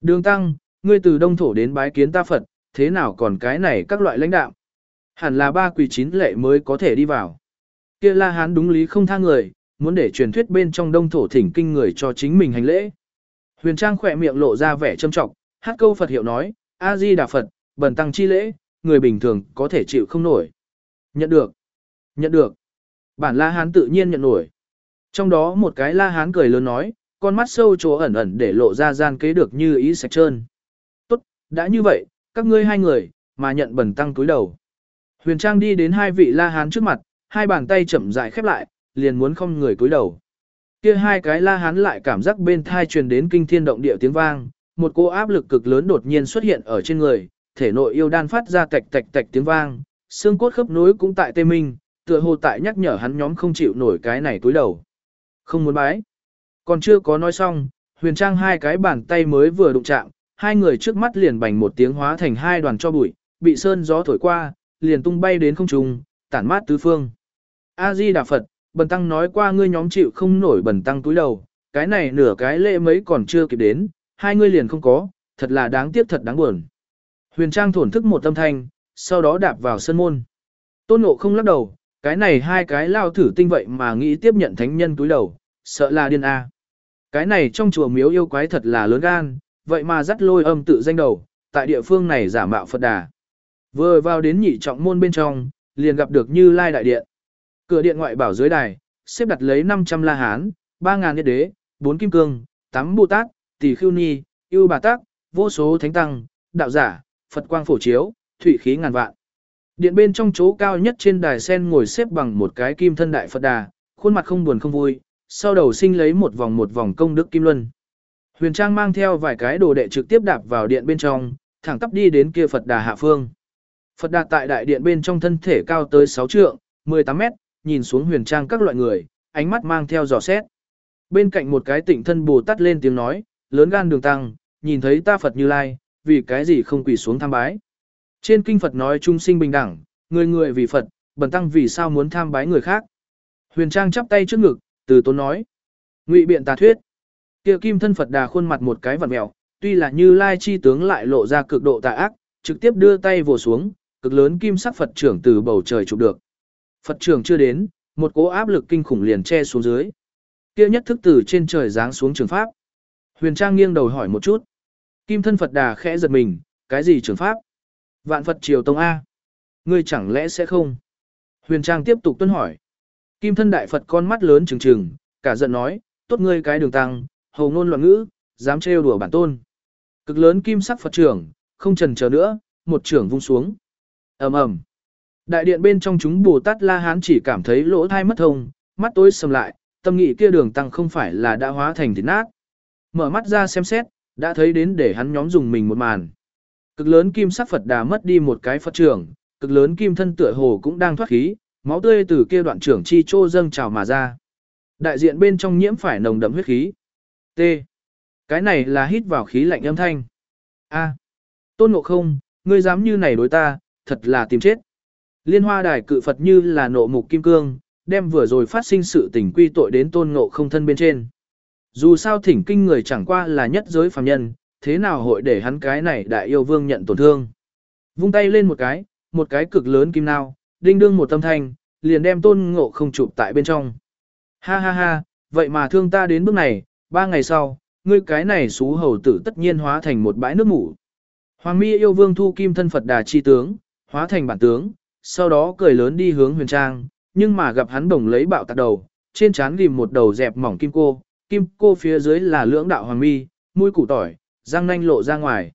Đường tăng, ngươi từ đông thổ đến bái kiến ta Phật, thế nào còn cái này các loại lãnh đạo? Hẳn là ba quỳ chín lệ mới có thể đi vào. Kia La Hán đúng lý không tha người, muốn để truyền thuyết bên trong đông thổ thỉnh kinh người cho chính mình hành lễ. Huyền Trang khỏe miệng lộ ra vẻ trâm trọng, hát câu Phật hiệu nói, A-di Đà Phật, bần tăng chi lễ, người bình thường có thể chịu không nổi. Nhận được. Nhận được. Bản La Hán tự nhiên nhận nổi. Trong đó một cái La Hán cười lớn nói, con mắt sâu chỗ ẩn ẩn để lộ ra gian kế được như ý sạch trơn. Tốt, đã như vậy, các ngươi hai người, mà nhận bần tăng túi đầu. Huyền Trang đi đến hai vị La Hán trước mặt, hai bàn tay chậm rãi khép lại, liền muốn không người túi đầu. Kia hai cái La Hán lại cảm giác bên thai truyền đến kinh thiên động địa tiếng vang, một cô áp lực cực lớn đột nhiên xuất hiện ở trên người, thể nội yêu đan phát ra tạch tạch tạch tiếng vang, xương cốt khớp nối cũng tại tê minh, tựa hồ tại nhắc nhở hắn nhóm không chịu nổi cái này túi đầu. Không muốn bái. Còn chưa có nói xong, huyền trang hai cái bàn tay mới vừa đụng chạm, hai người trước mắt liền bành một tiếng hóa thành hai đoàn cho bụi, bị sơn gió thổi qua, liền tung bay đến không trung, tản mát tứ phương. A-di Đà Phật, bần tăng nói qua ngươi nhóm chịu không nổi bần tăng túi đầu, cái này nửa cái lễ mấy còn chưa kịp đến, hai ngươi liền không có, thật là đáng tiếc thật đáng buồn. Huyền Trang thổn thức một tâm thanh, sau đó đạp vào sân môn. Tôn Ngộ không lắc đầu, cái này hai cái lao thử tinh vậy mà nghĩ tiếp nhận thánh nhân túi đầu, sợ là điên a. Cái này trong chùa miếu yêu quái thật là lớn gan, vậy mà dắt lôi âm tự danh đầu, tại địa phương này giả mạo Phật Đà. Vừa vào đến nhị trọng môn bên trong, liền gặp được Như Lai đại điện. Cửa điện ngoại bảo dưới đài, xếp đặt lấy 500 la hán, 3000 niết đế, 4 kim cương, 8 Bồ Tát, Tỷ Khưu Ni, Ưu Bà Tát, vô số thánh tăng, đạo giả, Phật quang phổ chiếu, thủy khí ngàn vạn. Điện bên trong chỗ cao nhất trên đài sen ngồi xếp bằng một cái kim thân đại Phật Đà, khuôn mặt không buồn không vui, sau đầu sinh lấy một vòng một vòng công đức kim luân. Huyền Trang mang theo vài cái đồ đệ trực tiếp đạp vào điện bên trong, thẳng tắp đi đến kia Phật Đà hạ phương. Phật Đà tại đại điện bên trong thân thể cao tới 6 trượng, 18 mét, nhìn xuống Huyền Trang các loại người, ánh mắt mang theo dò xét. Bên cạnh một cái tịnh thân Bồ Tát lên tiếng nói, lớn gan đường tăng, nhìn thấy ta Phật Như Lai, vì cái gì không quỳ xuống tham bái. Trên kinh Phật nói chung sinh bình đẳng, người người vì Phật, bần tăng vì sao muốn tham bái người khác. Huyền Trang chắp tay trước ngực, từ tốn nói. Ngụy biện tà thuyết. Kia kim thân Phật đà khuôn mặt một cái vặn mèo, tuy là như lai chi tướng lại lộ ra cực độ tà ác, trực tiếp đưa tay vồ xuống, cực lớn kim sắc Phật trưởng từ bầu trời chụp được. Phật trưởng chưa đến, một cỗ áp lực kinh khủng liền che xuống dưới. Kia nhất thức từ trên trời giáng xuống trường pháp. Huyền Trang nghiêng đầu hỏi một chút. Kim thân Phật đà khẽ giật mình, cái gì trường pháp? Vạn Phật triều tông A. Ngươi chẳng lẽ sẽ không? Huyền Trang tiếp tục tuân hỏi. Kim thân đại Phật con mắt lớn trừng trừng, cả giận nói, tốt ngươi cái đường tăng, hầu ngôn loạn ngữ, dám trêu đùa bản tôn. Cực lớn kim sắc Phật trưởng, không trần chờ nữa, một trưởng vung xuống. ầm ầm. Đại điện bên trong chúng Bồ Tát La Hán chỉ cảm thấy lỗ thai mất thông, mắt tối sầm lại, tâm nghị kia đường tăng không phải là đã hóa thành thịt nát. Mở mắt ra xem xét, đã thấy đến để hắn nhóm dùng mình một màn. Cực lớn kim sắc Phật đà mất đi một cái Phật trưởng, cực lớn kim thân tựa hồ cũng đang thoát khí, máu tươi từ kia đoạn trưởng chi chô dâng trào mà ra. Đại diện bên trong nhiễm phải nồng đậm huyết khí. T. Cái này là hít vào khí lạnh âm thanh. A. Tôn Ngộ Không, ngươi dám như này đối ta, thật là tìm chết. Liên Hoa Đài cự Phật như là nộ mục kim cương, đem vừa rồi phát sinh sự tình quy tội đến Tôn Ngộ Không thân bên trên. Dù sao thỉnh kinh người chẳng qua là nhất giới phàm nhân, thế nào hội để hắn cái này đại yêu vương nhận tổn thương. Vung tay lên một cái, một cái cực lớn kim nao, đinh đương một tâm thanh, liền đem tôn ngộ không chụp tại bên trong. Ha ha ha, vậy mà thương ta đến bước này, ba ngày sau, ngươi cái này xú hầu tử tất nhiên hóa thành một bãi nước mủ. Hoàng mi yêu vương thu kim thân Phật đà chi tướng, hóa thành bản tướng, sau đó cười lớn đi hướng huyền trang, nhưng mà gặp hắn bổng lấy bạo tạc đầu, trên trán ghim một đầu dẹp mỏng kim cô, kim cô phía dưới là lưỡng đạo hoàng mi, mũi củ tỏi, răng nanh lộ ra ngoài.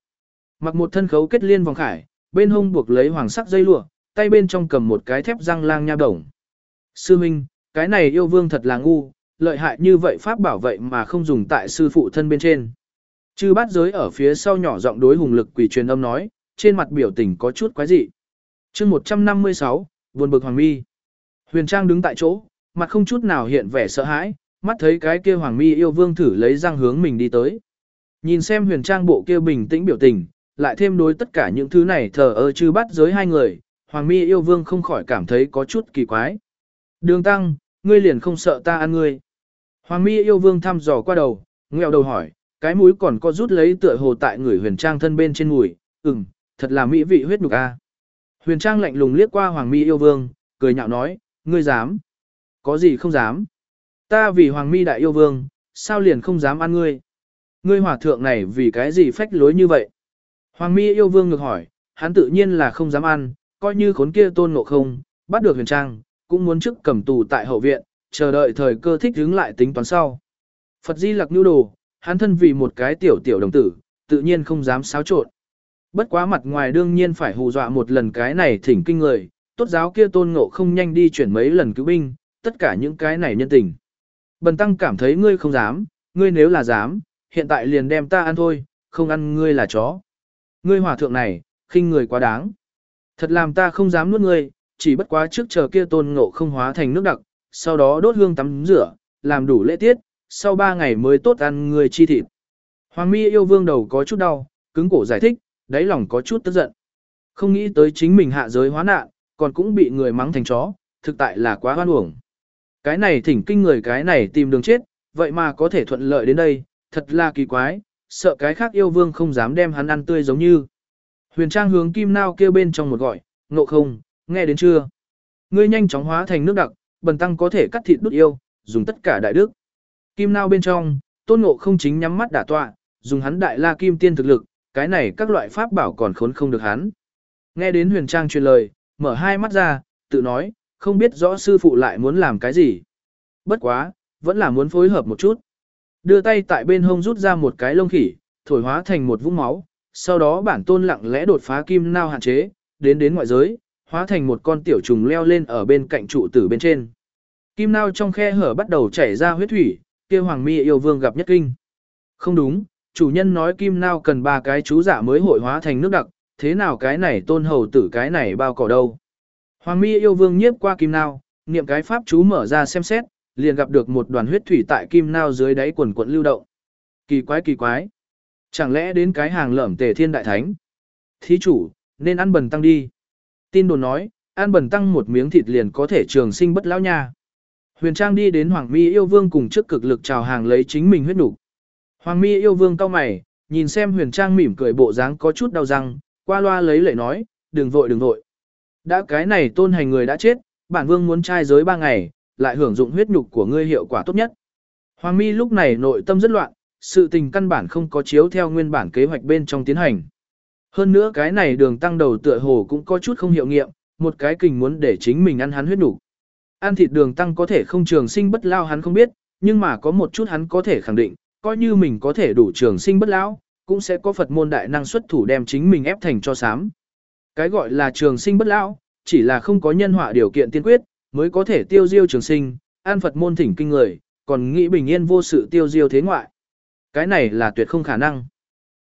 Mặc một thân khấu kết liên vòng khải, bên hông buộc lấy hoàng sắc dây lụa, tay bên trong cầm một cái thép răng lang nha đồng. Sư Minh, cái này yêu vương thật là ngu, lợi hại như vậy pháp bảo vậy mà không dùng tại sư phụ thân bên trên. Chư bát giới ở phía sau nhỏ giọng đối hùng lực quỷ truyền âm nói, trên mặt biểu tình có chút quái dị. chương 156, buồn bực hoàng mi. Huyền Trang đứng tại chỗ, mặt không chút nào hiện vẻ sợ hãi, mắt thấy cái kia hoàng mi yêu vương thử lấy răng hướng mình đi tới. Nhìn xem huyền trang bộ kia bình tĩnh biểu tình, lại thêm đối tất cả những thứ này thờ ơ chư bắt giới hai người, hoàng mi yêu vương không khỏi cảm thấy có chút kỳ quái. Đường tăng, ngươi liền không sợ ta ăn ngươi. Hoàng mi yêu vương thăm dò qua đầu, nghèo đầu hỏi, Cái mũi còn có rút lấy tựa hồ tại người huyền trang thân bên trên mùi, ừm, thật là mỹ vị huyết nhục a. Huyền trang lạnh lùng liếc qua Hoàng Mi yêu vương, cười nhạo nói, ngươi dám? Có gì không dám? Ta vì Hoàng Mi đại yêu vương, sao liền không dám ăn ngươi? Ngươi hòa thượng này vì cái gì phách lối như vậy? Hoàng Mi yêu vương ngược hỏi, hắn tự nhiên là không dám ăn, coi như khốn kia tôn ngộ không, bắt được huyền trang, cũng muốn trước cầm tù tại hậu viện, chờ đợi thời cơ thích hướng lại tính toán sau. Phật Di Lặc nhu đồ, hắn thân vì một cái tiểu tiểu đồng tử, tự nhiên không dám xáo trộn. Bất quá mặt ngoài đương nhiên phải hù dọa một lần cái này thỉnh kinh người, tốt giáo kia tôn ngộ không nhanh đi chuyển mấy lần cứu binh, tất cả những cái này nhân tình. Bần tăng cảm thấy ngươi không dám, ngươi nếu là dám, hiện tại liền đem ta ăn thôi, không ăn ngươi là chó. Ngươi hòa thượng này, khinh người quá đáng. Thật làm ta không dám nuốt ngươi, chỉ bất quá trước chờ kia tôn ngộ không hóa thành nước đặc, sau đó đốt hương tắm rửa, làm đủ lễ tiết, sau ba ngày mới tốt ăn người chi thịt. Hoàng mi yêu vương đầu có chút đau, cứng cổ giải thích, đáy lòng có chút tức giận. Không nghĩ tới chính mình hạ giới hóa nạn, còn cũng bị người mắng thành chó, thực tại là quá hoan uổng. Cái này thỉnh kinh người cái này tìm đường chết, vậy mà có thể thuận lợi đến đây, thật là kỳ quái, sợ cái khác yêu vương không dám đem hắn ăn tươi giống như. Huyền Trang hướng Kim Nao kêu bên trong một gọi, ngộ không, nghe đến chưa? Ngươi nhanh chóng hóa thành nước đặc, bần tăng có thể cắt thịt đút yêu, dùng tất cả đại đức. Kim Nao bên trong, tôn ngộ không chính nhắm mắt đả tọa, dùng hắn đại la kim tiên thực lực, cái này các loại pháp bảo còn khốn không được hắn. Nghe đến huyền trang truyền lời, mở hai mắt ra, tự nói, không biết rõ sư phụ lại muốn làm cái gì. Bất quá, vẫn là muốn phối hợp một chút. Đưa tay tại bên hông rút ra một cái lông khỉ, thổi hóa thành một vũng máu, sau đó bản tôn lặng lẽ đột phá kim nao hạn chế, đến đến ngoại giới, hóa thành một con tiểu trùng leo lên ở bên cạnh trụ tử bên trên. Kim nao trong khe hở bắt đầu chảy ra huyết thủy, kia hoàng mi yêu vương gặp nhất kinh. Không đúng, chủ nhân nói kim nao cần ba cái chú giả mới hội hóa thành nước đặc, thế nào cái này tôn hầu tử cái này bao cỏ đâu. Hoàng mi yêu vương nhiếp qua kim nao, niệm cái pháp chú mở ra xem xét, liền gặp được một đoàn huyết thủy tại kim nao dưới đáy quần quận lưu động. Kỳ quái kỳ quái. Chẳng lẽ đến cái hàng lởm tề thiên đại thánh? Thí chủ, nên ăn bần tăng đi. Tin đồn nói, ăn bần tăng một miếng thịt liền có thể trường sinh bất lão nha. Huyền Trang đi đến Hoàng Mi yêu vương cùng trước cực lực chào hàng lấy chính mình huyết đủ. Hoàng Mi yêu vương cau mày, nhìn xem Huyền Trang mỉm cười bộ dáng có chút đau răng, qua loa lấy lệ nói, đừng vội đừng vội. Đã cái này tôn hành người đã chết, bản vương muốn trai giới ba ngày, lại hưởng dụng huyết nhục của ngươi hiệu quả tốt nhất. Hoàng Mi lúc này nội tâm rất loạn, sự tình căn bản không có chiếu theo nguyên bản kế hoạch bên trong tiến hành. Hơn nữa cái này đường tăng đầu tựa hồ cũng có chút không hiệu nghiệm, một cái kình muốn để chính mình ăn hắn huyết đủ, Ăn thịt đường tăng có thể không trường sinh bất lao hắn không biết, nhưng mà có một chút hắn có thể khẳng định, coi như mình có thể đủ trường sinh bất lão, cũng sẽ có Phật môn đại năng xuất thủ đem chính mình ép thành cho sám. Cái gọi là trường sinh bất lão, chỉ là không có nhân họa điều kiện tiên quyết, mới có thể tiêu diêu trường sinh, an Phật môn thỉnh kinh người, còn nghĩ bình yên vô sự tiêu diêu thế ngoại. Cái này là tuyệt không khả năng.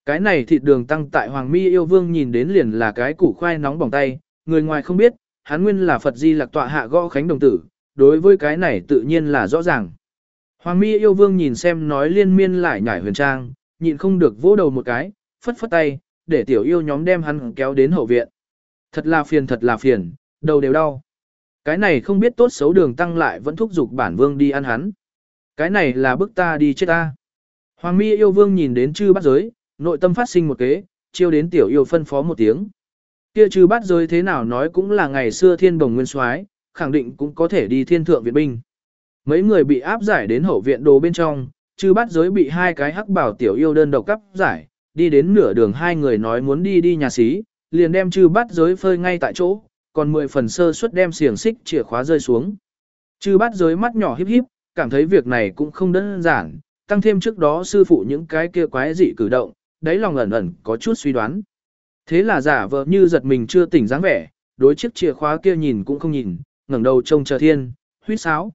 Cái này thịt đường tăng tại Hoàng Mi yêu vương nhìn đến liền là cái củ khoai nóng bỏng tay, người ngoài không biết, hắn nguyên là Phật Di Lạc tọa hạ gõ khánh đồng tử, đối với cái này tự nhiên là rõ ràng. Hoàng Mi yêu vương nhìn xem nói liên miên lại nhảy huyền trang, nhịn không được vỗ đầu một cái, phất phất tay, để tiểu yêu nhóm đem hắn kéo đến hậu viện. Thật là phiền thật là phiền, đầu đều đau. Cái này không biết tốt xấu đường tăng lại vẫn thúc giục bản vương đi ăn hắn. Cái này là bức ta đi chết ta. Hoàng Mi yêu vương nhìn đến chư bắt giới, nội tâm phát sinh một kế, chiêu đến tiểu yêu phân phó một tiếng. Kia chư bát giới thế nào nói cũng là ngày xưa thiên bồng nguyên soái, khẳng định cũng có thể đi thiên thượng viện binh. Mấy người bị áp giải đến hậu viện đồ bên trong, chư bát giới bị hai cái hắc bảo tiểu yêu đơn độc cấp giải, đi đến nửa đường hai người nói muốn đi đi nhà xí, liền đem chư bát giới phơi ngay tại chỗ, còn mười phần sơ suất đem xiềng xích chìa khóa rơi xuống. Chư bát giới mắt nhỏ híp híp, cảm thấy việc này cũng không đơn giản, tăng thêm trước đó sư phụ những cái kia quái dị cử động, đáy lòng ẩn ẩn có chút suy đoán. Thế là giả vờ như giật mình chưa tỉnh dáng vẻ, đối chiếc chìa khóa kia nhìn cũng không nhìn, ngẩng đầu trông chờ thiên, huýt sáo.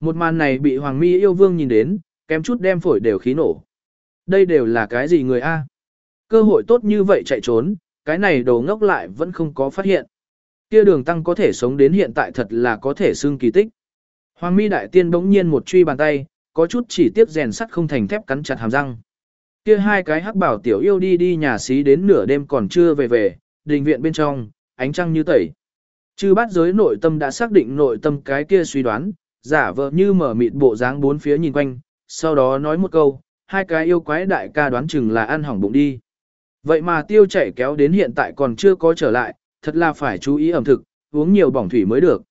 Một màn này bị Hoàng Mi yêu vương nhìn đến, kém chút đem phổi đều khí nổ. Đây đều là cái gì người a? Cơ hội tốt như vậy chạy trốn, cái này đồ ngốc lại vẫn không có phát hiện. Kia đường tăng có thể sống đến hiện tại thật là có thể xưng kỳ tích. Hoàng Mi đại tiên bỗng nhiên một truy bàn tay, có chút chỉ tiếp rèn sắt không thành thép cắn chặt hàm răng. Kia hai cái hắc bảo tiểu yêu đi đi nhà xí đến nửa đêm còn chưa về về, đình viện bên trong, ánh trăng như tẩy. Chư bát giới nội tâm đã xác định nội tâm cái kia suy đoán, giả vờ như mở mịt bộ dáng bốn phía nhìn quanh, sau đó nói một câu, hai cái yêu quái đại ca đoán chừng là ăn hỏng bụng đi. Vậy mà tiêu chảy kéo đến hiện tại còn chưa có trở lại, thật là phải chú ý ẩm thực, uống nhiều bỏng thủy mới được.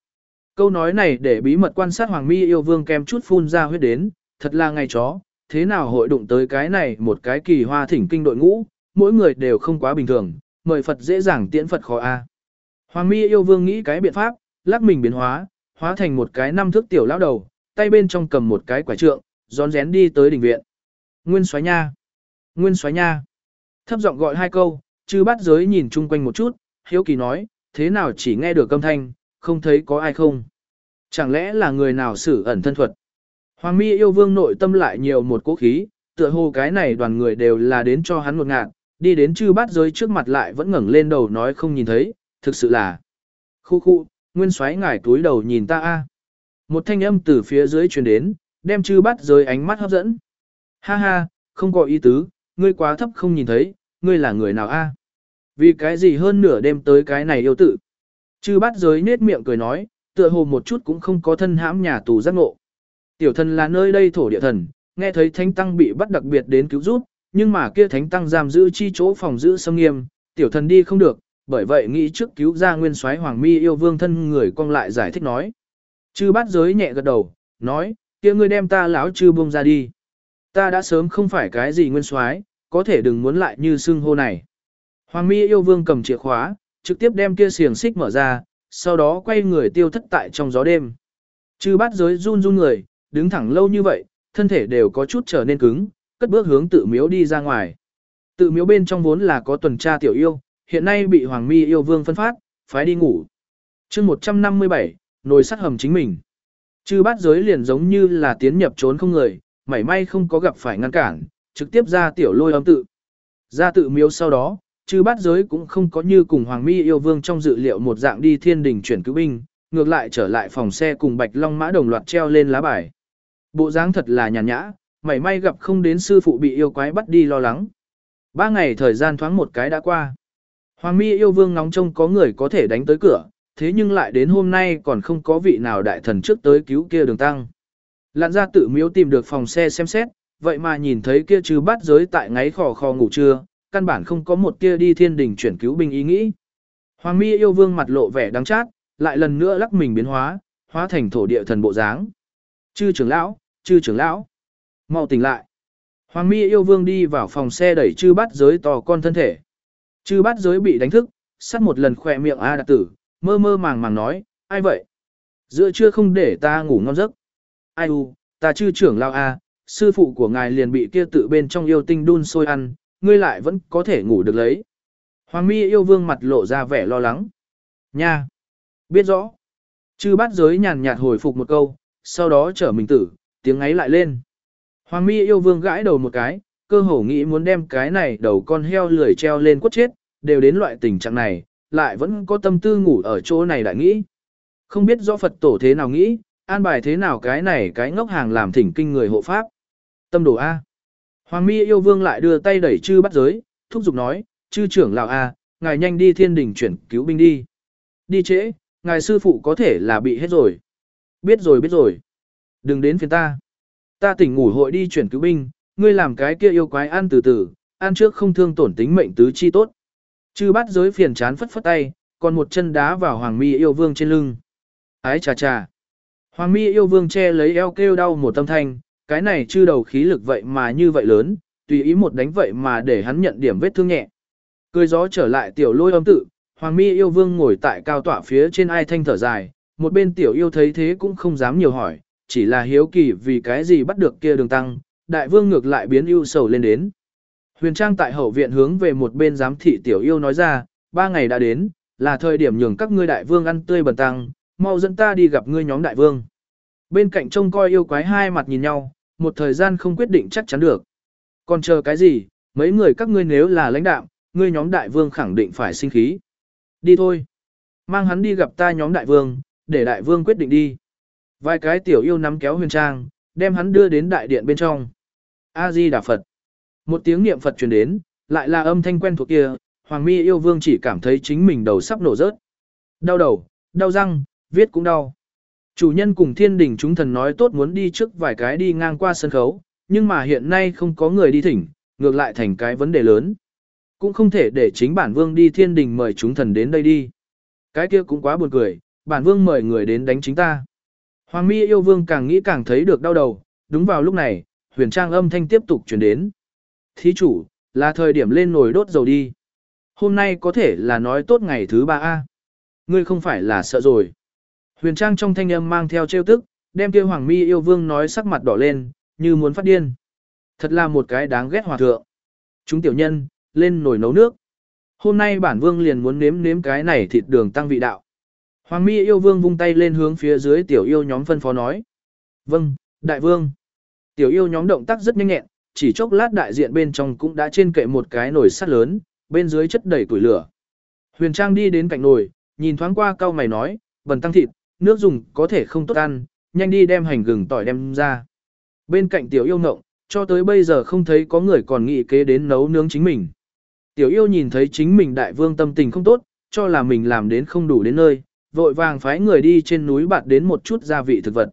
Câu nói này để bí mật quan sát Hoàng Mi yêu vương kem chút phun ra huyết đến, thật là ngày chó, thế nào hội đụng tới cái này một cái kỳ hoa thỉnh kinh đội ngũ, mỗi người đều không quá bình thường, mời Phật dễ dàng tiễn Phật khó a. Hoàng Mi yêu vương nghĩ cái biện pháp, lắc mình biến hóa, hóa thành một cái năm thước tiểu lão đầu, tay bên trong cầm một cái quả trượng, rón rén đi tới đỉnh viện. Nguyên xoáy nha! Nguyên xoáy nha! Thấp giọng gọi hai câu, chư bắt giới nhìn chung quanh một chút, hiếu kỳ nói, thế nào chỉ nghe được âm thanh, không thấy có ai không? Chẳng lẽ là người nào xử ẩn thân thuật? Hoàng mi yêu vương nội tâm lại nhiều một cố khí, tựa hồ cái này đoàn người đều là đến cho hắn một ngạn, đi đến chư bát giới trước mặt lại vẫn ngẩng lên đầu nói không nhìn thấy, thực sự là. Khu khu, nguyên xoáy ngải túi đầu nhìn ta a. Một thanh âm từ phía dưới truyền đến, đem chư bát giới ánh mắt hấp dẫn. Ha ha, không có ý tứ, ngươi quá thấp không nhìn thấy, ngươi là người nào a? Vì cái gì hơn nửa đêm tới cái này yêu tự. Chư bát giới nết miệng cười nói, tựa hồ một chút cũng không có thân hãm nhà tù giác ngộ. Tiểu thần là nơi đây thổ địa thần, nghe thấy thánh tăng bị bắt đặc biệt đến cứu giúp, nhưng mà kia thánh tăng giam giữ chi chỗ phòng giữ xâm nghiêm, tiểu thần đi không được, bởi vậy nghĩ trước cứu ra nguyên soái hoàng mi yêu vương thân người cong lại giải thích nói. Chư bát giới nhẹ gật đầu, nói, kia ngươi đem ta lão chư buông ra đi. Ta đã sớm không phải cái gì nguyên soái, có thể đừng muốn lại như xưng hô này. Hoàng mi yêu vương cầm chìa khóa, trực tiếp đem kia xiềng xích mở ra, sau đó quay người tiêu thất tại trong gió đêm. Chư bát giới run run người, đứng thẳng lâu như vậy, thân thể đều có chút trở nên cứng, cất bước hướng tự miếu đi ra ngoài. Tự miếu bên trong vốn là có tuần tra tiểu yêu, hiện nay bị Hoàng Mi yêu vương phân phát, phái đi ngủ. chương 157, nồi sắt hầm chính mình. Chư bát giới liền giống như là tiến nhập trốn không người, mảy may không có gặp phải ngăn cản, trực tiếp ra tiểu lôi âm tự. Ra tự miếu sau đó, chư bát giới cũng không có như cùng Hoàng Mi yêu vương trong dự liệu một dạng đi thiên đình chuyển cứu binh, ngược lại trở lại phòng xe cùng Bạch Long Mã đồng loạt treo lên lá bài. Bộ dáng thật là nhàn nhã, mảy may gặp không đến sư phụ bị yêu quái bắt đi lo lắng. Ba ngày thời gian thoáng một cái đã qua. Hoàng mi yêu vương ngóng trông có người có thể đánh tới cửa, thế nhưng lại đến hôm nay còn không có vị nào đại thần trước tới cứu kia đường tăng. Lặn ra tự miếu tìm được phòng xe xem xét, vậy mà nhìn thấy kia trừ bát giới tại ngáy khò khò ngủ trưa, căn bản không có một kia đi thiên đình chuyển cứu binh ý nghĩ. Hoàng mi yêu vương mặt lộ vẻ đắng chát, lại lần nữa lắc mình biến hóa, hóa thành thổ địa thần bộ dáng. Chư trưởng lão, chư trưởng lão, mau tỉnh lại. Hoàng mi yêu vương đi vào phòng xe đẩy chư bắt giới to con thân thể. Chư bắt giới bị đánh thức, sắt một lần khỏe miệng A đạt tử, mơ mơ màng màng nói, ai vậy? Giữa trưa không để ta ngủ ngon giấc. Ai u, ta chư trưởng lão A, sư phụ của ngài liền bị kia tự bên trong yêu tinh đun sôi ăn, ngươi lại vẫn có thể ngủ được lấy. Hoàng mi yêu vương mặt lộ ra vẻ lo lắng. Nha! Biết rõ. Chư bát giới nhàn nhạt hồi phục một câu, sau đó trở mình tử, tiếng ấy lại lên. Hoàng mi yêu vương gãi đầu một cái, cơ hồ nghĩ muốn đem cái này đầu con heo lười treo lên quất chết, đều đến loại tình trạng này, lại vẫn có tâm tư ngủ ở chỗ này đại nghĩ. Không biết rõ Phật tổ thế nào nghĩ, an bài thế nào cái này cái ngốc hàng làm thỉnh kinh người hộ pháp. Tâm đồ A. Hoàng mi yêu vương lại đưa tay đẩy chư bắt giới, thúc giục nói, chư trưởng lão A, ngài nhanh đi thiên đình chuyển cứu binh đi. Đi trễ, ngài sư phụ có thể là bị hết rồi. Biết rồi biết rồi. Đừng đến phiền ta. Ta tỉnh ngủ hội đi chuyển cứu binh, ngươi làm cái kia yêu quái ăn từ từ, ăn trước không thương tổn tính mệnh tứ chi tốt. Chư bắt giới phiền chán phất phất tay, còn một chân đá vào hoàng mi yêu vương trên lưng. Ái chà chà. Hoàng mi yêu vương che lấy eo kêu đau một tâm thanh, cái này chư đầu khí lực vậy mà như vậy lớn, tùy ý một đánh vậy mà để hắn nhận điểm vết thương nhẹ. Cười gió trở lại tiểu lôi âm tự, hoàng mi yêu vương ngồi tại cao tọa phía trên ai thanh thở dài, một bên tiểu yêu thấy thế cũng không dám nhiều hỏi, chỉ là hiếu kỳ vì cái gì bắt được kia đường tăng, đại vương ngược lại biến ưu sầu lên đến. Huyền Trang tại hậu viện hướng về một bên giám thị tiểu yêu nói ra, ba ngày đã đến, là thời điểm nhường các ngươi đại vương ăn tươi bần tăng, mau dẫn ta đi gặp ngươi nhóm đại vương. Bên cạnh trông coi yêu quái hai mặt nhìn nhau, một thời gian không quyết định chắc chắn được. Còn chờ cái gì, mấy người các ngươi nếu là lãnh đạo, ngươi nhóm đại vương khẳng định phải sinh khí. Đi thôi. Mang hắn đi gặp ta nhóm đại vương, để đại vương quyết định đi. Vài cái tiểu yêu nắm kéo huyền trang, đem hắn đưa đến đại điện bên trong. A-di Đà Phật. Một tiếng niệm Phật truyền đến, lại là âm thanh quen thuộc kia, Hoàng Mi yêu vương chỉ cảm thấy chính mình đầu sắp nổ rớt. Đau đầu, đau răng, viết cũng đau. Chủ nhân cùng thiên đình chúng thần nói tốt muốn đi trước vài cái đi ngang qua sân khấu, nhưng mà hiện nay không có người đi thỉnh, ngược lại thành cái vấn đề lớn. Cũng không thể để chính bản vương đi thiên đình mời chúng thần đến đây đi. Cái kia cũng quá buồn cười, bản vương mời người đến đánh chính ta. Hoàng mi yêu vương càng nghĩ càng thấy được đau đầu, đúng vào lúc này, huyền trang âm thanh tiếp tục chuyển đến. Thí chủ, là thời điểm lên nồi đốt dầu đi. Hôm nay có thể là nói tốt ngày thứ ba a. Ngươi không phải là sợ rồi. Huyền trang trong thanh âm mang theo trêu tức, đem kia hoàng mi yêu vương nói sắc mặt đỏ lên, như muốn phát điên. Thật là một cái đáng ghét hòa thượng. Chúng tiểu nhân, lên nồi nấu nước. Hôm nay bản vương liền muốn nếm nếm cái này thịt đường tăng vị đạo. Hoàng mi yêu vương vung tay lên hướng phía dưới tiểu yêu nhóm phân phó nói. Vâng, đại vương. Tiểu yêu nhóm động tác rất nhanh nhẹn, chỉ chốc lát đại diện bên trong cũng đã trên kệ một cái nồi sắt lớn, bên dưới chất đầy củi lửa. Huyền Trang đi đến cạnh nồi, nhìn thoáng qua cao mày nói, bần tăng thịt, nước dùng có thể không tốt ăn, nhanh đi đem hành gừng tỏi đem ra. Bên cạnh tiểu yêu ngộng, cho tới bây giờ không thấy có người còn nghĩ kế đến nấu nướng chính mình. Tiểu yêu nhìn thấy chính mình đại vương tâm tình không tốt, cho là mình làm đến không đủ đến nơi, vội vàng phái người đi trên núi bạt đến một chút gia vị thực vật.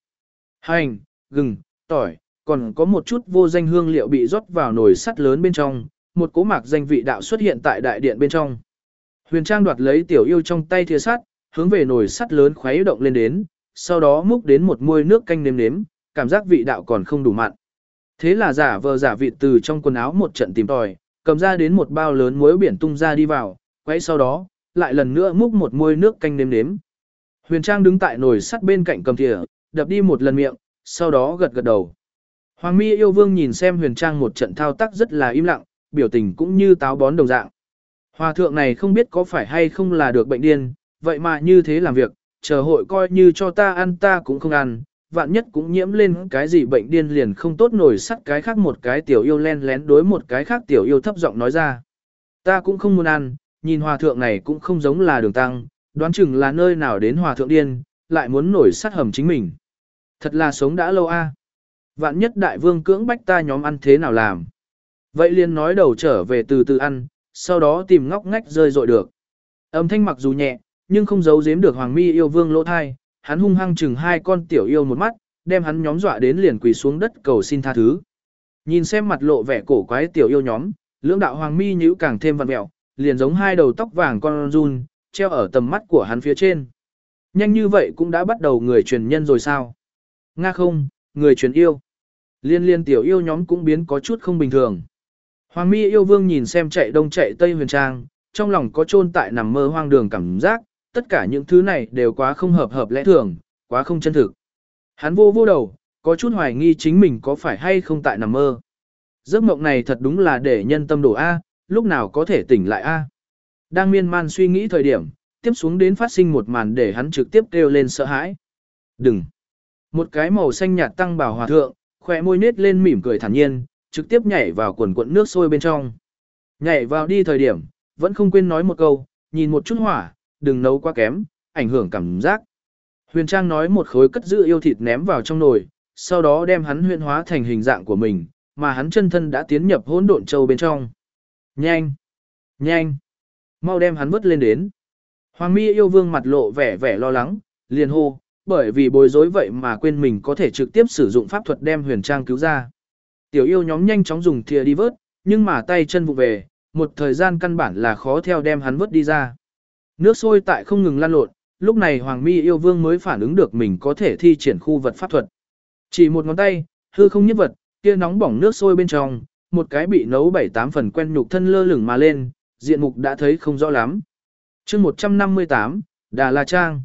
Hành, gừng, tỏi, còn có một chút vô danh hương liệu bị rót vào nồi sắt lớn bên trong, một cố mạc danh vị đạo xuất hiện tại đại điện bên trong. Huyền Trang đoạt lấy tiểu yêu trong tay thìa sắt, hướng về nồi sắt lớn khuấy động lên đến, sau đó múc đến một muôi nước canh nếm nếm, cảm giác vị đạo còn không đủ mặn. Thế là giả vờ giả vị từ trong quần áo một trận tìm tòi, cầm ra đến một bao lớn muối biển tung ra đi vào, quấy sau đó, lại lần nữa múc một muôi nước canh nếm nếm. Huyền Trang đứng tại nồi sắt bên cạnh cầm thìa, đập đi một lần miệng, sau đó gật gật đầu. Hoàng Mi yêu vương nhìn xem Huyền Trang một trận thao tác rất là im lặng, biểu tình cũng như táo bón đồng dạng. Hòa thượng này không biết có phải hay không là được bệnh điên, vậy mà như thế làm việc, chờ hội coi như cho ta ăn ta cũng không ăn, vạn nhất cũng nhiễm lên cái gì bệnh điên liền không tốt nổi sắt cái khác một cái tiểu yêu len lén đối một cái khác tiểu yêu thấp giọng nói ra. Ta cũng không muốn ăn, nhìn hòa thượng này cũng không giống là đường tăng, đoán chừng là nơi nào đến hòa thượng điên, lại muốn nổi sắt hầm chính mình. Thật là sống đã lâu a. Vạn nhất đại vương cưỡng bách ta nhóm ăn thế nào làm. Vậy liền nói đầu trở về từ từ ăn, sau đó tìm ngóc ngách rơi rội được. Âm thanh mặc dù nhẹ, nhưng không giấu giếm được Hoàng Mi yêu vương lỗ thai, hắn hung hăng chừng hai con tiểu yêu một mắt, đem hắn nhóm dọa đến liền quỳ xuống đất cầu xin tha thứ. Nhìn xem mặt lộ vẻ cổ quái tiểu yêu nhóm, lưỡng đạo Hoàng Mi nhíu càng thêm vặn mẹo, liền giống hai đầu tóc vàng con run, treo ở tầm mắt của hắn phía trên. Nhanh như vậy cũng đã bắt đầu người truyền nhân rồi sao? Nga không, người truyền yêu. Liên liên tiểu yêu nhóm cũng biến có chút không bình thường. Hoàng mi yêu vương nhìn xem chạy đông chạy tây huyền trang, trong lòng có chôn tại nằm mơ hoang đường cảm giác, tất cả những thứ này đều quá không hợp hợp lẽ thường, quá không chân thực. Hắn vô vô đầu, có chút hoài nghi chính mình có phải hay không tại nằm mơ. Giấc mộng này thật đúng là để nhân tâm đổ A, lúc nào có thể tỉnh lại A. Đang miên man suy nghĩ thời điểm, tiếp xuống đến phát sinh một màn để hắn trực tiếp kêu lên sợ hãi. Đừng! Một cái màu xanh nhạt tăng bảo hòa thượng, khỏe môi nết lên mỉm cười thản nhiên, trực tiếp nhảy vào quần cuộn nước sôi bên trong. Nhảy vào đi thời điểm, vẫn không quên nói một câu, nhìn một chút hỏa, đừng nấu quá kém, ảnh hưởng cảm giác. Huyền Trang nói một khối cất giữ yêu thịt ném vào trong nồi, sau đó đem hắn huyền hóa thành hình dạng của mình, mà hắn chân thân đã tiến nhập hỗn độn châu bên trong. Nhanh! Nhanh! Mau đem hắn vứt lên đến. Hoàng mi yêu vương mặt lộ vẻ vẻ lo lắng, liền hô, bởi vì bối rối vậy mà quên mình có thể trực tiếp sử dụng pháp thuật đem huyền trang cứu ra. Tiểu yêu nhóm nhanh chóng dùng thìa đi vớt, nhưng mà tay chân vụ về, một thời gian căn bản là khó theo đem hắn vớt đi ra. Nước sôi tại không ngừng lan lộn, lúc này Hoàng Mi yêu vương mới phản ứng được mình có thể thi triển khu vật pháp thuật. Chỉ một ngón tay, hư không nhất vật, kia nóng bỏng nước sôi bên trong, một cái bị nấu bảy tám phần quen nhục thân lơ lửng mà lên, diện mục đã thấy không rõ lắm. chương 158, Đà La Trang.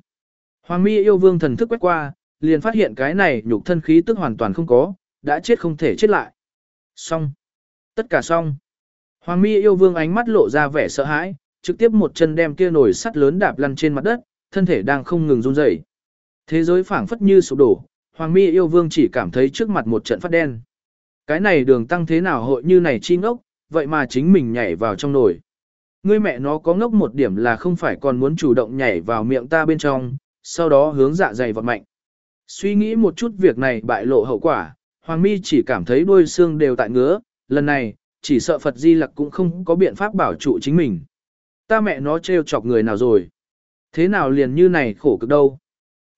Hoàng Mi yêu vương thần thức quét qua, liền phát hiện cái này nhục thân khí tức hoàn toàn không có, đã chết không thể chết lại. Xong. Tất cả xong. Hoàng mi yêu vương ánh mắt lộ ra vẻ sợ hãi, trực tiếp một chân đem kia nồi sắt lớn đạp lăn trên mặt đất, thân thể đang không ngừng run rẩy. Thế giới phảng phất như sụp đổ, Hoàng mi yêu vương chỉ cảm thấy trước mặt một trận phát đen. Cái này đường tăng thế nào hội như này chi ngốc, vậy mà chính mình nhảy vào trong nồi. Ngươi mẹ nó có ngốc một điểm là không phải còn muốn chủ động nhảy vào miệng ta bên trong, sau đó hướng dạ dày vật mạnh. Suy nghĩ một chút việc này bại lộ hậu quả, Hoàng mi chỉ cảm thấy đôi xương đều tại ngứa, lần này, chỉ sợ Phật Di Lặc cũng không có biện pháp bảo trụ chính mình. Ta mẹ nó trêu chọc người nào rồi? Thế nào liền như này khổ cực đâu?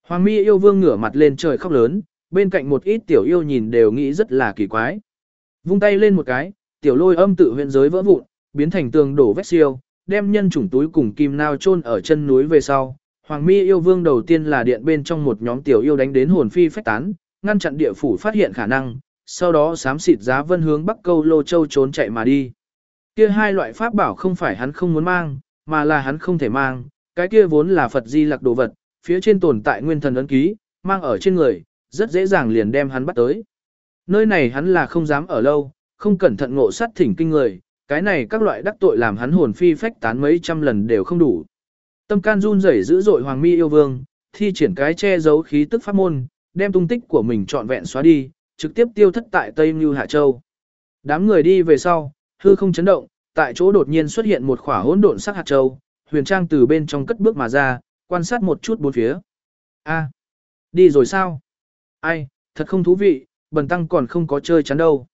Hoàng mi yêu vương ngửa mặt lên trời khóc lớn, bên cạnh một ít tiểu yêu nhìn đều nghĩ rất là kỳ quái. Vung tay lên một cái, tiểu lôi âm tự huyện giới vỡ vụn, biến thành tường đổ vách siêu, đem nhân chủng túi cùng kim nao chôn ở chân núi về sau. Hoàng mi yêu vương đầu tiên là điện bên trong một nhóm tiểu yêu đánh đến hồn phi phách tán, ngăn chặn địa phủ phát hiện khả năng, sau đó sám xịt giá vân hướng bắc câu lô châu trốn chạy mà đi. Kia hai loại pháp bảo không phải hắn không muốn mang, mà là hắn không thể mang, cái kia vốn là Phật di lặc đồ vật, phía trên tồn tại nguyên thần ấn ký, mang ở trên người, rất dễ dàng liền đem hắn bắt tới. Nơi này hắn là không dám ở lâu, không cẩn thận ngộ sát thỉnh kinh người, cái này các loại đắc tội làm hắn hồn phi phách tán mấy trăm lần đều không đủ. Tâm can run rẩy dữ dội hoàng mi yêu vương, thi triển cái che giấu khí tức pháp môn, đem tung tích của mình trọn vẹn xóa đi, trực tiếp tiêu thất tại Tây Như Hạ Châu. Đám người đi về sau, hư không chấn động, tại chỗ đột nhiên xuất hiện một khỏa hỗn độn sắc hạt châu, huyền trang từ bên trong cất bước mà ra, quan sát một chút bốn phía. A, đi rồi sao? Ai, thật không thú vị, bần tăng còn không có chơi chắn đâu.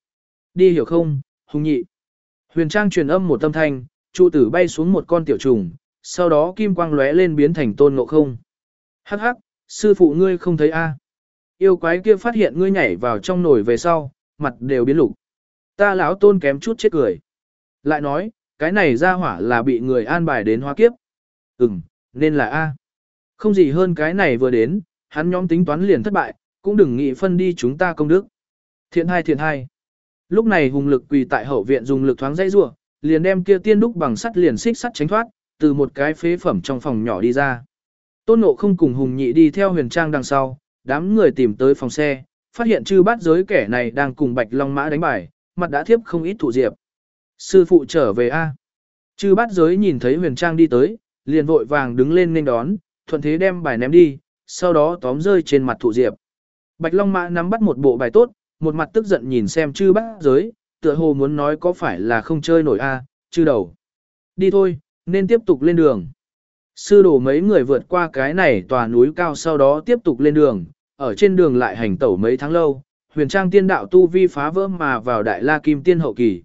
Đi hiểu không, hùng nhị. Huyền trang truyền âm một tâm thanh, trụ tử bay xuống một con tiểu trùng, sau đó kim quang lóe lên biến thành tôn ngộ không. Hắc hắc, sư phụ ngươi không thấy a? Yêu quái kia phát hiện ngươi nhảy vào trong nồi về sau, mặt đều biến lục. Ta lão tôn kém chút chết cười. Lại nói, cái này ra hỏa là bị người an bài đến hóa kiếp. Ừm, nên là A. Không gì hơn cái này vừa đến, hắn nhóm tính toán liền thất bại, cũng đừng nghĩ phân đi chúng ta công đức. Thiện hai thiện hai. Lúc này hùng lực quỳ tại hậu viện dùng lực thoáng dây rua, liền đem kia tiên đúc bằng sắt liền xích sắt tránh thoát, từ một cái phế phẩm trong phòng nhỏ đi ra. Tôn nộ không cùng hùng nhị đi theo huyền trang đằng sau, đám người tìm tới phòng xe, phát hiện chư bát giới kẻ này đang cùng bạch long mã đánh bài, mặt đã thiếp không ít thụ diệp. Sư phụ trở về A. Chư bát giới nhìn thấy huyền trang đi tới, liền vội vàng đứng lên nên đón, thuận thế đem bài ném đi, sau đó tóm rơi trên mặt thụ diệp. Bạch Long Mã nắm bắt một bộ bài tốt, một mặt tức giận nhìn xem chư bát giới, tựa hồ muốn nói có phải là không chơi nổi a, chư đầu. Đi thôi, nên tiếp tục lên đường. Sư đồ mấy người vượt qua cái này tòa núi cao sau đó tiếp tục lên đường, ở trên đường lại hành tẩu mấy tháng lâu, huyền trang tiên đạo tu vi phá vỡ mà vào đại la kim tiên hậu kỳ.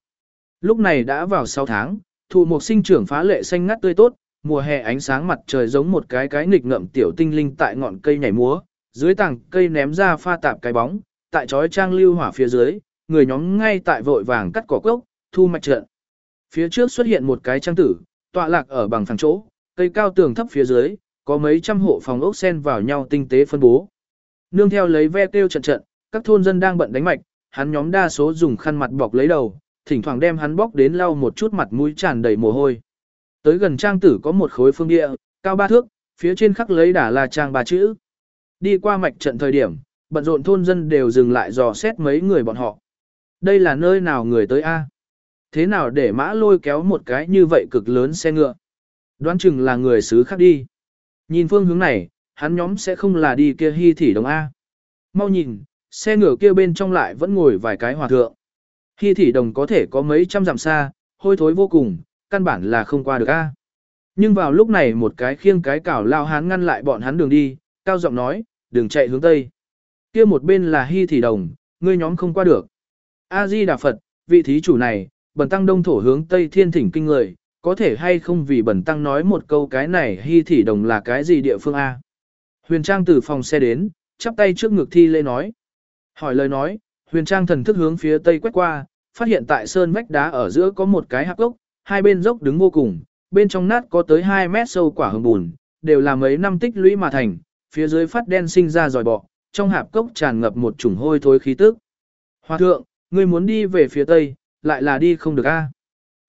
Lúc này đã vào 6 tháng, thụ mục sinh trưởng phá lệ xanh ngắt tươi tốt, mùa hè ánh sáng mặt trời giống một cái cái nghịch ngợm tiểu tinh linh tại ngọn cây nhảy múa, dưới tảng cây ném ra pha tạp cái bóng, tại chói trang lưu hỏa phía dưới, người nhóm ngay tại vội vàng cắt cỏ cốc, thu mạch trận. Phía trước xuất hiện một cái trang tử, tọa lạc ở bằng phẳng chỗ, cây cao tường thấp phía dưới, có mấy trăm hộ phòng ốc xen vào nhau tinh tế phân bố. Nương theo lấy ve kêu trận trận, các thôn dân đang bận đánh mạch, hắn nhóm đa số dùng khăn mặt bọc lấy đầu, thỉnh thoảng đem hắn bóc đến lau một chút mặt mũi tràn đầy mồ hôi. Tới gần trang tử có một khối phương địa, cao ba thước, phía trên khắc lấy đả là trang ba chữ. Đi qua mạch trận thời điểm, bận rộn thôn dân đều dừng lại dò xét mấy người bọn họ. Đây là nơi nào người tới A? Thế nào để mã lôi kéo một cái như vậy cực lớn xe ngựa? Đoán chừng là người xứ khác đi. Nhìn phương hướng này, hắn nhóm sẽ không là đi kia hy thỉ đồng A. Mau nhìn, xe ngựa kia bên trong lại vẫn ngồi vài cái hòa thượng. Khi thỉ đồng có thể có mấy trăm dặm xa, hôi thối vô cùng, căn bản là không qua được a. Nhưng vào lúc này một cái khiêng cái cảo lao hán ngăn lại bọn hắn đường đi, cao giọng nói, đừng chạy hướng tây. Kia một bên là hy thị đồng, ngươi nhóm không qua được. A Di Đà Phật, vị thí chủ này, bần tăng đông thổ hướng tây thiên thỉnh kinh người, có thể hay không vì bần tăng nói một câu cái này hy thị đồng là cái gì địa phương a? Huyền Trang từ phòng xe đến, chắp tay trước ngực thi lễ nói. Hỏi lời nói, Huyền Trang thần thức hướng phía tây quét qua, phát hiện tại sơn vách đá ở giữa có một cái hạp gốc, hai bên dốc đứng vô cùng, bên trong nát có tới 2 mét sâu quả hồng bùn, đều là mấy năm tích lũy mà thành, phía dưới phát đen sinh ra dòi bọ, trong hạp cốc tràn ngập một chủng hôi thối khí tức. Hoa thượng, ngươi muốn đi về phía tây, lại là đi không được a.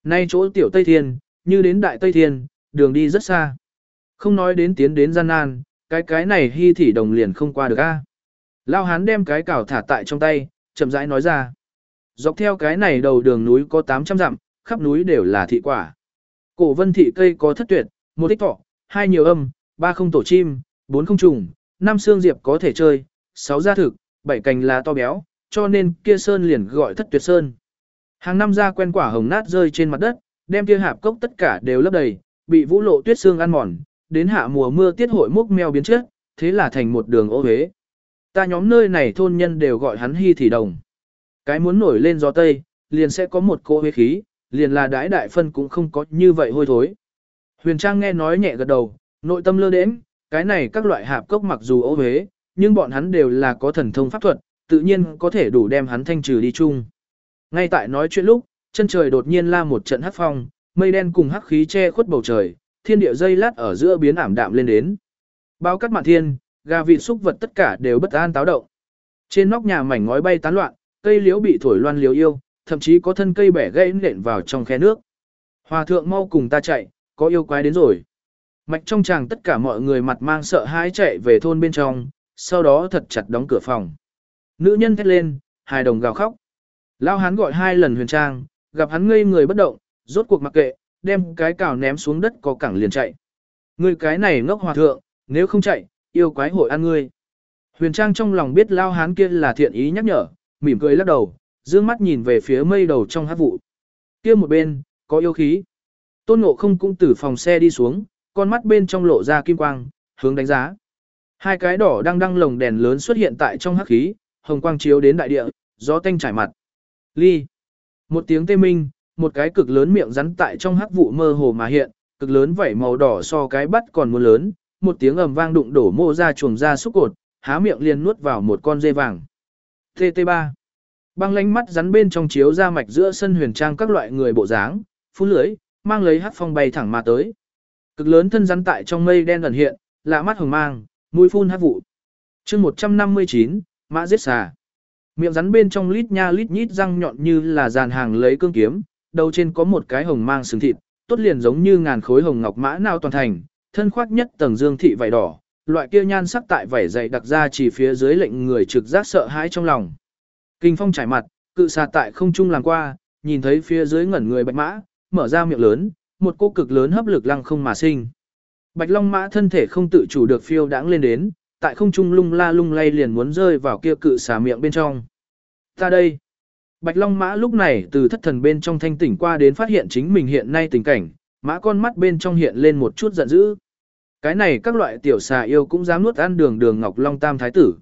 Nay chỗ tiểu Tây Thiên, như đến đại Tây Thiên, đường đi rất xa. Không nói đến tiến đến gian nan, cái cái này hy thỉ đồng liền không qua được a. Lao hán đem cái cào thả tại trong tay, chậm rãi nói ra. Dọc theo cái này đầu đường núi có 800 dặm, khắp núi đều là thị quả. Cổ vân thị cây có thất tuyệt, một tích thọ, hai nhiều âm, ba không tổ chim, bốn không trùng, năm xương diệp có thể chơi, sáu gia thực, bảy cành lá to béo, cho nên kia sơn liền gọi thất tuyệt sơn. Hàng năm ra quen quả hồng nát rơi trên mặt đất, đem kia hạp cốc tất cả đều lấp đầy, bị vũ lộ tuyết xương ăn mòn, đến hạ mùa mưa tiết hội múc meo biến chất, thế là thành một đường ô huế. Ta nhóm nơi này thôn nhân đều gọi hắn hy thì đồng. Cái muốn nổi lên gió tây, liền sẽ có một cỗ huế khí, liền là đái đại phân cũng không có như vậy hôi thối. Huyền Trang nghe nói nhẹ gật đầu, nội tâm lơ đễnh, cái này các loại hạp cốc mặc dù ố huế, nhưng bọn hắn đều là có thần thông pháp thuật, tự nhiên có thể đủ đem hắn thanh trừ đi chung. Ngay tại nói chuyện lúc, chân trời đột nhiên la một trận hắc phong, mây đen cùng hắc khí che khuất bầu trời, thiên địa dây lát ở giữa biến ảm đạm lên đến. Bao cắt mạn thiên, gà vịt xúc vật tất cả đều bất an táo động. Trên nóc nhà mảnh ngói bay tán loạn, cây liễu bị thổi loan liễu yêu, thậm chí có thân cây bẻ gãy nện vào trong khe nước. Hòa thượng mau cùng ta chạy, có yêu quái đến rồi. Mạch trong chàng tất cả mọi người mặt mang sợ hãi chạy về thôn bên trong, sau đó thật chặt đóng cửa phòng. Nữ nhân thét lên, hài đồng gào khóc. Lao hắn gọi hai lần huyền trang, gặp hắn ngây người bất động, rốt cuộc mặc kệ, đem cái cào ném xuống đất có cẳng liền chạy. Người cái này ngốc hòa thượng, nếu không chạy, yêu quái hội ăn ngươi. Huyền Trang trong lòng biết lao hán kia là thiện ý nhắc nhở, mỉm cười lắc đầu, dương mắt nhìn về phía mây đầu trong hát vụ. Kia một bên, có yêu khí. Tôn Ngộ không cũng từ phòng xe đi xuống, con mắt bên trong lộ ra kim quang, hướng đánh giá. Hai cái đỏ đang đăng lồng đèn lớn xuất hiện tại trong hắc khí, hồng quang chiếu đến đại địa, gió tanh trải mặt. Ly. Một tiếng tê minh, một cái cực lớn miệng rắn tại trong hắc vụ mơ hồ mà hiện, cực lớn vảy màu đỏ so cái bắt còn muốn lớn, một tiếng ầm vang đụng đổ mô ra chuồng ra xúc cột, há miệng liền nuốt vào một con dê vàng. TT3. Băng lánh mắt rắn bên trong chiếu ra mạch giữa sân huyền trang các loại người bộ dáng, phun lưới, mang lấy hắc phong bay thẳng mà tới. Cực lớn thân rắn tại trong mây đen ẩn hiện, lạ mắt hồng mang, mũi phun hát vụ. chương 159, mã giết xà. Miệng rắn bên trong lít nha lít nhít răng nhọn như là dàn hàng lấy cương kiếm, đầu trên có một cái hồng mang sừng thịt, tốt liền giống như ngàn khối hồng ngọc mã nào toàn thành, thân khoác nhất tầng dương thị vảy đỏ, loại kia nhan sắc tại vảy dày đặc ra chỉ phía dưới lệnh người trực giác sợ hãi trong lòng. Kinh phong trải mặt, cự xà tại không trung làm qua, nhìn thấy phía dưới ngẩn người bạch mã, mở ra miệng lớn, một cô cực lớn hấp lực lăng không mà sinh. Bạch Long mã thân thể không tự chủ được phiêu đãng lên đến, tại không trung lung la lung lay liền muốn rơi vào kia cự xà miệng bên trong. Ta đây. Bạch Long mã lúc này từ thất thần bên trong thanh tỉnh qua đến phát hiện chính mình hiện nay tình cảnh, mã con mắt bên trong hiện lên một chút giận dữ. Cái này các loại tiểu xà yêu cũng dám nuốt ăn đường đường ngọc long tam thái tử.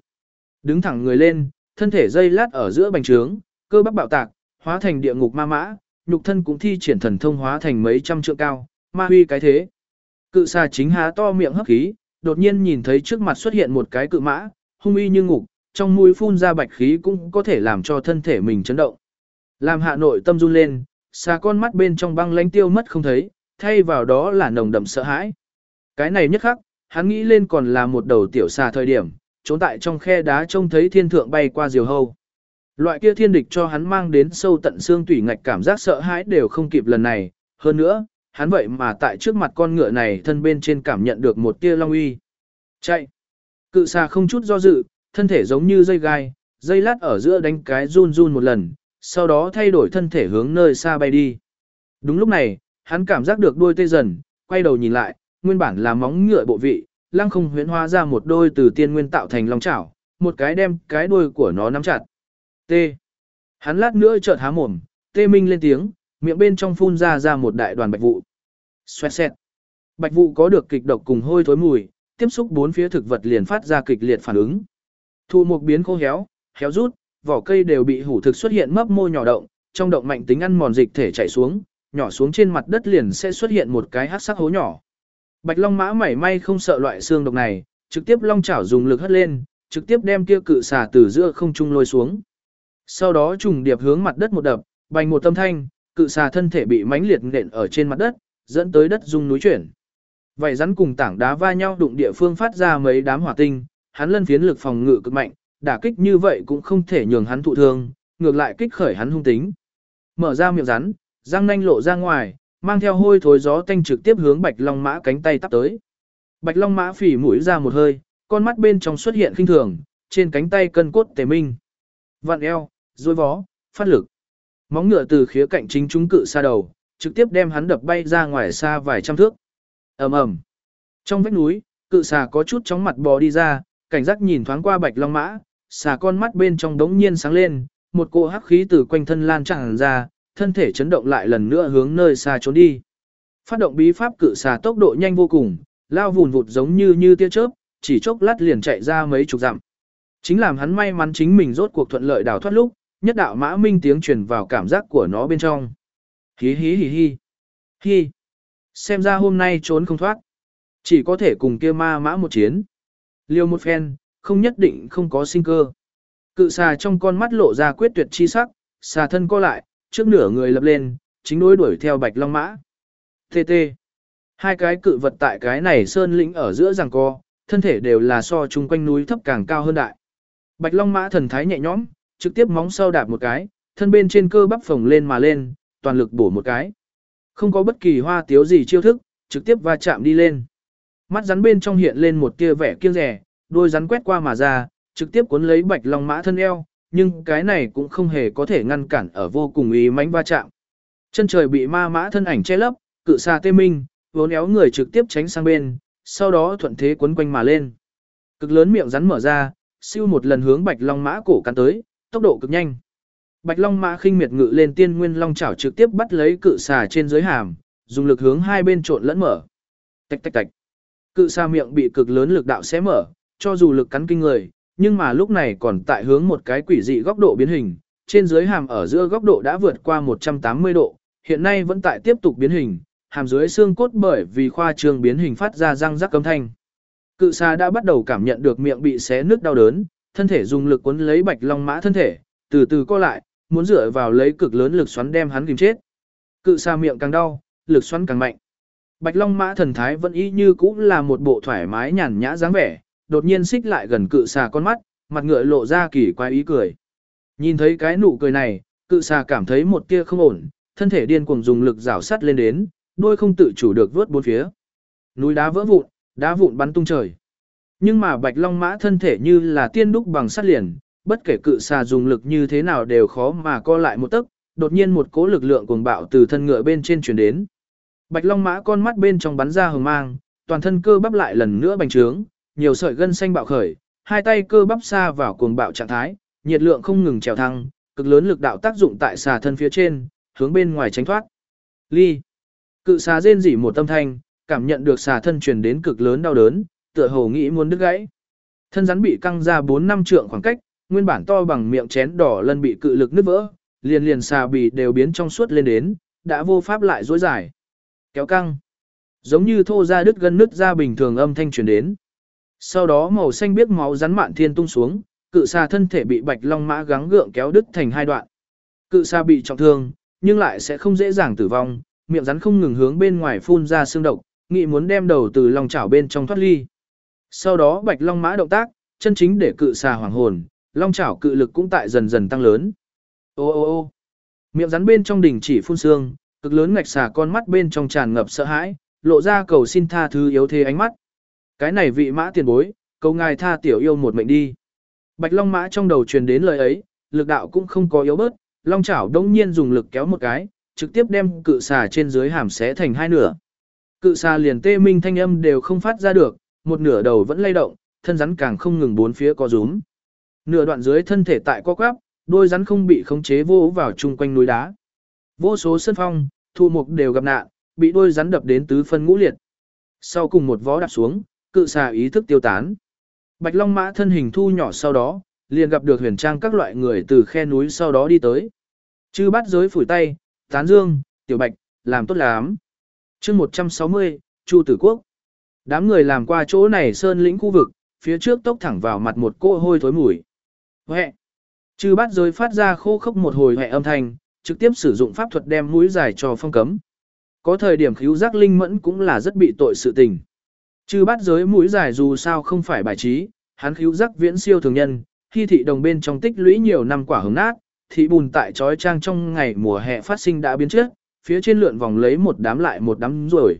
Đứng thẳng người lên, thân thể dây lát ở giữa bành trướng, cơ bắp bạo tạc, hóa thành địa ngục ma mã, nhục thân cũng thi triển thần thông hóa thành mấy trăm trượng cao, ma huy cái thế. Cự xà chính há to miệng hấp khí, đột nhiên nhìn thấy trước mặt xuất hiện một cái cự mã, hung uy như ngục, trong mũi phun ra bạch khí cũng có thể làm cho thân thể mình chấn động. Làm hạ nội tâm run lên, xà con mắt bên trong băng lánh tiêu mất không thấy, thay vào đó là nồng đậm sợ hãi. Cái này nhất khắc, hắn nghĩ lên còn là một đầu tiểu xà thời điểm, trốn tại trong khe đá trông thấy thiên thượng bay qua diều hâu. Loại kia thiên địch cho hắn mang đến sâu tận xương tủy ngạch cảm giác sợ hãi đều không kịp lần này, hơn nữa, hắn vậy mà tại trước mặt con ngựa này thân bên trên cảm nhận được một tia long uy. Chạy! Cự xà không chút do dự, thân thể giống như dây gai, dây lát ở giữa đánh cái run run một lần, sau đó thay đổi thân thể hướng nơi xa bay đi. Đúng lúc này, hắn cảm giác được đuôi tê dần, quay đầu nhìn lại, nguyên bản là móng ngựa bộ vị, lăng không huyễn hóa ra một đôi từ tiên nguyên tạo thành long chảo, một cái đem cái đuôi của nó nắm chặt. T. Hắn lát nữa chợt há mồm, tê minh lên tiếng, miệng bên trong phun ra ra một đại đoàn bạch vụ. Xoẹt xẹt. Bạch vụ có được kịch độc cùng hôi thối mùi, tiếp xúc bốn phía thực vật liền phát ra kịch liệt phản ứng. Thu một biến khô héo, héo rút, vỏ cây đều bị hủ thực xuất hiện mấp mô nhỏ động, trong động mạnh tính ăn mòn dịch thể chảy xuống, nhỏ xuống trên mặt đất liền sẽ xuất hiện một cái hắc sắc hố nhỏ. Bạch Long Mã mảy may không sợ loại xương độc này, trực tiếp long chảo dùng lực hất lên, trực tiếp đem kia cự xà từ giữa không trung lôi xuống. Sau đó trùng điệp hướng mặt đất một đập, bành một tâm thanh, cự xà thân thể bị mãnh liệt nện ở trên mặt đất, dẫn tới đất rung núi chuyển. Vậy rắn cùng tảng đá va nhau đụng địa phương phát ra mấy đám hỏa tinh, hắn lân phiến lực phòng ngự cực mạnh, đả kích như vậy cũng không thể nhường hắn thụ thương, ngược lại kích khởi hắn hung tính. Mở ra miệng rắn, răng nanh lộ ra ngoài, mang theo hôi thối gió tanh trực tiếp hướng Bạch Long Mã cánh tay tắp tới. Bạch Long Mã phỉ mũi ra một hơi, con mắt bên trong xuất hiện khinh thường, trên cánh tay cân cốt tề minh. Vặn eo, dối vó, phát lực. Móng ngựa từ khía cạnh chính chúng cự xa đầu, trực tiếp đem hắn đập bay ra ngoài xa vài trăm thước. ầm ầm. Trong vách núi, cự xà có chút chóng mặt bò đi ra, cảnh giác nhìn thoáng qua Bạch Long Mã, xà con mắt bên trong đống nhiên sáng lên, một cỗ hắc khí từ quanh thân lan tràn ra, thân thể chấn động lại lần nữa hướng nơi xa trốn đi. Phát động bí pháp cự xà tốc độ nhanh vô cùng, lao vùn vụt giống như như tia chớp, chỉ chốc lát liền chạy ra mấy chục dặm. Chính làm hắn may mắn chính mình rốt cuộc thuận lợi đào thoát lúc, nhất đạo mã minh tiếng truyền vào cảm giác của nó bên trong. Hí hí hí hí. hí, Xem ra hôm nay trốn không thoát. Chỉ có thể cùng kia ma mã một chiến. Liêu một phen, không nhất định không có sinh cơ. Cự xà trong con mắt lộ ra quyết tuyệt chi sắc, xà thân co lại, trước nửa người lập lên, chính đối đuổi theo bạch long mã. TT. Hai cái cự vật tại cái này sơn lĩnh ở giữa giằng co, thân thể đều là so chung quanh núi thấp càng cao hơn đại. Bạch long mã thần thái nhẹ nhõm, trực tiếp móng sau đạp một cái, thân bên trên cơ bắp phồng lên mà lên, toàn lực bổ một cái. Không có bất kỳ hoa tiếu gì chiêu thức, trực tiếp va chạm đi lên. Mắt rắn bên trong hiện lên một tia vẻ kiêng rẻ, đôi rắn quét qua mà ra, trực tiếp cuốn lấy bạch long mã thân eo, nhưng cái này cũng không hề có thể ngăn cản ở vô cùng ý mãnh va chạm. Chân trời bị ma mã thân ảnh che lấp, cự xa tê minh, vốn éo người trực tiếp tránh sang bên, sau đó thuận thế quấn quanh mà lên. Cực lớn miệng rắn mở ra, siêu một lần hướng bạch long mã cổ cắn tới, tốc độ cực nhanh. Bạch long mã khinh miệt ngự lên tiên nguyên long chảo trực tiếp bắt lấy cự xà trên dưới hàm, dùng lực hướng hai bên trộn lẫn mở. Tạch tạch tạch. Cự xà miệng bị cực lớn lực đạo xé mở, cho dù lực cắn kinh người, nhưng mà lúc này còn tại hướng một cái quỷ dị góc độ biến hình, trên dưới hàm ở giữa góc độ đã vượt qua 180 độ, hiện nay vẫn tại tiếp tục biến hình, hàm dưới xương cốt bởi vì khoa trương biến hình phát ra răng rắc âm thanh. Cự xà đã bắt đầu cảm nhận được miệng bị xé nước đau đớn, thân thể dùng lực cuốn lấy bạch long mã thân thể, từ từ co lại, muốn dựa vào lấy cực lớn lực xoắn đem hắn kìm chết. Cự xà miệng càng đau, lực xoắn càng mạnh. Bạch long mã thần thái vẫn y như cũ là một bộ thoải mái nhàn nhã dáng vẻ, đột nhiên xích lại gần cự xà con mắt, mặt ngựa lộ ra kỳ quái ý cười. Nhìn thấy cái nụ cười này, cự xà cảm thấy một tia không ổn, thân thể điên cuồng dùng lực rảo sắt lên đến, đôi không tự chủ được vớt bốn phía. Núi đá vỡ vụn, đá vụn bắn tung trời. Nhưng mà bạch long mã thân thể như là tiên đúc bằng sắt liền, bất kể cự xà dùng lực như thế nào đều khó mà co lại một tấc, đột nhiên một cỗ lực lượng cuồng bạo từ thân ngựa bên trên truyền đến. Bạch long mã con mắt bên trong bắn ra hừng mang, toàn thân cơ bắp lại lần nữa bành trướng, nhiều sợi gân xanh bạo khởi, hai tay cơ bắp xa vào cuồng bạo trạng thái, nhiệt lượng không ngừng trèo thăng, cực lớn lực đạo tác dụng tại xà thân phía trên, hướng bên ngoài tránh thoát. Ly. Cự xà rên rỉ một tâm thanh, cảm nhận được xà thân truyền đến cực lớn đau đớn, tựa hồ nghĩ muốn đứt gãy. Thân rắn bị căng ra 4 năm trượng khoảng cách, nguyên bản to bằng miệng chén đỏ lần bị cự lực nứt vỡ, liền liền xà bì đều biến trong suốt lên đến, đã vô pháp lại duỗi dài. Kéo căng. Giống như thô ra đứt gân nứt ra bình thường âm thanh truyền đến. Sau đó màu xanh biếc máu rắn mạn thiên tung xuống, cự xà thân thể bị bạch long mã gắng gượng kéo đứt thành hai đoạn. Cự xà bị trọng thương, nhưng lại sẽ không dễ dàng tử vong, miệng rắn không ngừng hướng bên ngoài phun ra xương độc, nghị muốn đem đầu từ lòng chảo bên trong thoát ly. Sau đó bạch long mã động tác, chân chính để cự xà hoàng hồn, long chảo cự lực cũng tại dần dần tăng lớn. Ô ô ô miệng rắn bên trong đỉnh chỉ phun xương, cực lớn ngạch xà con mắt bên trong tràn ngập sợ hãi, lộ ra cầu xin tha thứ yếu thế ánh mắt. Cái này vị mã tiền bối, cầu ngài tha tiểu yêu một mệnh đi. Bạch long mã trong đầu truyền đến lời ấy, lực đạo cũng không có yếu bớt, long chảo đông nhiên dùng lực kéo một cái, trực tiếp đem cự xà trên dưới hàm xé thành hai nửa. Cự xà liền tê minh thanh âm đều không phát ra được, một nửa đầu vẫn lay động, thân rắn càng không ngừng bốn phía co rúm. Nửa đoạn dưới thân thể tại co quắp, đôi rắn không bị khống chế vô vào chung quanh núi đá. Vô số sân phong, thu mục đều gặp nạn, bị đôi rắn đập đến tứ phân ngũ liệt. Sau cùng một vó đạp xuống, cự xà ý thức tiêu tán. Bạch Long Mã thân hình thu nhỏ sau đó, liền gặp được huyền trang các loại người từ khe núi sau đó đi tới. Chư bắt giới phủi tay, tán dương, tiểu bạch, làm tốt lắm. chương 160, Chu Tử Quốc. Đám người làm qua chỗ này sơn lĩnh khu vực, phía trước tốc thẳng vào mặt một cô hôi thối mùi. Huệ. Chư bắt giới phát ra khô khốc một hồi hệ âm thanh, trực tiếp sử dụng pháp thuật đem mũi dài cho phong cấm. Có thời điểm khíu giác linh mẫn cũng là rất bị tội sự tình. Chư bắt giới mũi dài dù sao không phải bài trí, hắn khíu giác viễn siêu thường nhân, khi thị đồng bên trong tích lũy nhiều năm quả hứng nát, thị bùn tại trói trang trong ngày mùa hè phát sinh đã biến trước, phía trên lượn vòng lấy một đám lại một đám rồi.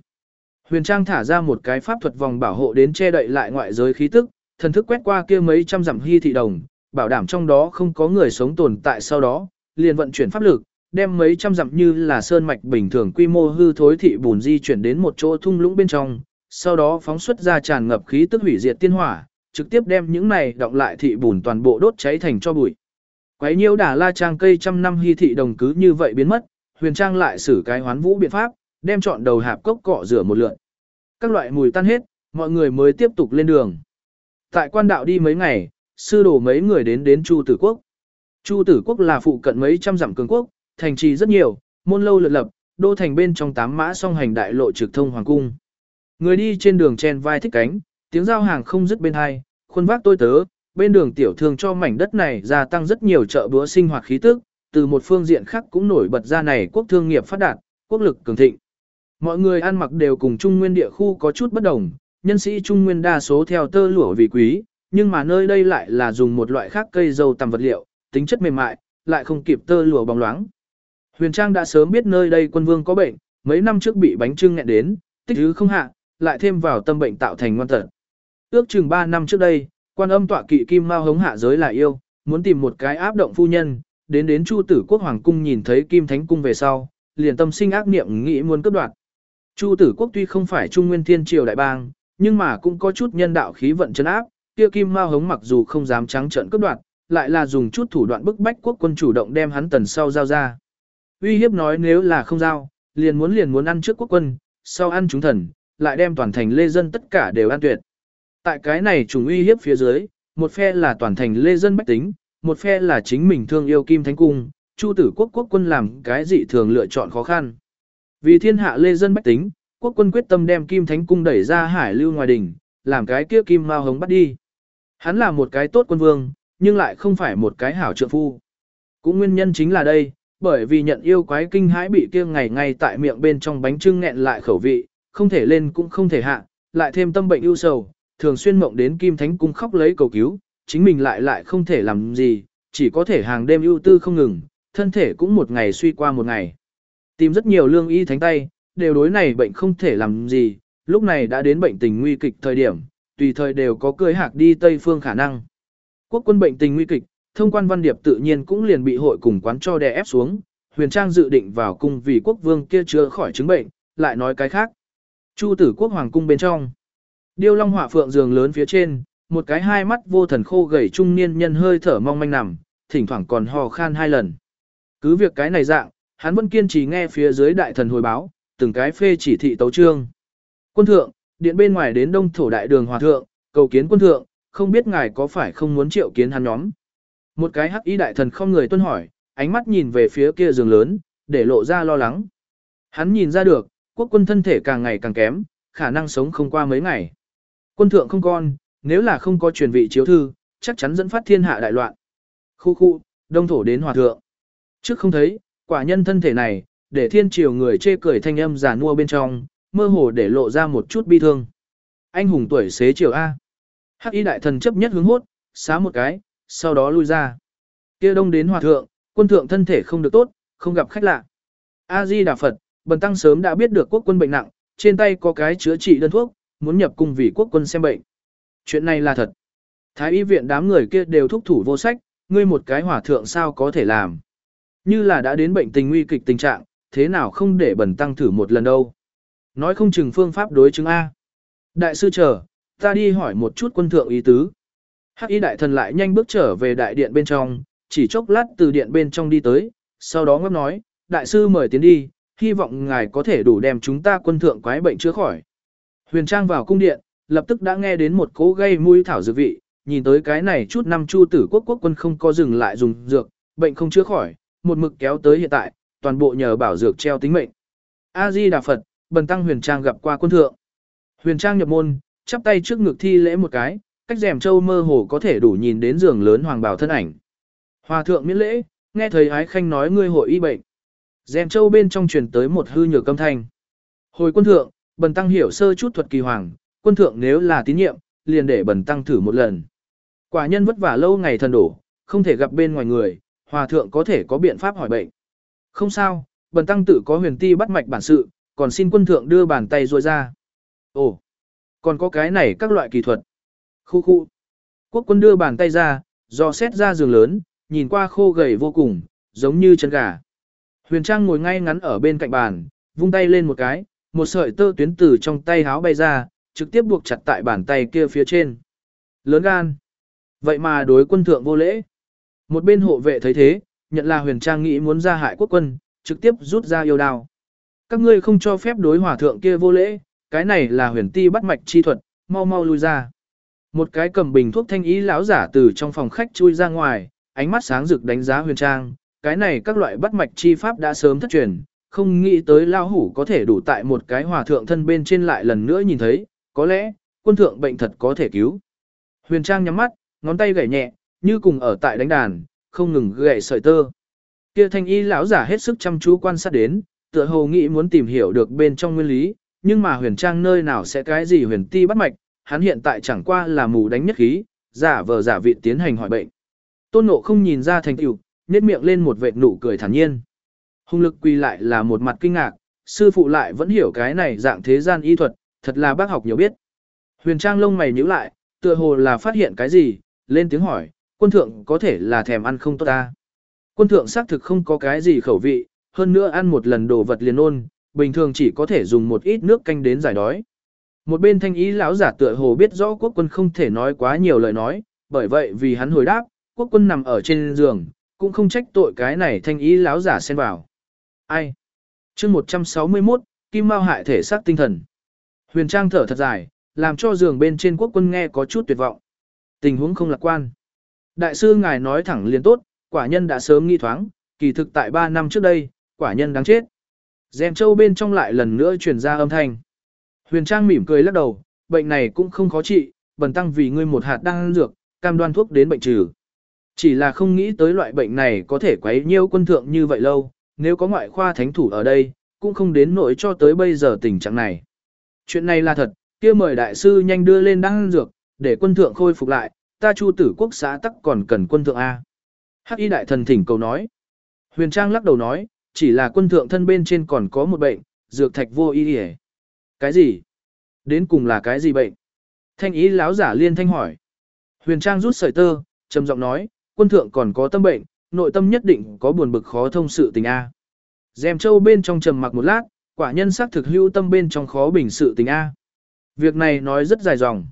Huyền Trang thả ra một cái pháp thuật vòng bảo hộ đến che đậy lại ngoại giới khí tức, thần thức quét qua kia mấy trăm dặm hy thị đồng, bảo đảm trong đó không có người sống tồn tại sau đó, liền vận chuyển pháp lực, đem mấy trăm dặm như là sơn mạch bình thường quy mô hư thối thị bùn di chuyển đến một chỗ thung lũng bên trong, sau đó phóng xuất ra tràn ngập khí tức hủy diệt tiên hỏa, trực tiếp đem những này động lại thị bùn toàn bộ đốt cháy thành cho bụi. Quấy nhiễu đả la trang cây trăm năm hy thị đồng cứ như vậy biến mất, huyền trang lại xử cái hoán vũ biện pháp, đem chọn đầu hạp cốc cọ rửa một lượt. Các loại mùi tan hết, mọi người mới tiếp tục lên đường. Tại quan đạo đi mấy ngày, sư đổ mấy người đến đến Chu Tử Quốc. Chu Tử Quốc là phụ cận mấy trăm dặm cường quốc, thành trì rất nhiều, môn lâu lượt lập, đô thành bên trong tám mã song hành đại lộ trực thông hoàng cung. Người đi trên đường chen vai thích cánh, tiếng giao hàng không dứt bên hai, khuôn vác tôi tớ, bên đường tiểu thương cho mảnh đất này gia tăng rất nhiều chợ búa sinh hoạt khí tức, từ một phương diện khác cũng nổi bật ra này quốc thương nghiệp phát đạt, quốc lực cường thịnh. Mọi người ăn mặc đều cùng Trung Nguyên địa khu có chút bất đồng, nhân sĩ Trung Nguyên đa số theo tơ lụa vì quý, nhưng mà nơi đây lại là dùng một loại khác cây dâu tầm vật liệu, tính chất mềm mại, lại không kịp tơ lụa bóng loáng. Huyền Trang đã sớm biết nơi đây quân vương có bệnh, mấy năm trước bị bánh trưng nghẹn đến, tích thứ không hạ, lại thêm vào tâm bệnh tạo thành ngoan tật. Ước chừng 3 năm trước đây, quan âm tọa kỵ kim mao hống hạ giới là yêu, muốn tìm một cái áp động phu nhân, đến đến Chu Tử Quốc hoàng cung nhìn thấy Kim Thánh cung về sau, liền tâm sinh ác niệm nghĩ muốn cướp đoạt. Chu Tử Quốc tuy không phải Trung Nguyên Thiên triều đại bang, nhưng mà cũng có chút nhân đạo khí vận chân áp, kia Kim Mao hống mặc dù không dám trắng trợn cướp đoạt, lại là dùng chút thủ đoạn bức bách quốc quân chủ động đem hắn tần sau giao ra. Uy hiếp nói nếu là không giao, liền muốn liền muốn ăn trước quốc quân, sau ăn chúng thần, lại đem toàn thành lê dân tất cả đều ăn tuyệt. Tại cái này trùng uy hiếp phía dưới, một phe là toàn thành lê dân bách tính, một phe là chính mình thương yêu Kim Thánh Cung, Chu tử quốc quốc quân làm cái gì thường lựa chọn khó khăn. Vì thiên hạ lê dân bách tính, quốc quân quyết tâm đem Kim Thánh Cung đẩy ra hải lưu ngoài đỉnh, làm cái kia Kim Mao Hống bắt đi. Hắn là một cái tốt quân vương, nhưng lại không phải một cái hảo trượng phu. Cũng nguyên nhân chính là đây, bởi vì nhận yêu quái kinh hãi bị kia ngày ngay tại miệng bên trong bánh trưng nghẹn lại khẩu vị, không thể lên cũng không thể hạ, lại thêm tâm bệnh ưu sầu, thường xuyên mộng đến Kim Thánh Cung khóc lấy cầu cứu, chính mình lại lại không thể làm gì, chỉ có thể hàng đêm ưu tư không ngừng, thân thể cũng một ngày suy qua một ngày. Tìm rất nhiều lương y thánh tay, đều đối này bệnh không thể làm gì, lúc này đã đến bệnh tình nguy kịch thời điểm, tùy thời đều có cưới hạc đi Tây Phương khả năng. Quốc quân bệnh tình nguy kịch, thông quan văn điệp tự nhiên cũng liền bị hội cùng quán cho đè ép xuống, huyền trang dự định vào cung vì quốc vương kia chữa khỏi chứng bệnh, lại nói cái khác. Chu tử quốc hoàng cung bên trong. Điêu long hỏa phượng giường lớn phía trên, một cái hai mắt vô thần khô gầy trung niên nhân hơi thở mong manh nằm, thỉnh thoảng còn hò khan hai lần. Cứ việc cái này dạng, hắn vẫn kiên trì nghe phía dưới đại thần hồi báo, từng cái phê chỉ thị tấu trương. Quân thượng, điện bên ngoài đến đông thổ đại đường hòa thượng, cầu kiến quân thượng, không biết ngài có phải không muốn triệu kiến hắn nhóm. Một cái hắc y đại thần không người tuân hỏi, ánh mắt nhìn về phía kia giường lớn, để lộ ra lo lắng. Hắn nhìn ra được, quốc quân thân thể càng ngày càng kém, khả năng sống không qua mấy ngày. Quân thượng không con, nếu là không có truyền vị chiếu thư, chắc chắn dẫn phát thiên hạ đại loạn. Khu khu, đông thổ đến hòa thượng. Trước không thấy, quả nhân thân thể này, để thiên triều người chê cười thanh âm giả nua bên trong, mơ hồ để lộ ra một chút bi thương. Anh hùng tuổi xế triều A. Hắc y đại thần chấp nhất hướng hốt, xá một cái, sau đó lui ra. kia đông đến hòa thượng, quân thượng thân thể không được tốt, không gặp khách lạ. A-di Đà Phật, bần tăng sớm đã biết được quốc quân bệnh nặng, trên tay có cái chữa trị đơn thuốc, muốn nhập cung vì quốc quân xem bệnh. Chuyện này là thật. Thái y viện đám người kia đều thúc thủ vô sách, ngươi một cái hỏa thượng sao có thể làm. Như là đã đến bệnh tình nguy kịch tình trạng, thế nào không để bẩn tăng thử một lần đâu. Nói không chừng phương pháp đối chứng A. Đại sư chờ, ta đi hỏi một chút quân thượng ý tứ. Hắc y đại thần lại nhanh bước trở về đại điện bên trong, chỉ chốc lát từ điện bên trong đi tới, sau đó ngấp nói, đại sư mời tiến đi, hy vọng ngài có thể đủ đem chúng ta quân thượng quái bệnh chữa khỏi. Huyền Trang vào cung điện, lập tức đã nghe đến một cố gây mũi thảo dược vị, nhìn tới cái này chút năm chu tử quốc quốc quân không có dừng lại dùng dược, bệnh không chữa khỏi, một mực kéo tới hiện tại, toàn bộ nhờ bảo dược treo tính mệnh. A Di Đà Phật, Bần tăng Huyền Trang gặp qua quân thượng. Huyền Trang nhập môn, chắp tay trước ngực thi lễ một cái, cách rèm châu mơ hồ có thể đủ nhìn đến giường lớn hoàng bảo thân ảnh. Hòa thượng miễn lễ, nghe thầy ái khanh nói ngươi hội y bệnh. Rèm châu bên trong truyền tới một hư nhược âm thanh. Hồi quân thượng, bần tăng hiểu sơ chút thuật kỳ hoàng, quân thượng nếu là tín nhiệm, liền để bần tăng thử một lần. Quả nhân vất vả lâu ngày thần đổ, không thể gặp bên ngoài người, hòa thượng có thể có biện pháp hỏi bệnh. Không sao, bần tăng tự có huyền ti bắt mạch bản sự, còn xin quân thượng đưa bàn tay ruôi ra. Ồ, còn có cái này các loại kỳ thuật. Khu khu. Quốc quân đưa bàn tay ra, do xét ra giường lớn, nhìn qua khô gầy vô cùng, giống như chân gà. Huyền Trang ngồi ngay ngắn ở bên cạnh bàn, vung tay lên một cái, một sợi tơ tuyến từ trong tay háo bay ra, trực tiếp buộc chặt tại bàn tay kia phía trên. Lớn gan. Vậy mà đối quân thượng vô lễ. Một bên hộ vệ thấy thế, nhận là huyền trang nghĩ muốn ra hại quốc quân, trực tiếp rút ra yêu đao. Các ngươi không cho phép đối hỏa thượng kia vô lễ, cái này là huyền ti bắt mạch chi thuật, mau mau lui ra. Một cái cầm bình thuốc thanh ý lão giả từ trong phòng khách chui ra ngoài, ánh mắt sáng rực đánh giá huyền trang, cái này các loại bắt mạch chi pháp đã sớm thất truyền, không nghĩ tới lao hủ có thể đủ tại một cái hòa thượng thân bên trên lại lần nữa nhìn thấy, có lẽ, quân thượng bệnh thật có thể cứu. Huyền trang nhắm mắt, ngón tay gảy nhẹ, như cùng ở tại đánh đàn, không ngừng gảy sợi tơ. Kia thanh y lão giả hết sức chăm chú quan sát đến, tựa hồ nghĩ muốn tìm hiểu được bên trong nguyên lý, nhưng mà huyền trang nơi nào sẽ cái gì huyền ti bắt mạch, hắn hiện tại chẳng qua là mù đánh nhất khí, giả vờ giả vị tiến hành hỏi bệnh. Tôn nộ không nhìn ra thành tựu, nét miệng lên một vệt nụ cười thản nhiên. Hung lực quy lại là một mặt kinh ngạc, sư phụ lại vẫn hiểu cái này dạng thế gian y thuật, thật là bác học nhiều biết. Huyền trang lông mày nhíu lại, tựa hồ là phát hiện cái gì, lên tiếng hỏi, quân thượng có thể là thèm ăn không tốt ta. Quân thượng xác thực không có cái gì khẩu vị, hơn nữa ăn một lần đồ vật liền ôn, bình thường chỉ có thể dùng một ít nước canh đến giải đói. Một bên thanh ý lão giả tựa hồ biết rõ quốc quân không thể nói quá nhiều lời nói, bởi vậy vì hắn hồi đáp, quốc quân nằm ở trên giường, cũng không trách tội cái này thanh ý lão giả xen vào. Ai? chương 161, Kim Mao hại thể xác tinh thần. Huyền Trang thở thật dài, làm cho giường bên trên quốc quân nghe có chút tuyệt vọng. Tình huống không lạc quan. Đại sư ngài nói thẳng liền tốt, quả nhân đã sớm nghi thoáng, kỳ thực tại 3 năm trước đây, quả nhân đáng chết. Dèm châu bên trong lại lần nữa truyền ra âm thanh. Huyền Trang mỉm cười lắc đầu, bệnh này cũng không khó trị, bần tăng vì ngươi một hạt đang dược, cam đoan thuốc đến bệnh trừ. Chỉ là không nghĩ tới loại bệnh này có thể quấy nhiêu quân thượng như vậy lâu, nếu có ngoại khoa thánh thủ ở đây, cũng không đến nỗi cho tới bây giờ tình trạng này. Chuyện này là thật, kia mời đại sư nhanh đưa lên đăng dược, để quân thượng khôi phục lại, ta chu tử quốc xã tắc còn cần quân thượng A. Hắc y đại thần thỉnh cầu nói. Huyền Trang lắc đầu nói, chỉ là quân thượng thân bên trên còn có một bệnh, dược thạch vô y hề. Cái gì? Đến cùng là cái gì bệnh? Thanh ý láo giả liên thanh hỏi. Huyền Trang rút sợi tơ, trầm giọng nói, quân thượng còn có tâm bệnh, nội tâm nhất định có buồn bực khó thông sự tình A. Dèm châu bên trong trầm mặc một lát, quả nhân xác thực hữu tâm bên trong khó bình sự tình A. Việc này nói rất dài dòng.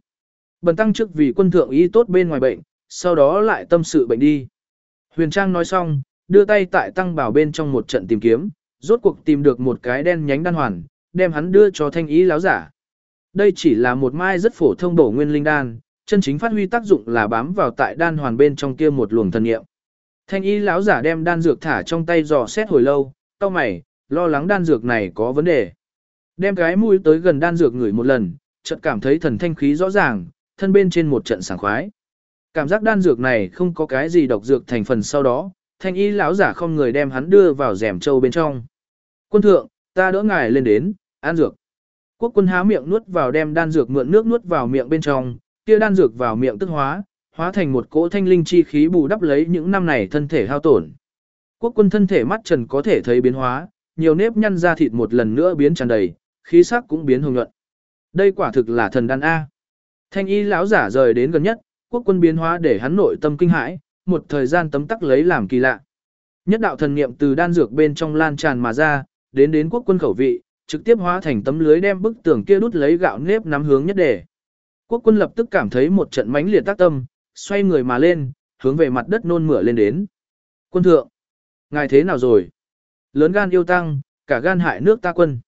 Bần tăng trước vì quân thượng y tốt bên ngoài bệnh, sau đó lại tâm sự bệnh đi. Huyền Trang nói xong, đưa tay tại tăng bảo bên trong một trận tìm kiếm, rốt cuộc tìm được một cái đen nhánh đan hoàn, đem hắn đưa cho thanh ý láo giả. Đây chỉ là một mai rất phổ thông bổ nguyên linh đan, chân chính phát huy tác dụng là bám vào tại đan hoàn bên trong kia một luồng thần niệm. Thanh y lão giả đem đan dược thả trong tay dò xét hồi lâu, cau mày, lo lắng đan dược này có vấn đề. Đem cái mũi tới gần đan dược ngửi một lần, chợt cảm thấy thần thanh khí rõ ràng, thân bên trên một trận sảng khoái. Cảm giác đan dược này không có cái gì độc dược thành phần sau đó, thanh y lão giả không người đem hắn đưa vào rèm châu bên trong. Quân thượng, ta đỡ ngài lên đến, ăn dược. Quốc quân há miệng nuốt vào đem đan dược mượn nước nuốt vào miệng bên trong, kia đan dược vào miệng tức hóa, hóa thành một cỗ thanh linh chi khí bù đắp lấy những năm này thân thể hao tổn. Quốc quân thân thể mắt trần có thể thấy biến hóa, nhiều nếp nhăn da thịt một lần nữa biến tràn đầy, khí sắc cũng biến hồng nhuận. Đây quả thực là thần đan A. Thanh y lão giả rời đến gần nhất, quốc quân biến hóa để hắn nội tâm kinh hãi, một thời gian tấm tắc lấy làm kỳ lạ. Nhất đạo thần niệm từ đan dược bên trong lan tràn mà ra, đến đến quốc quân khẩu vị, trực tiếp hóa thành tấm lưới đem bức tường kia đút lấy gạo nếp nắm hướng nhất để. Quốc quân lập tức cảm thấy một trận mãnh liệt tác tâm, xoay người mà lên, hướng về mặt đất nôn mửa lên đến. Quân thượng, ngài thế nào rồi? Lớn gan yêu tăng, cả gan hại nước ta quân.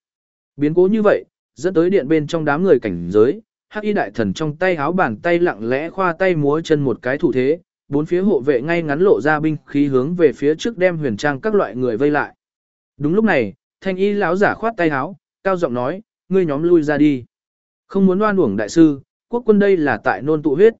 Biến cố như vậy, dẫn tới điện bên trong đám người cảnh giới, hắc y đại thần trong tay háo bàn tay lặng lẽ khoa tay múa chân một cái thủ thế, bốn phía hộ vệ ngay ngắn lộ ra binh khí hướng về phía trước đem huyền trang các loại người vây lại. Đúng lúc này, thanh y lão giả khoát tay háo, cao giọng nói, ngươi nhóm lui ra đi. Không muốn oan uổng đại sư, quốc quân đây là tại nôn tụ huyết.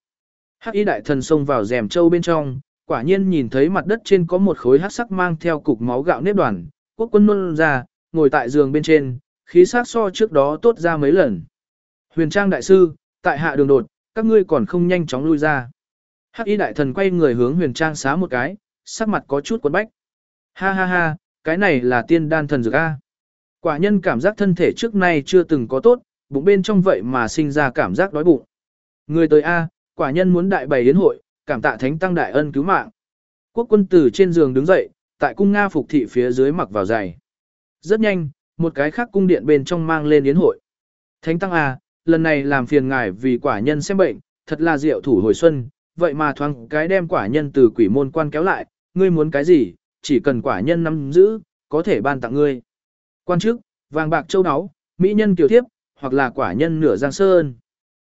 Hắc y đại thần xông vào rèm châu bên trong, quả nhiên nhìn thấy mặt đất trên có một khối hắc sắc mang theo cục máu gạo nếp đoàn, quốc quân nôn ra, ngồi tại giường bên trên, khí sắc so trước đó tốt ra mấy lần. Huyền trang đại sư, tại hạ đường đột, các ngươi còn không nhanh chóng lui ra. Hắc y đại thần quay người hướng huyền trang xá một cái, sắc mặt có chút quấn bách. Ha ha ha, cái này là tiên đan thần dược A. Quả nhân cảm giác thân thể trước nay chưa từng có tốt, bụng bên trong vậy mà sinh ra cảm giác đói bụng. Người tới A, quả nhân muốn đại bày yến hội, cảm tạ thánh tăng đại ân cứu mạng. Quốc quân tử trên giường đứng dậy, tại cung Nga phục thị phía dưới mặc vào giày. Rất nhanh, một cái khác cung điện bên trong mang lên yến hội. Thánh tăng A, lần này làm phiền ngài vì quả nhân xem bệnh, thật là diệu thủ hồi xuân, vậy mà thoáng cái đem quả nhân từ quỷ môn quan kéo lại, ngươi muốn cái gì, chỉ cần quả nhân nắm giữ, có thể ban tặng ngươi. Quan chức, vàng bạc châu áo, mỹ nhân kiều thiếp, hoặc là quả nhân nửa giang sơn.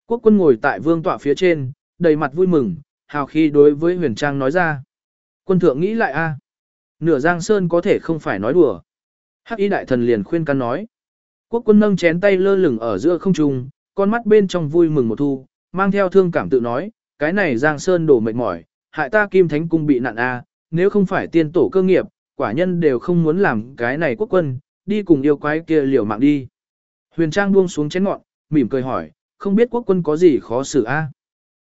Quốc quân ngồi tại vương tọa phía trên, đầy mặt vui mừng, hào khi đối với huyền trang nói ra. Quân thượng nghĩ lại a à, Nửa giang sơn có thể không phải nói đùa. Hắc y đại thần liền khuyên can nói. Quốc quân nâng chén tay lơ lửng ở giữa không trung, con mắt bên trong vui mừng một thu, mang theo thương cảm tự nói, cái này giang sơn đổ mệt mỏi, hại ta kim thánh cung bị nạn a à, nếu không phải tiên tổ cơ nghiệp, quả nhân đều không muốn làm cái này quốc quân, đi cùng yêu quái kia liều mạng đi. Huyền Trang buông xuống chén ngọn, mỉm cười hỏi, không biết quốc quân có gì khó xử a?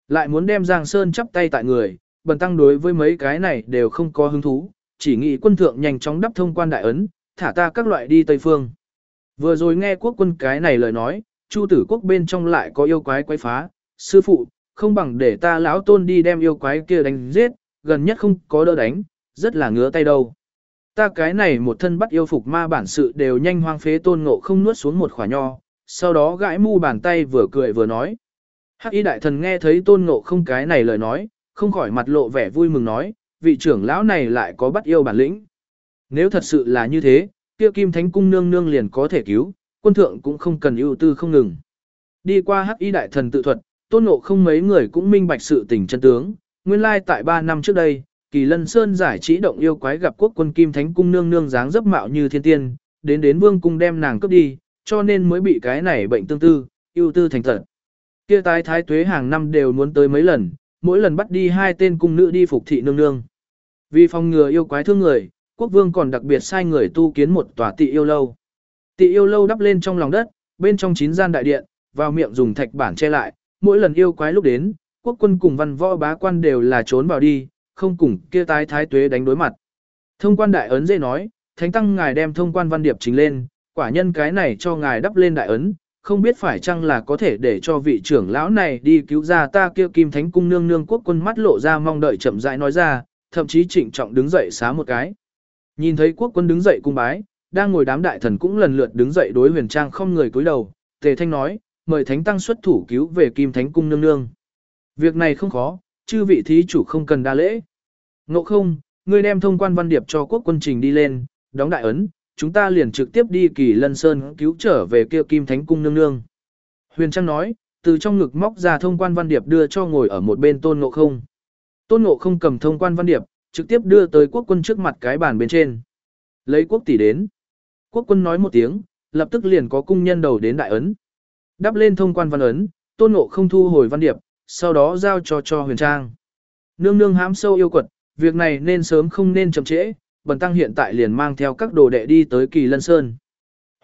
Lại muốn đem Giang Sơn chắp tay tại người, bần tăng đối với mấy cái này đều không có hứng thú, chỉ nghĩ quân thượng nhanh chóng đắp thông quan đại ấn, thả ta các loại đi Tây Phương. Vừa rồi nghe quốc quân cái này lời nói, Chu tử quốc bên trong lại có yêu quái quái phá, sư phụ, không bằng để ta lão tôn đi đem yêu quái kia đánh giết, gần nhất không có đỡ đánh, rất là ngứa tay đâu. Ta cái này một thân bắt yêu phục ma bản sự đều nhanh hoang phế tôn ngộ không nuốt xuống một khỏa nho, sau đó gãi mu bàn tay vừa cười vừa nói. Hắc y đại thần nghe thấy tôn ngộ không cái này lời nói, không khỏi mặt lộ vẻ vui mừng nói, vị trưởng lão này lại có bắt yêu bản lĩnh. Nếu thật sự là như thế, kia kim thánh cung nương nương liền có thể cứu, quân thượng cũng không cần ưu tư không ngừng. Đi qua hắc y đại thần tự thuật, tôn ngộ không mấy người cũng minh bạch sự tình chân tướng, nguyên lai tại 3 năm trước đây, kỳ lân sơn giải trí động yêu quái gặp quốc quân kim thánh cung nương nương dáng dấp mạo như thiên tiên, đến đến vương cung đem nàng cướp đi, cho nên mới bị cái này bệnh tương tư, ưu tư thành tật. Kia tái thái tuế hàng năm đều muốn tới mấy lần, mỗi lần bắt đi hai tên cung nữ đi phục thị nương nương. Vì phòng ngừa yêu quái thương người, quốc vương còn đặc biệt sai người tu kiến một tòa tị yêu lâu. Tị yêu lâu đắp lên trong lòng đất, bên trong chín gian đại điện, vào miệng dùng thạch bản che lại, mỗi lần yêu quái lúc đến, quốc quân cùng văn võ bá quan đều là trốn vào đi, không cùng kia tái thái tuế đánh đối mặt. Thông quan đại ấn dễ nói, thánh tăng ngài đem thông quan văn điệp chính lên, quả nhân cái này cho ngài đắp lên đại ấn, không biết phải chăng là có thể để cho vị trưởng lão này đi cứu ra ta kia kim thánh cung nương nương quốc quân mắt lộ ra mong đợi chậm rãi nói ra, thậm chí trịnh trọng đứng dậy xá một cái. Nhìn thấy quốc quân đứng dậy cung bái, đang ngồi đám đại thần cũng lần lượt đứng dậy đối huyền trang không người cúi đầu, tề thanh nói, mời thánh tăng xuất thủ cứu về kim thánh cung nương nương. Việc này không khó, chư vị thí chủ không cần đa lễ. Ngộ không, ngươi đem thông quan văn điệp cho quốc quân trình đi lên, đóng đại ấn, chúng ta liền trực tiếp đi kỳ lân sơn cứu trở về kia kim thánh cung nương nương. Huyền Trang nói, từ trong ngực móc ra thông quan văn điệp đưa cho ngồi ở một bên tôn ngộ không. Tôn ngộ không cầm thông quan văn điệp, trực tiếp đưa tới quốc quân trước mặt cái bàn bên trên. Lấy quốc tỷ đến. Quốc quân nói một tiếng, lập tức liền có cung nhân đầu đến đại ấn. Đắp lên thông quan văn ấn, tôn ngộ không thu hồi văn điệp, sau đó giao cho cho huyền trang. Nương nương hám sâu yêu quật, việc này nên sớm không nên chậm trễ, bần tăng hiện tại liền mang theo các đồ đệ đi tới kỳ lân sơn.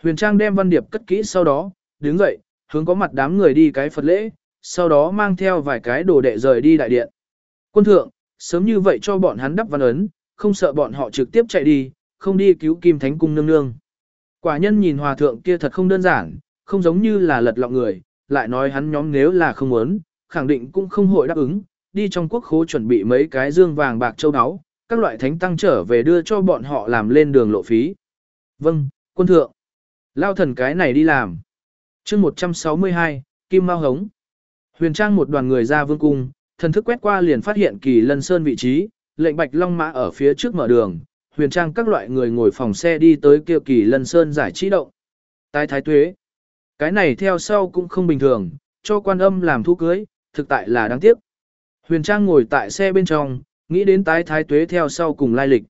Huyền trang đem văn điệp cất kỹ sau đó, đứng dậy, hướng có mặt đám người đi cái Phật lễ, sau đó mang theo vài cái đồ đệ rời đi đại điện. Quân thượng, sớm như vậy cho bọn hắn đắp văn ấn, không sợ bọn họ trực tiếp chạy đi, không đi cứu Kim Thánh Cung nương nương. Quả nhân nhìn hòa thượng kia thật không đơn giản, không giống như là lật lọng người, lại nói hắn nhóm nếu là không muốn, khẳng định cũng không hội đáp ứng, đi trong quốc khố chuẩn bị mấy cái dương vàng bạc châu áo, các loại thánh tăng trở về đưa cho bọn họ làm lên đường lộ phí. Vâng, quân thượng. Lao thần cái này đi làm. chương 162, Kim Mao Hống. Huyền Trang một đoàn người ra vương cung, thần thức quét qua liền phát hiện kỳ lân sơn vị trí, lệnh bạch long mã ở phía trước mở đường. Huyền Trang các loại người ngồi phòng xe đi tới kêu kỳ lân sơn giải trí động. Tái thái tuế. Cái này theo sau cũng không bình thường, cho quan âm làm thu cưới, thực tại là đáng tiếc. Huyền Trang ngồi tại xe bên trong, nghĩ đến tái thái tuế theo sau cùng lai lịch.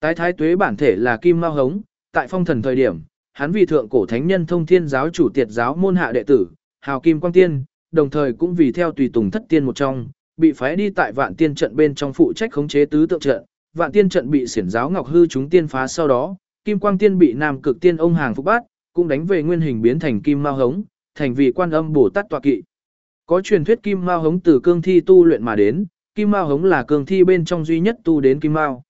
Tái thái tuế bản thể là Kim Mao Hống, tại phong thần thời điểm, hắn vì thượng cổ thánh nhân thông thiên giáo chủ tiệt giáo môn hạ đệ tử, hào Kim Quang Tiên, đồng thời cũng vì theo tùy tùng thất tiên một trong, bị phái đi tại vạn tiên trận bên trong phụ trách khống chế tứ tượng trận. Vạn tiên trận bị xiển giáo ngọc hư chúng tiên phá sau đó, Kim Quang Tiên bị Nam Cực Tiên ông hàng phục bát, cũng đánh về nguyên hình biến thành Kim Mao Hống, thành vị quan âm Bồ Tát tọa kỵ. Có truyền thuyết Kim Mao Hống từ cương thi tu luyện mà đến, Kim Mao hống là cương thi bên trong duy nhất tu đến Kim Mao.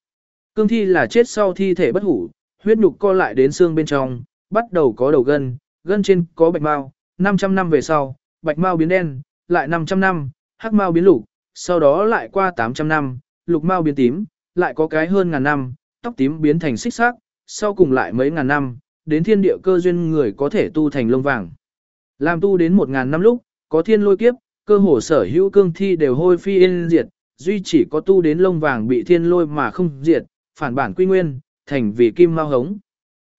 Cương thi là chết sau thi thể bất hủ, huyết nhục co lại đến xương bên trong, bắt đầu có đầu gân, gân trên có bạch mao, 500 năm về sau, bạch mao biến đen, lại 500 năm, hắc mao biến lục, sau đó lại qua 800 năm, lục mao biến tím, lại có cái hơn ngàn năm, tóc tím biến thành xích sắc, sau cùng lại mấy ngàn năm, đến thiên địa cơ duyên người có thể tu thành lông vàng. Làm tu đến một ngàn năm lúc, có thiên lôi kiếp, cơ hồ sở hữu cương thi đều hôi phi yên diệt, duy chỉ có tu đến lông vàng bị thiên lôi mà không diệt, phản bản quy nguyên, thành vì kim mao hống.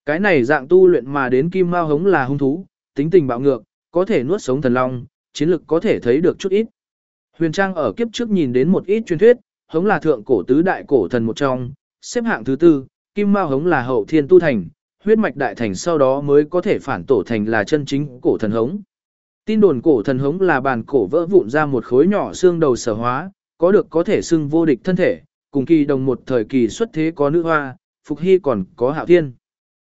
Cái này dạng tu luyện mà đến kim mao hống là hung thú, tính tình bạo ngược, có thể nuốt sống thần long, chiến lực có thể thấy được chút ít. Huyền Trang ở kiếp trước nhìn đến một ít truyền thuyết, hống là thượng cổ tứ đại cổ thần một trong, xếp hạng thứ tư, kim mao hống là hậu thiên tu thành, huyết mạch đại thành sau đó mới có thể phản tổ thành là chân chính cổ thần hống. Tin đồn cổ thần hống là bàn cổ vỡ vụn ra một khối nhỏ xương đầu sở hóa, có được có thể xưng vô địch thân thể, cùng kỳ đồng một thời kỳ xuất thế có nữ hoa, Phục Hy còn có Hạo Thiên.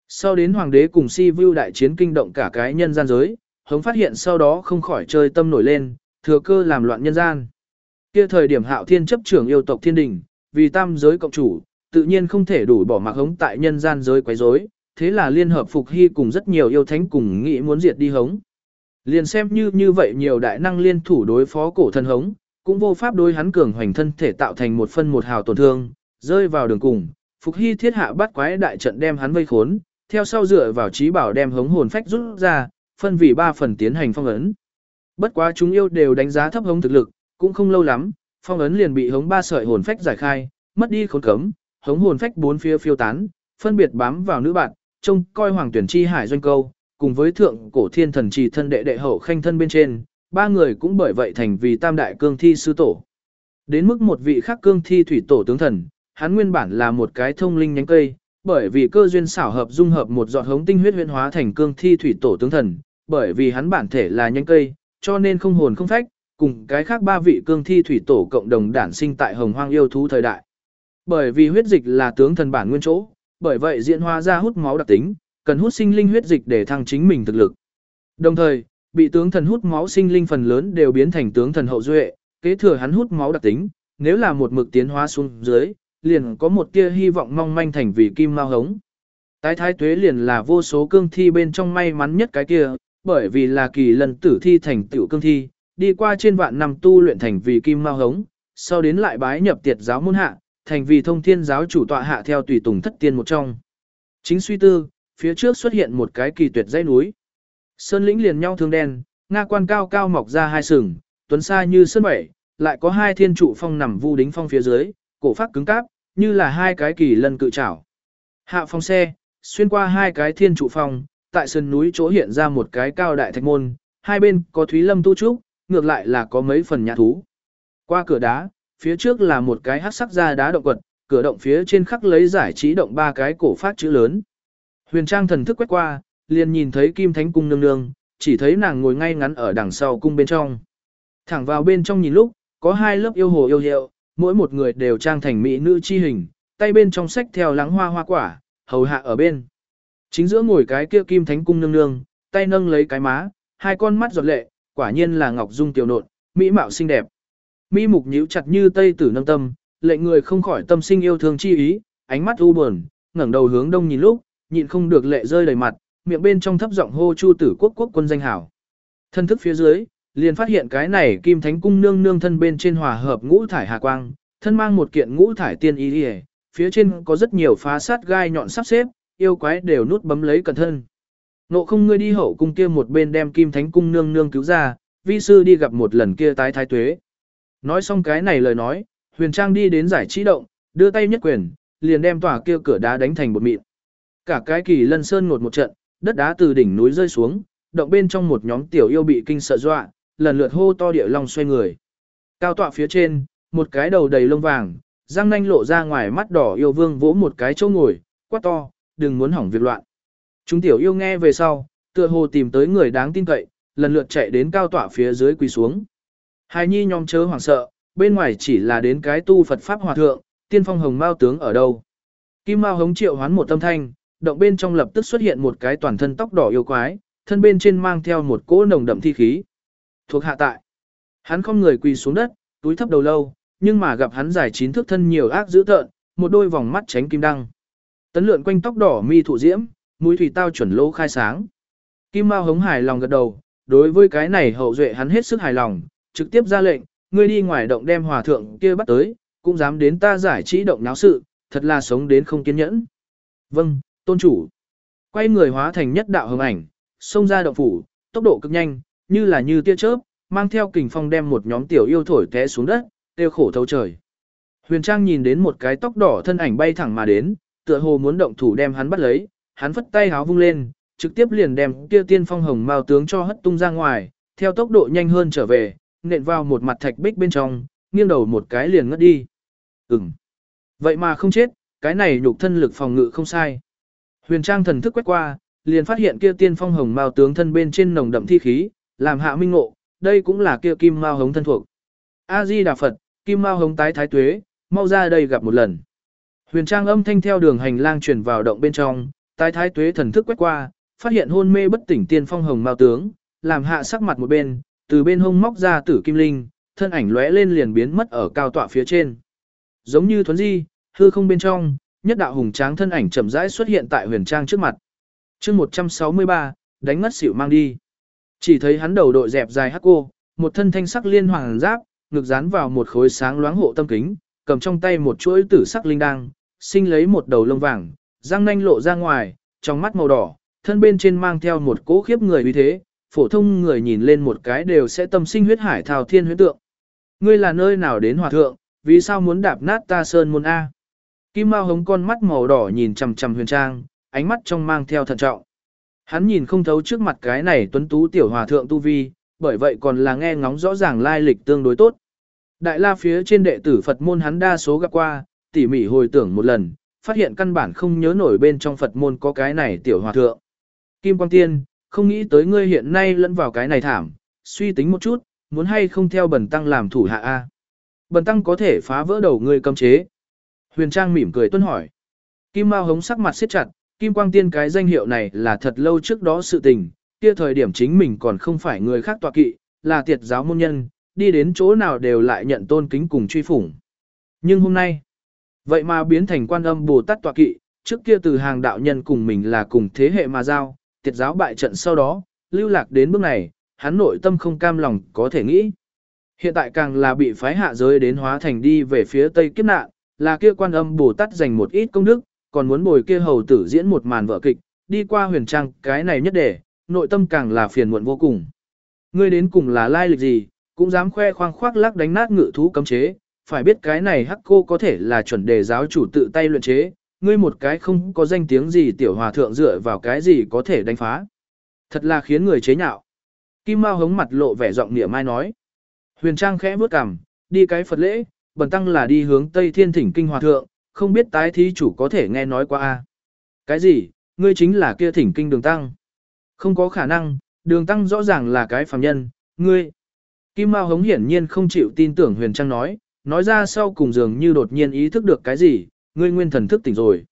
Sau đến hoàng đế cùng Si Vu đại chiến kinh động cả cái nhân gian giới, hống phát hiện sau đó không khỏi chơi tâm nổi lên, thừa cơ làm loạn nhân gian. Kia thời điểm Hạo Thiên chấp trưởng yêu tộc thiên đình, vì tam giới cộng chủ, tự nhiên không thể đủ bỏ mặc hống tại nhân gian giới quấy rối, thế là liên hợp Phục Hy cùng rất nhiều yêu thánh cùng nghĩ muốn diệt đi hống. Liền xem như như vậy nhiều đại năng liên thủ đối phó cổ thần hống, cũng vô pháp đối hắn cường hoành thân thể tạo thành một phân một hào tổn thương, rơi vào đường cùng, Phục Hy thiết hạ bắt quái đại trận đem hắn vây khốn, theo sau dựa vào trí bảo đem hống hồn phách rút ra, phân vì ba phần tiến hành phong ấn. Bất quá chúng yêu đều đánh giá thấp hống thực lực, cũng không lâu lắm, phong ấn liền bị hống ba sợi hồn phách giải khai, mất đi khốn cấm, hống hồn phách bốn phía phiêu tán, phân biệt bám vào nữ bạn, trông coi hoàng tuyển chi hải doanh câu, cùng với thượng cổ thiên thần trì thân đệ đệ hậu khanh thân bên trên, ba người cũng bởi vậy thành vì tam đại cương thi sư tổ. Đến mức một vị khác cương thi thủy tổ tướng thần, hắn nguyên bản là một cái thông linh nhánh cây, bởi vì cơ duyên xảo hợp dung hợp một giọt hống tinh huyết huyễn hóa thành cương thi thủy tổ tướng thần, bởi vì hắn bản thể là nhánh cây, cho nên không hồn không phách, cùng cái khác ba vị cương thi thủy tổ cộng đồng đản sinh tại hồng hoang yêu thú thời đại. Bởi vì huyết dịch là tướng thần bản nguyên chỗ, bởi vậy diễn hóa ra hút máu đặc tính, cần hút sinh linh huyết dịch để thăng chính mình thực lực. Đồng thời, bị tướng thần hút máu sinh linh phần lớn đều biến thành tướng thần hậu duệ, kế thừa hắn hút máu đặc tính, nếu là một mực tiến hóa xuống dưới, liền có một tia hy vọng mong manh thành vì kim mao hống. Tái thái tuế liền là vô số cương thi bên trong may mắn nhất cái kia, bởi vì là kỳ lần tử thi thành tiểu cương thi, đi qua trên vạn năm tu luyện thành vì kim mao hống, sau đến lại bái nhập tiệt giáo môn hạ, thành vì thông thiên giáo chủ tọa hạ theo tùy tùng thất tiên một trong. Chính suy tư, phía trước xuất hiện một cái kỳ tuyệt dãy núi. Sơn lĩnh liền nhau thương đen, nga quan cao cao mọc ra hai sừng, tuấn xa như sơn bảy, lại có hai thiên trụ phong nằm vu đính phong phía dưới, cổ phát cứng cáp, như là hai cái kỳ lân cự trảo. Hạ phong xe, xuyên qua hai cái thiên trụ phong, tại sườn núi chỗ hiện ra một cái cao đại thạch môn, hai bên có thúy lâm tu trúc, ngược lại là có mấy phần nhà thú. Qua cửa đá, phía trước là một cái hắc sắc ra đá động quật, cửa động phía trên khắc lấy giải trí động ba cái cổ phát chữ lớn. Huyền Trang thần thức quét qua, liền nhìn thấy Kim Thánh cung nương nương, chỉ thấy nàng ngồi ngay ngắn ở đằng sau cung bên trong. Thẳng vào bên trong nhìn lúc, có hai lớp yêu hồ yêu hiệu, mỗi một người đều trang thành mỹ nữ chi hình, tay bên trong sách theo lắng hoa hoa quả, hầu hạ ở bên. Chính giữa ngồi cái kia Kim Thánh cung nương nương, tay nâng lấy cái má, hai con mắt giọt lệ, quả nhiên là ngọc dung tiểu nộn, mỹ mạo xinh đẹp. Mỹ mục nhíu chặt như tây tử nâng tâm, lệnh người không khỏi tâm sinh yêu thương chi ý, ánh mắt u buồn, ngẩng đầu hướng đông nhìn lúc, nhịn không được lệ rơi đầy mặt, miệng bên trong thấp giọng hô Chu Tử Quốc quốc quân danh hảo. Thân thức phía dưới, liền phát hiện cái này Kim Thánh cung nương nương thân bên trên hòa hợp ngũ thải hà quang, thân mang một kiện ngũ thải tiên y, phía trên có rất nhiều phá sát gai nhọn sắp xếp, yêu quái đều nút bấm lấy cẩn thân. Nộ không ngươi đi hậu cung kia một bên đem Kim Thánh cung nương nương cứu ra, vi sư đi gặp một lần kia tái thái tuế. Nói xong cái này lời nói, Huyền Trang đi đến giải trí động, đưa tay nhất quyền, liền đem tòa kia cửa đá đánh thành một mịn. Cả cái kỳ lân sơn ngột một trận, đất đá từ đỉnh núi rơi xuống, động bên trong một nhóm tiểu yêu bị kinh sợ dọa, lần lượt hô to địa long xoay người. Cao tọa phía trên, một cái đầu đầy lông vàng, răng nanh lộ ra ngoài mắt đỏ yêu vương vỗ một cái chỗ ngồi, quát to, đừng muốn hỏng việc loạn. Chúng tiểu yêu nghe về sau, tựa hồ tìm tới người đáng tin cậy, lần lượt chạy đến cao tọa phía dưới quỳ xuống. Hài nhi nhóm chớ hoảng sợ, bên ngoài chỉ là đến cái tu Phật Pháp Hòa Thượng, tiên phong hồng mao tướng ở đâu. Kim Mao hống triệu hoán một tâm thanh, động bên trong lập tức xuất hiện một cái toàn thân tóc đỏ yêu quái, thân bên trên mang theo một cỗ nồng đậm thi khí. Thuộc hạ tại. Hắn không người quỳ xuống đất, túi thấp đầu lâu, nhưng mà gặp hắn giải chín thước thân nhiều ác dữ tợn, một đôi vòng mắt tránh kim đăng. Tấn lượn quanh tóc đỏ mi thụ diễm, mũi thủy tao chuẩn lỗ khai sáng. Kim Mao hống hài lòng gật đầu, đối với cái này hậu duệ hắn hết sức hài lòng, trực tiếp ra lệnh, ngươi đi ngoài động đem hòa thượng kia bắt tới, cũng dám đến ta giải trí động náo sự, thật là sống đến không kiên nhẫn. Vâng, tôn chủ. Quay người hóa thành nhất đạo hồng ảnh, xông ra động phủ, tốc độ cực nhanh, như là như tia chớp, mang theo kình phong đem một nhóm tiểu yêu thổi té xuống đất, tiêu khổ thấu trời. Huyền Trang nhìn đến một cái tóc đỏ thân ảnh bay thẳng mà đến, tựa hồ muốn động thủ đem hắn bắt lấy, hắn phất tay háo vung lên, trực tiếp liền đem kia tiên phong hồng mao tướng cho hất tung ra ngoài, theo tốc độ nhanh hơn trở về, nện vào một mặt thạch bích bên trong, nghiêng đầu một cái liền ngất đi. Ừm. Vậy mà không chết, cái này nhục thân lực phòng ngự không sai. Huyền Trang thần thức quét qua, liền phát hiện kia tiên phong hồng mao tướng thân bên trên nồng đậm thi khí, làm hạ minh ngộ, đây cũng là kia kim mao hống thân thuộc. A Di Đà Phật, kim mao hống tái thái tuế, mau ra đây gặp một lần. Huyền trang âm thanh theo đường hành lang truyền vào động bên trong, tái thái tuế thần thức quét qua, phát hiện hôn mê bất tỉnh tiên phong hồng mao tướng, làm hạ sắc mặt một bên, từ bên hông móc ra tử kim linh, thân ảnh lóe lên liền biến mất ở cao tọa phía trên. Giống như thuấn di, hư không bên trong, nhất đạo hùng tráng thân ảnh chậm rãi xuất hiện tại huyền trang trước mặt. chương 163, đánh ngất xỉu mang đi. Chỉ thấy hắn đầu đội dẹp dài hắc cô, một thân thanh sắc liên hoàng giáp, ngực dán vào một khối sáng loáng hộ tâm kính, cầm trong tay một chuỗi tử sắc linh đăng, sinh lấy một đầu lông vàng, răng nanh lộ ra ngoài, trong mắt màu đỏ, thân bên trên mang theo một cỗ khiếp người uy thế, phổ thông người nhìn lên một cái đều sẽ tâm sinh huyết hải thao thiên huyết tượng. Ngươi là nơi nào đến hòa thượng, vì sao muốn đạp nát ta sơn môn A? Kim Mao hống con mắt màu đỏ nhìn chằm chằm huyền trang, ánh mắt trong mang theo thận trọng. Hắn nhìn không thấu trước mặt cái này tuấn tú tiểu hòa thượng tu vi, bởi vậy còn là nghe ngóng rõ ràng lai lịch tương đối tốt. Đại la phía trên đệ tử Phật môn hắn đa số gặp qua, tỉ mỉ hồi tưởng một lần, phát hiện căn bản không nhớ nổi bên trong Phật môn có cái này tiểu hòa thượng. Kim Quang Tiên, không nghĩ tới ngươi hiện nay lẫn vào cái này thảm, suy tính một chút, muốn hay không theo bần tăng làm thủ hạ A. Bần tăng có thể phá vỡ đầu ngươi cấm chế. Huyền Trang mỉm cười tuân hỏi. Kim Mao hống sắc mặt siết chặt, Kim Quang Tiên cái danh hiệu này là thật lâu trước đó sự tình, kia thời điểm chính mình còn không phải người khác tọa kỵ, là tiệt giáo môn nhân, đi đến chỗ nào đều lại nhận tôn kính cùng truy phủng. Nhưng hôm nay, vậy mà biến thành quan âm Bồ Tát tọa kỵ, trước kia từ hàng đạo nhân cùng mình là cùng thế hệ mà giao, tiệt giáo bại trận sau đó, lưu lạc đến bước này, hắn nội tâm không cam lòng có thể nghĩ. Hiện tại càng là bị phái hạ giới đến hóa thành đi về phía tây kiếp nạn, là kia quan âm Bồ Tát dành một ít công đức, còn muốn bồi kia hầu tử diễn một màn vợ kịch, đi qua huyền trang, cái này nhất để, nội tâm càng là phiền muộn vô cùng. Ngươi đến cùng là lai lịch gì, cũng dám khoe khoang khoác lác đánh nát ngự thú cấm chế, phải biết cái này hắc cô có thể là chuẩn đề giáo chủ tự tay luyện chế, ngươi một cái không có danh tiếng gì tiểu hòa thượng dựa vào cái gì có thể đánh phá. Thật là khiến người chế nhạo. Kim Mao hống mặt lộ vẻ giọng nghĩa mai nói. Huyền Trang khẽ bước cằm, đi cái Phật lễ, bần tăng là đi hướng Tây Thiên Thỉnh Kinh Hòa Thượng, không biết tái thí chủ có thể nghe nói qua a Cái gì, ngươi chính là kia Thỉnh Kinh Đường Tăng. Không có khả năng, Đường Tăng rõ ràng là cái phàm nhân, ngươi. Kim Mao hống hiển nhiên không chịu tin tưởng Huyền Trang nói, nói ra sau cùng dường như đột nhiên ý thức được cái gì, ngươi nguyên thần thức tỉnh rồi.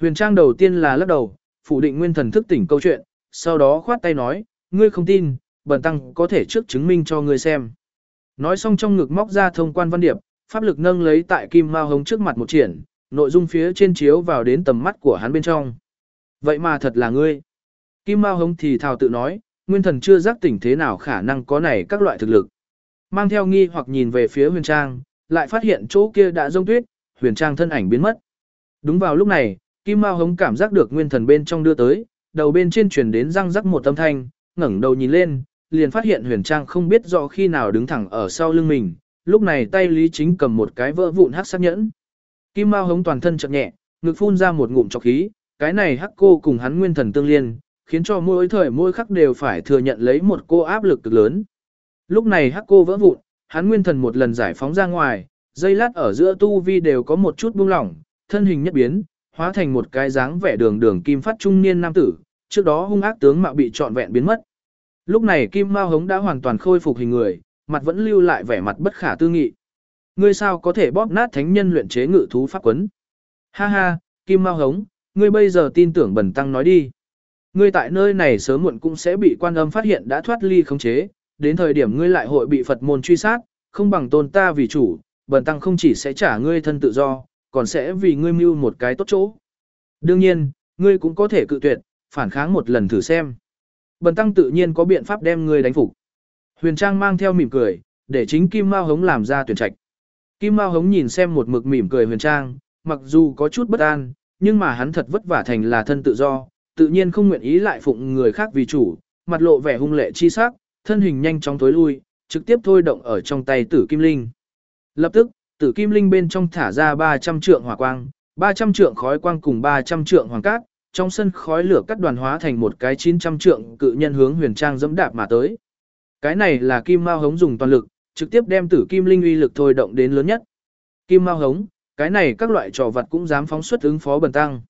Huyền Trang đầu tiên là lắc đầu, phủ định nguyên thần thức tỉnh câu chuyện, sau đó khoát tay nói, ngươi không tin, bần tăng có thể trước chứng minh cho ngươi xem. Nói xong trong ngực móc ra thông quan văn điệp, pháp lực nâng lấy tại kim mao hống trước mặt một triển, nội dung phía trên chiếu vào đến tầm mắt của hắn bên trong. Vậy mà thật là ngươi. Kim mao hống thì thào tự nói, nguyên thần chưa giác tỉnh thế nào khả năng có này các loại thực lực. Mang theo nghi hoặc nhìn về phía huyền trang, lại phát hiện chỗ kia đã rông tuyết, huyền trang thân ảnh biến mất. Đúng vào lúc này, Kim Mao Hống cảm giác được nguyên thần bên trong đưa tới, đầu bên trên truyền đến răng rắc một âm thanh, ngẩng đầu nhìn lên, liền phát hiện huyền trang không biết rõ khi nào đứng thẳng ở sau lưng mình, lúc này tay Lý Chính cầm một cái vỡ vụn hắc sắc nhẫn. Kim Mao Hống toàn thân chợt nhẹ, ngực phun ra một ngụm trọc khí, cái này hắc cô cùng hắn nguyên thần tương liên, khiến cho mỗi thời mỗi khắc đều phải thừa nhận lấy một cô áp lực cực lớn. Lúc này hắc cô vỡ vụn, hắn nguyên thần một lần giải phóng ra ngoài, dây lát ở giữa tu vi đều có một chút buông lỏng, thân hình nhất biến, hóa thành một cái dáng vẻ đường đường kim phát trung niên nam tử, trước đó hung ác tướng mạo bị trọn vẹn biến mất. Lúc này Kim Mao Hống đã hoàn toàn khôi phục hình người, mặt vẫn lưu lại vẻ mặt bất khả tư nghị. Ngươi sao có thể bóp nát thánh nhân luyện chế ngự thú pháp quấn? Ha ha, Kim Mao Hống, ngươi bây giờ tin tưởng bần tăng nói đi. Ngươi tại nơi này sớm muộn cũng sẽ bị quan âm phát hiện đã thoát ly khống chế, đến thời điểm ngươi lại hội bị Phật môn truy sát, không bằng tôn ta vì chủ, bần tăng không chỉ sẽ trả ngươi thân tự do, còn sẽ vì ngươi mưu một cái tốt chỗ. Đương nhiên, ngươi cũng có thể cự tuyệt, phản kháng một lần thử xem. Bần tăng tự nhiên có biện pháp đem ngươi đánh phục. Huyền Trang mang theo mỉm cười, để chính Kim Mao Hống làm ra tuyển trạch. Kim Mao Hống nhìn xem một mực mỉm cười Huyền Trang, mặc dù có chút bất an, nhưng mà hắn thật vất vả thành là thân tự do, tự nhiên không nguyện ý lại phụng người khác vì chủ, mặt lộ vẻ hung lệ chi sắc, thân hình nhanh chóng tối lui, trực tiếp thôi động ở trong tay Tử Kim Linh. Lập tức, Tử Kim Linh bên trong thả ra 300 trượng hỏa quang, 300 trượng khói quang cùng 300 trượng hoàng cát, trong sân khói lửa cắt đoàn hóa thành một cái 900 trượng cự nhân hướng huyền trang dẫm đạp mà tới. Cái này là kim mao hống dùng toàn lực, trực tiếp đem tử kim linh uy lực thôi động đến lớn nhất. Kim mao hống, cái này các loại trò vật cũng dám phóng xuất ứng phó bần tăng.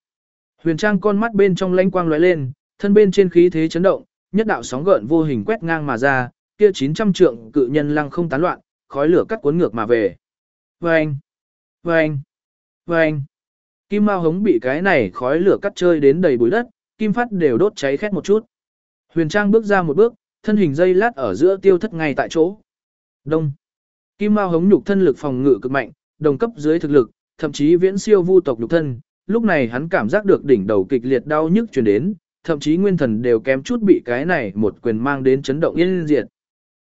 Huyền trang con mắt bên trong lanh quang lóe lên, thân bên trên khí thế chấn động, nhất đạo sóng gợn vô hình quét ngang mà ra, kia 900 trượng cự nhân lăng không tán loạn, khói lửa cắt cuốn ngược mà về. Vâng! Vâng! Vâng! Kim Mao hống bị cái này khói lửa cắt chơi đến đầy bụi đất, kim phát đều đốt cháy khét một chút. Huyền Trang bước ra một bước, thân hình dây lát ở giữa tiêu thất ngay tại chỗ. Đông. Kim Mao hống nhục thân lực phòng ngự cực mạnh, đồng cấp dưới thực lực, thậm chí viễn siêu vu tộc nhục thân, lúc này hắn cảm giác được đỉnh đầu kịch liệt đau nhức truyền đến, thậm chí nguyên thần đều kém chút bị cái này một quyền mang đến chấn động yên diệt.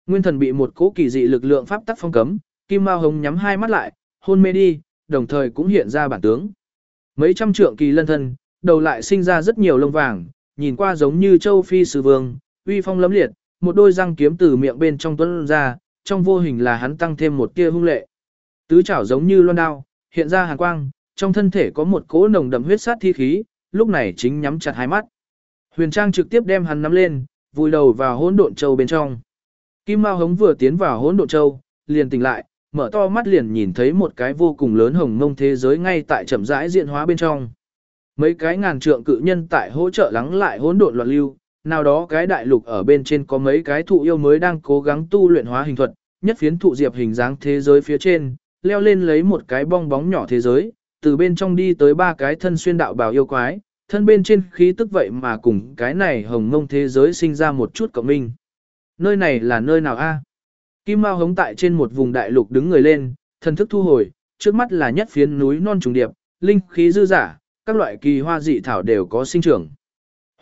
Nguyên thần bị một cỗ kỳ dị lực lượng pháp tắc phong cấm, Kim Mao hống nhắm hai mắt lại, hôn mê đi, đồng thời cũng hiện ra bản tướng. Mấy trăm trượng kỳ lân thân, đầu lại sinh ra rất nhiều lông vàng, nhìn qua giống như châu phi sư vương, uy phong lấm liệt, một đôi răng kiếm từ miệng bên trong tuấn ra, trong vô hình là hắn tăng thêm một tia hung lệ. Tứ chảo giống như loan đao, hiện ra hàn quang, trong thân thể có một cỗ nồng đậm huyết sát thi khí, lúc này chính nhắm chặt hai mắt. Huyền Trang trực tiếp đem hắn nắm lên, vùi đầu vào hỗn độn châu bên trong. Kim Mao Hống vừa tiến vào hỗn độn châu, liền tỉnh lại, mở to mắt liền nhìn thấy một cái vô cùng lớn hồng mông thế giới ngay tại chậm rãi diện hóa bên trong. Mấy cái ngàn trượng cự nhân tại hỗ trợ lắng lại hỗn độn loạn lưu, nào đó cái đại lục ở bên trên có mấy cái thụ yêu mới đang cố gắng tu luyện hóa hình thuật, nhất phiến thụ diệp hình dáng thế giới phía trên, leo lên lấy một cái bong bóng nhỏ thế giới, từ bên trong đi tới ba cái thân xuyên đạo bào yêu quái, thân bên trên khí tức vậy mà cùng cái này hồng mông thế giới sinh ra một chút cộng minh. Nơi này là nơi nào a? Kim Mao hống tại trên một vùng đại lục đứng người lên, thần thức thu hồi, trước mắt là nhất phiến núi non trùng điệp, linh khí dư giả, các loại kỳ hoa dị thảo đều có sinh trưởng.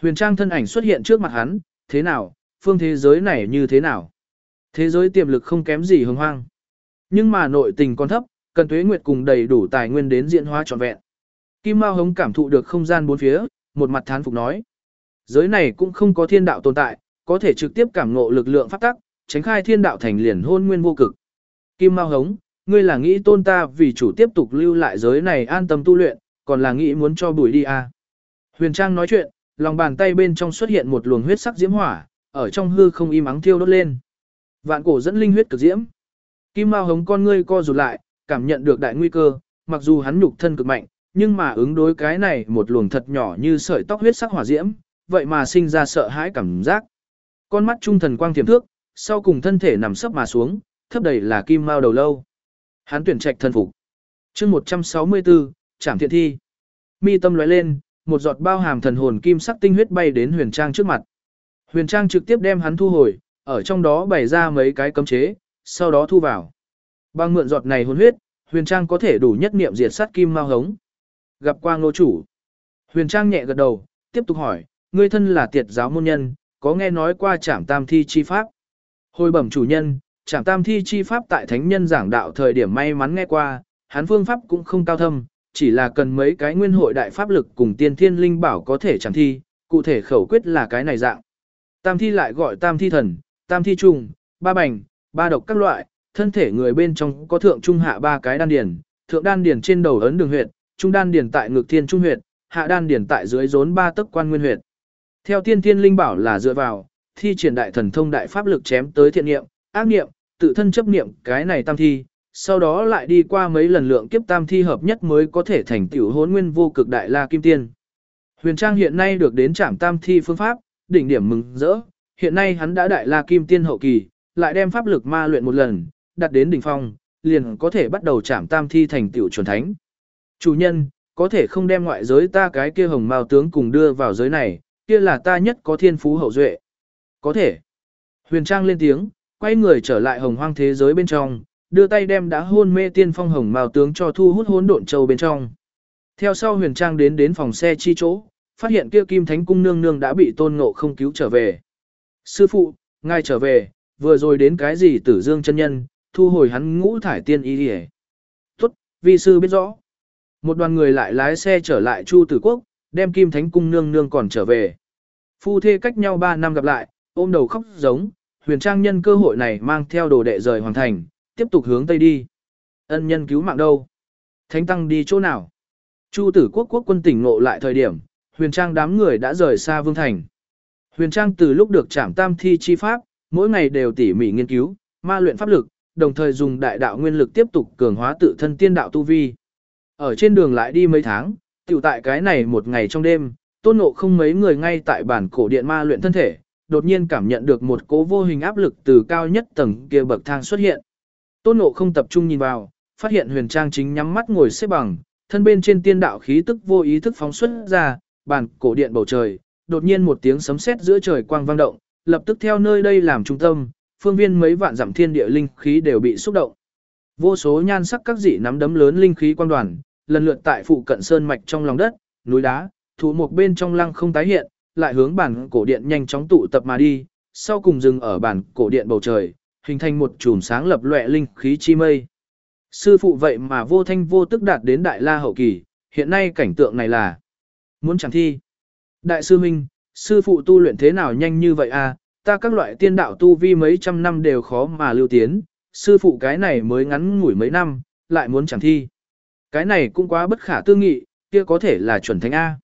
Huyền Trang thân ảnh xuất hiện trước mặt hắn, thế nào, phương thế giới này như thế nào? Thế giới tiềm lực không kém gì hồng hoang. Nhưng mà nội tình còn thấp, cần tuế nguyệt cùng đầy đủ tài nguyên đến diễn hóa trọn vẹn. Kim Mao Hống cảm thụ được không gian bốn phía, một mặt thán phục nói. Giới này cũng không có thiên đạo tồn tại, có thể trực tiếp cảm ngộ lực lượng pháp tắc, tránh khai thiên đạo thành liền hôn nguyên vô cực. Kim Mao Hống, ngươi là nghĩ tôn ta vì chủ tiếp tục lưu lại giới này an tâm tu luyện, còn là nghĩ muốn cho bùi đi à. Huyền Trang nói chuyện, lòng bàn tay bên trong xuất hiện một luồng huyết sắc diễm hỏa, ở trong hư không im ắng thiêu đốt lên. Vạn cổ dẫn linh huyết cực diễm. Kim Mao Hống con ngươi co rụt lại, cảm nhận được đại nguy cơ, mặc dù hắn nhục thân cực mạnh, nhưng mà ứng đối cái này một luồng thật nhỏ như sợi tóc huyết sắc hỏa diễm, vậy mà sinh ra sợ hãi cảm giác. Con mắt trung thần quang tiềm thước, sau cùng thân thể nằm sấp mà xuống, thấp đầy là kim mao đầu lâu. Hắn tuyển trạch thân phục. Chương 164, Trảm Thiện Thi. Mi tâm lóe lên, một giọt bao hàm thần hồn kim sắc tinh huyết bay đến Huyền Trang trước mặt. Huyền Trang trực tiếp đem hắn thu hồi, ở trong đó bày ra mấy cái cấm chế, sau đó thu vào. Bằng mượn giọt này hồn huyết, Huyền Trang có thể đủ nhất niệm diệt sát kim mao hống. Gặp qua ngô chủ. Huyền Trang nhẹ gật đầu, tiếp tục hỏi, ngươi thân là tiệt giáo môn nhân, có nghe nói qua trảm tam thi chi pháp. Hồi bẩm chủ nhân, trảm tam thi chi pháp tại thánh nhân giảng đạo thời điểm may mắn nghe qua, hắn phương pháp cũng không cao thâm, chỉ là cần mấy cái nguyên hội đại pháp lực cùng tiên thiên linh bảo có thể chẳng thi, cụ thể khẩu quyết là cái này dạng. Tam thi lại gọi tam thi thần, tam thi trùng, ba bành, ba độc các loại, thân thể người bên trong có thượng trung hạ ba cái đan điền, thượng đan điền trên đầu ấn đường huyệt, trung đan điền tại ngực thiên trung huyệt, hạ đan điền tại dưới rốn ba tấc quan nguyên huyệt. Theo tiên thiên linh bảo là dựa vào, thi triển đại thần thông đại pháp lực chém tới thiện niệm, ác niệm, tự thân chấp niệm cái này tam thi, sau đó lại đi qua mấy lần lượng kiếp tam thi hợp nhất mới có thể thành tiểu hốn nguyên vô cực đại la kim tiên. Huyền Trang hiện nay được đến trảm tam thi phương pháp, đỉnh điểm mừng rỡ, hiện nay hắn đã đại la kim tiên hậu kỳ, lại đem pháp lực ma luyện một lần, đặt đến đỉnh phong, liền có thể bắt đầu trảm tam thi thành tiểu chuẩn thánh. Chủ nhân, có thể không đem ngoại giới ta cái kia hồng mao tướng cùng đưa vào giới này, kia là ta nhất có thiên phú hậu duệ. Có thể. Huyền Trang lên tiếng, quay người trở lại hồng hoang thế giới bên trong, đưa tay đem đã hôn mê tiên phong hồng mao tướng cho thu hút hỗn độn châu bên trong. Theo sau Huyền Trang đến đến phòng xe chi chỗ, phát hiện kia Kim Thánh cung nương nương đã bị Tôn Ngộ không cứu trở về. Sư phụ, ngài trở về, vừa rồi đến cái gì Tử Dương chân nhân, thu hồi hắn ngũ thải tiên y đi. Tốt, vi sư biết rõ. Một đoàn người lại lái xe trở lại Chu Tử Quốc, đem Kim Thánh cung nương nương còn trở về. Phu thê cách nhau 3 năm gặp lại, ôm đầu khóc giống, huyền trang nhân cơ hội này mang theo đồ đệ rời hoàng thành, tiếp tục hướng tây đi. Ân nhân cứu mạng đâu? Thánh tăng đi chỗ nào? Chu tử quốc quốc quân tỉnh ngộ lại thời điểm, huyền trang đám người đã rời xa vương thành. Huyền trang từ lúc được trảm tam thi chi pháp, mỗi ngày đều tỉ mỉ nghiên cứu, ma luyện pháp lực, đồng thời dùng đại đạo nguyên lực tiếp tục cường hóa tự thân tiên đạo tu vi. Ở trên đường lại đi mấy tháng, tiểu tại cái này một ngày trong đêm, tôn ngộ không mấy người ngay tại bản cổ điện ma luyện thân thể, đột nhiên cảm nhận được một cố vô hình áp lực từ cao nhất tầng kia bậc thang xuất hiện. Tôn ngộ không tập trung nhìn vào, phát hiện huyền trang chính nhắm mắt ngồi xếp bằng, thân bên trên tiên đạo khí tức vô ý thức phóng xuất ra, bản cổ điện bầu trời, đột nhiên một tiếng sấm sét giữa trời quang vang động, lập tức theo nơi đây làm trung tâm, phương viên mấy vạn dặm thiên địa linh khí đều bị xúc động. Vô số nhan sắc các dị nắm đấm lớn linh khí quang đoàn, lần lượt tại phụ cận sơn mạch trong lòng đất, núi đá, thụ một bên trong lăng không tái hiện, lại hướng bản cổ điện nhanh chóng tụ tập mà đi, sau cùng dừng ở bản cổ điện bầu trời, hình thành một chùm sáng lập loè linh khí chi mây. Sư phụ vậy mà vô thanh vô tức đạt đến đại la hậu kỳ, hiện nay cảnh tượng này là muốn chẳng thi. Đại sư Minh, sư phụ tu luyện thế nào nhanh như vậy à, ta các loại tiên đạo tu vi mấy trăm năm đều khó mà lưu tiến, sư phụ cái này mới ngắn ngủi mấy năm, lại muốn chẳng thi. Cái này cũng quá bất khả tư nghị, kia có thể là chuẩn thánh A.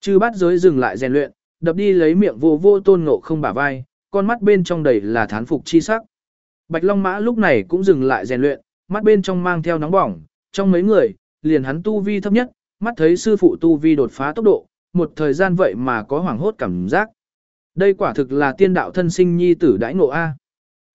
Chư bát giới dừng lại rèn luyện, đập đi lấy miệng vô vô tôn ngộ không bả vai, con mắt bên trong đầy là thán phục chi sắc. Bạch Long Mã lúc này cũng dừng lại rèn luyện, mắt bên trong mang theo nóng bỏng, trong mấy người, liền hắn tu vi thấp nhất, mắt thấy sư phụ tu vi đột phá tốc độ, một thời gian vậy mà có hoảng hốt cảm giác. Đây quả thực là tiên đạo thân sinh nhi tử đãi ngộ A.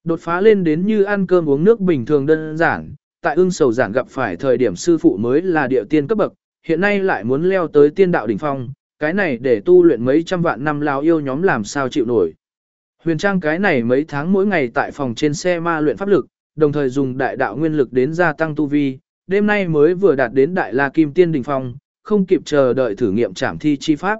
Đột phá lên đến như ăn cơm uống nước bình thường đơn giản, tại ưng sầu giản gặp phải thời điểm sư phụ mới là địa tiên cấp bậc, hiện nay lại muốn leo tới tiên đạo đỉnh phong, cái này để tu luyện mấy trăm vạn năm lao yêu nhóm làm sao chịu nổi. Huyền Trang cái này mấy tháng mỗi ngày tại phòng trên xe ma luyện pháp lực, đồng thời dùng đại đạo nguyên lực đến gia tăng tu vi, đêm nay mới vừa đạt đến đại la kim tiên đỉnh phong, không kịp chờ đợi thử nghiệm trảm thi chi pháp.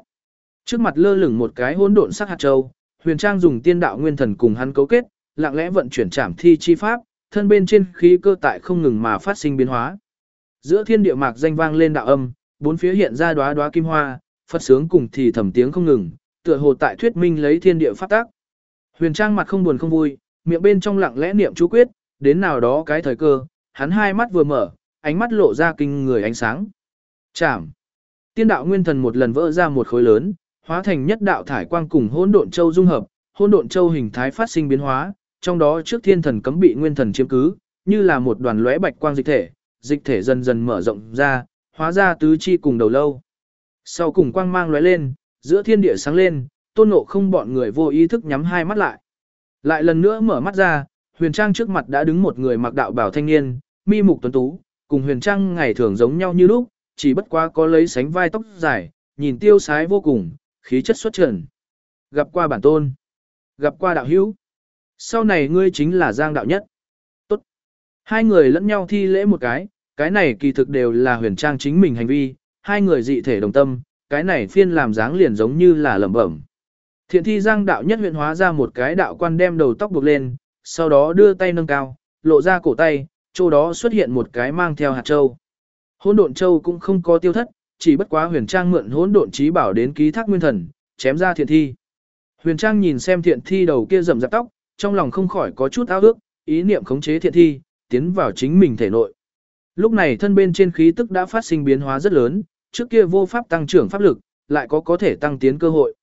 Trước mặt lơ lửng một cái hỗn độn sắc hạt châu, Huyền Trang dùng tiên đạo nguyên thần cùng hắn cấu kết, lặng lẽ vận chuyển trảm thi chi pháp, thân bên trên khí cơ tại không ngừng mà phát sinh biến hóa. Giữa thiên địa mạc danh vang lên đạo âm, bốn phía hiện ra đóa đóa kim hoa, Phật sướng cùng thì thầm tiếng không ngừng, tựa hồ tại thuyết minh lấy thiên địa pháp tác. Huyền Trang mặt không buồn không vui, miệng bên trong lặng lẽ niệm chú quyết, đến nào đó cái thời cơ, hắn hai mắt vừa mở, ánh mắt lộ ra kinh người ánh sáng. Chạm. Tiên đạo nguyên thần một lần vỡ ra một khối lớn, hóa thành nhất đạo thải quang cùng hỗn độn châu dung hợp, hỗn độn châu hình thái phát sinh biến hóa, trong đó trước thiên thần cấm bị nguyên thần chiếm cứ, như là một đoàn lóe bạch quang dịch thể, dịch thể dần dần mở rộng ra, hóa ra tứ chi cùng đầu lâu. Sau cùng quang mang lóe lên, giữa thiên địa sáng lên, tôn ngộ không bọn người vô ý thức nhắm hai mắt lại. Lại lần nữa mở mắt ra, huyền trang trước mặt đã đứng một người mặc đạo bảo thanh niên, mi mục tuấn tú, cùng huyền trang ngày thường giống nhau như lúc, chỉ bất quá có lấy sánh vai tóc dài, nhìn tiêu sái vô cùng, khí chất xuất trần. Gặp qua bản tôn, gặp qua đạo hữu. Sau này ngươi chính là Giang đạo nhất. Tốt. Hai người lẫn nhau thi lễ một cái, cái này kỳ thực đều là huyền trang chính mình hành vi, hai người dị thể đồng tâm, cái này phiên làm dáng liền giống như là lẩm bẩm. Thiện thi Giang đạo nhất huyện hóa ra một cái đạo quan đem đầu tóc buộc lên, sau đó đưa tay nâng cao, lộ ra cổ tay, chỗ đó xuất hiện một cái mang theo hạt châu. Hỗn độn châu cũng không có tiêu thất, chỉ bất quá huyền trang mượn hỗn độn trí bảo đến ký thác nguyên thần, chém ra thiện thi. Huyền trang nhìn xem thiện thi đầu kia rậm rạp tóc, trong lòng không khỏi có chút ao ước, ý niệm khống chế thiện thi, tiến vào chính mình thể nội. Lúc này thân bên trên khí tức đã phát sinh biến hóa rất lớn, trước kia vô pháp tăng trưởng pháp lực, lại có có thể tăng tiến cơ hội.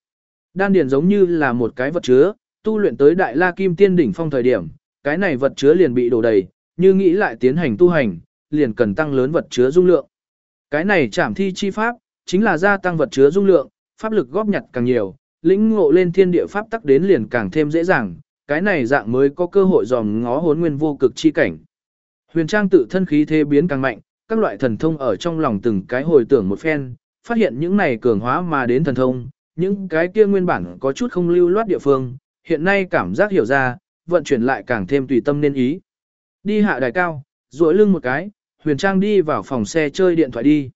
Đan điền giống như là một cái vật chứa, tu luyện tới đại la kim tiên đỉnh phong thời điểm, cái này vật chứa liền bị đổ đầy, như nghĩ lại tiến hành tu hành, liền cần tăng lớn vật chứa dung lượng. Cái này chảm thi chi pháp, chính là gia tăng vật chứa dung lượng, pháp lực góp nhặt càng nhiều, lĩnh ngộ lên thiên địa pháp tắc đến liền càng thêm dễ dàng, cái này dạng mới có cơ hội dòm ngó hốn nguyên vô cực chi cảnh. Huyền Trang tự thân khí thế biến càng mạnh, các loại thần thông ở trong lòng từng cái hồi tưởng một phen, phát hiện những này cường hóa mà đến thần thông, những cái kia nguyên bản có chút không lưu loát địa phương, hiện nay cảm giác hiểu ra, vận chuyển lại càng thêm tùy tâm nên ý. Đi hạ đài cao, duỗi lưng một cái, Huyền Trang đi vào phòng xe chơi điện thoại đi.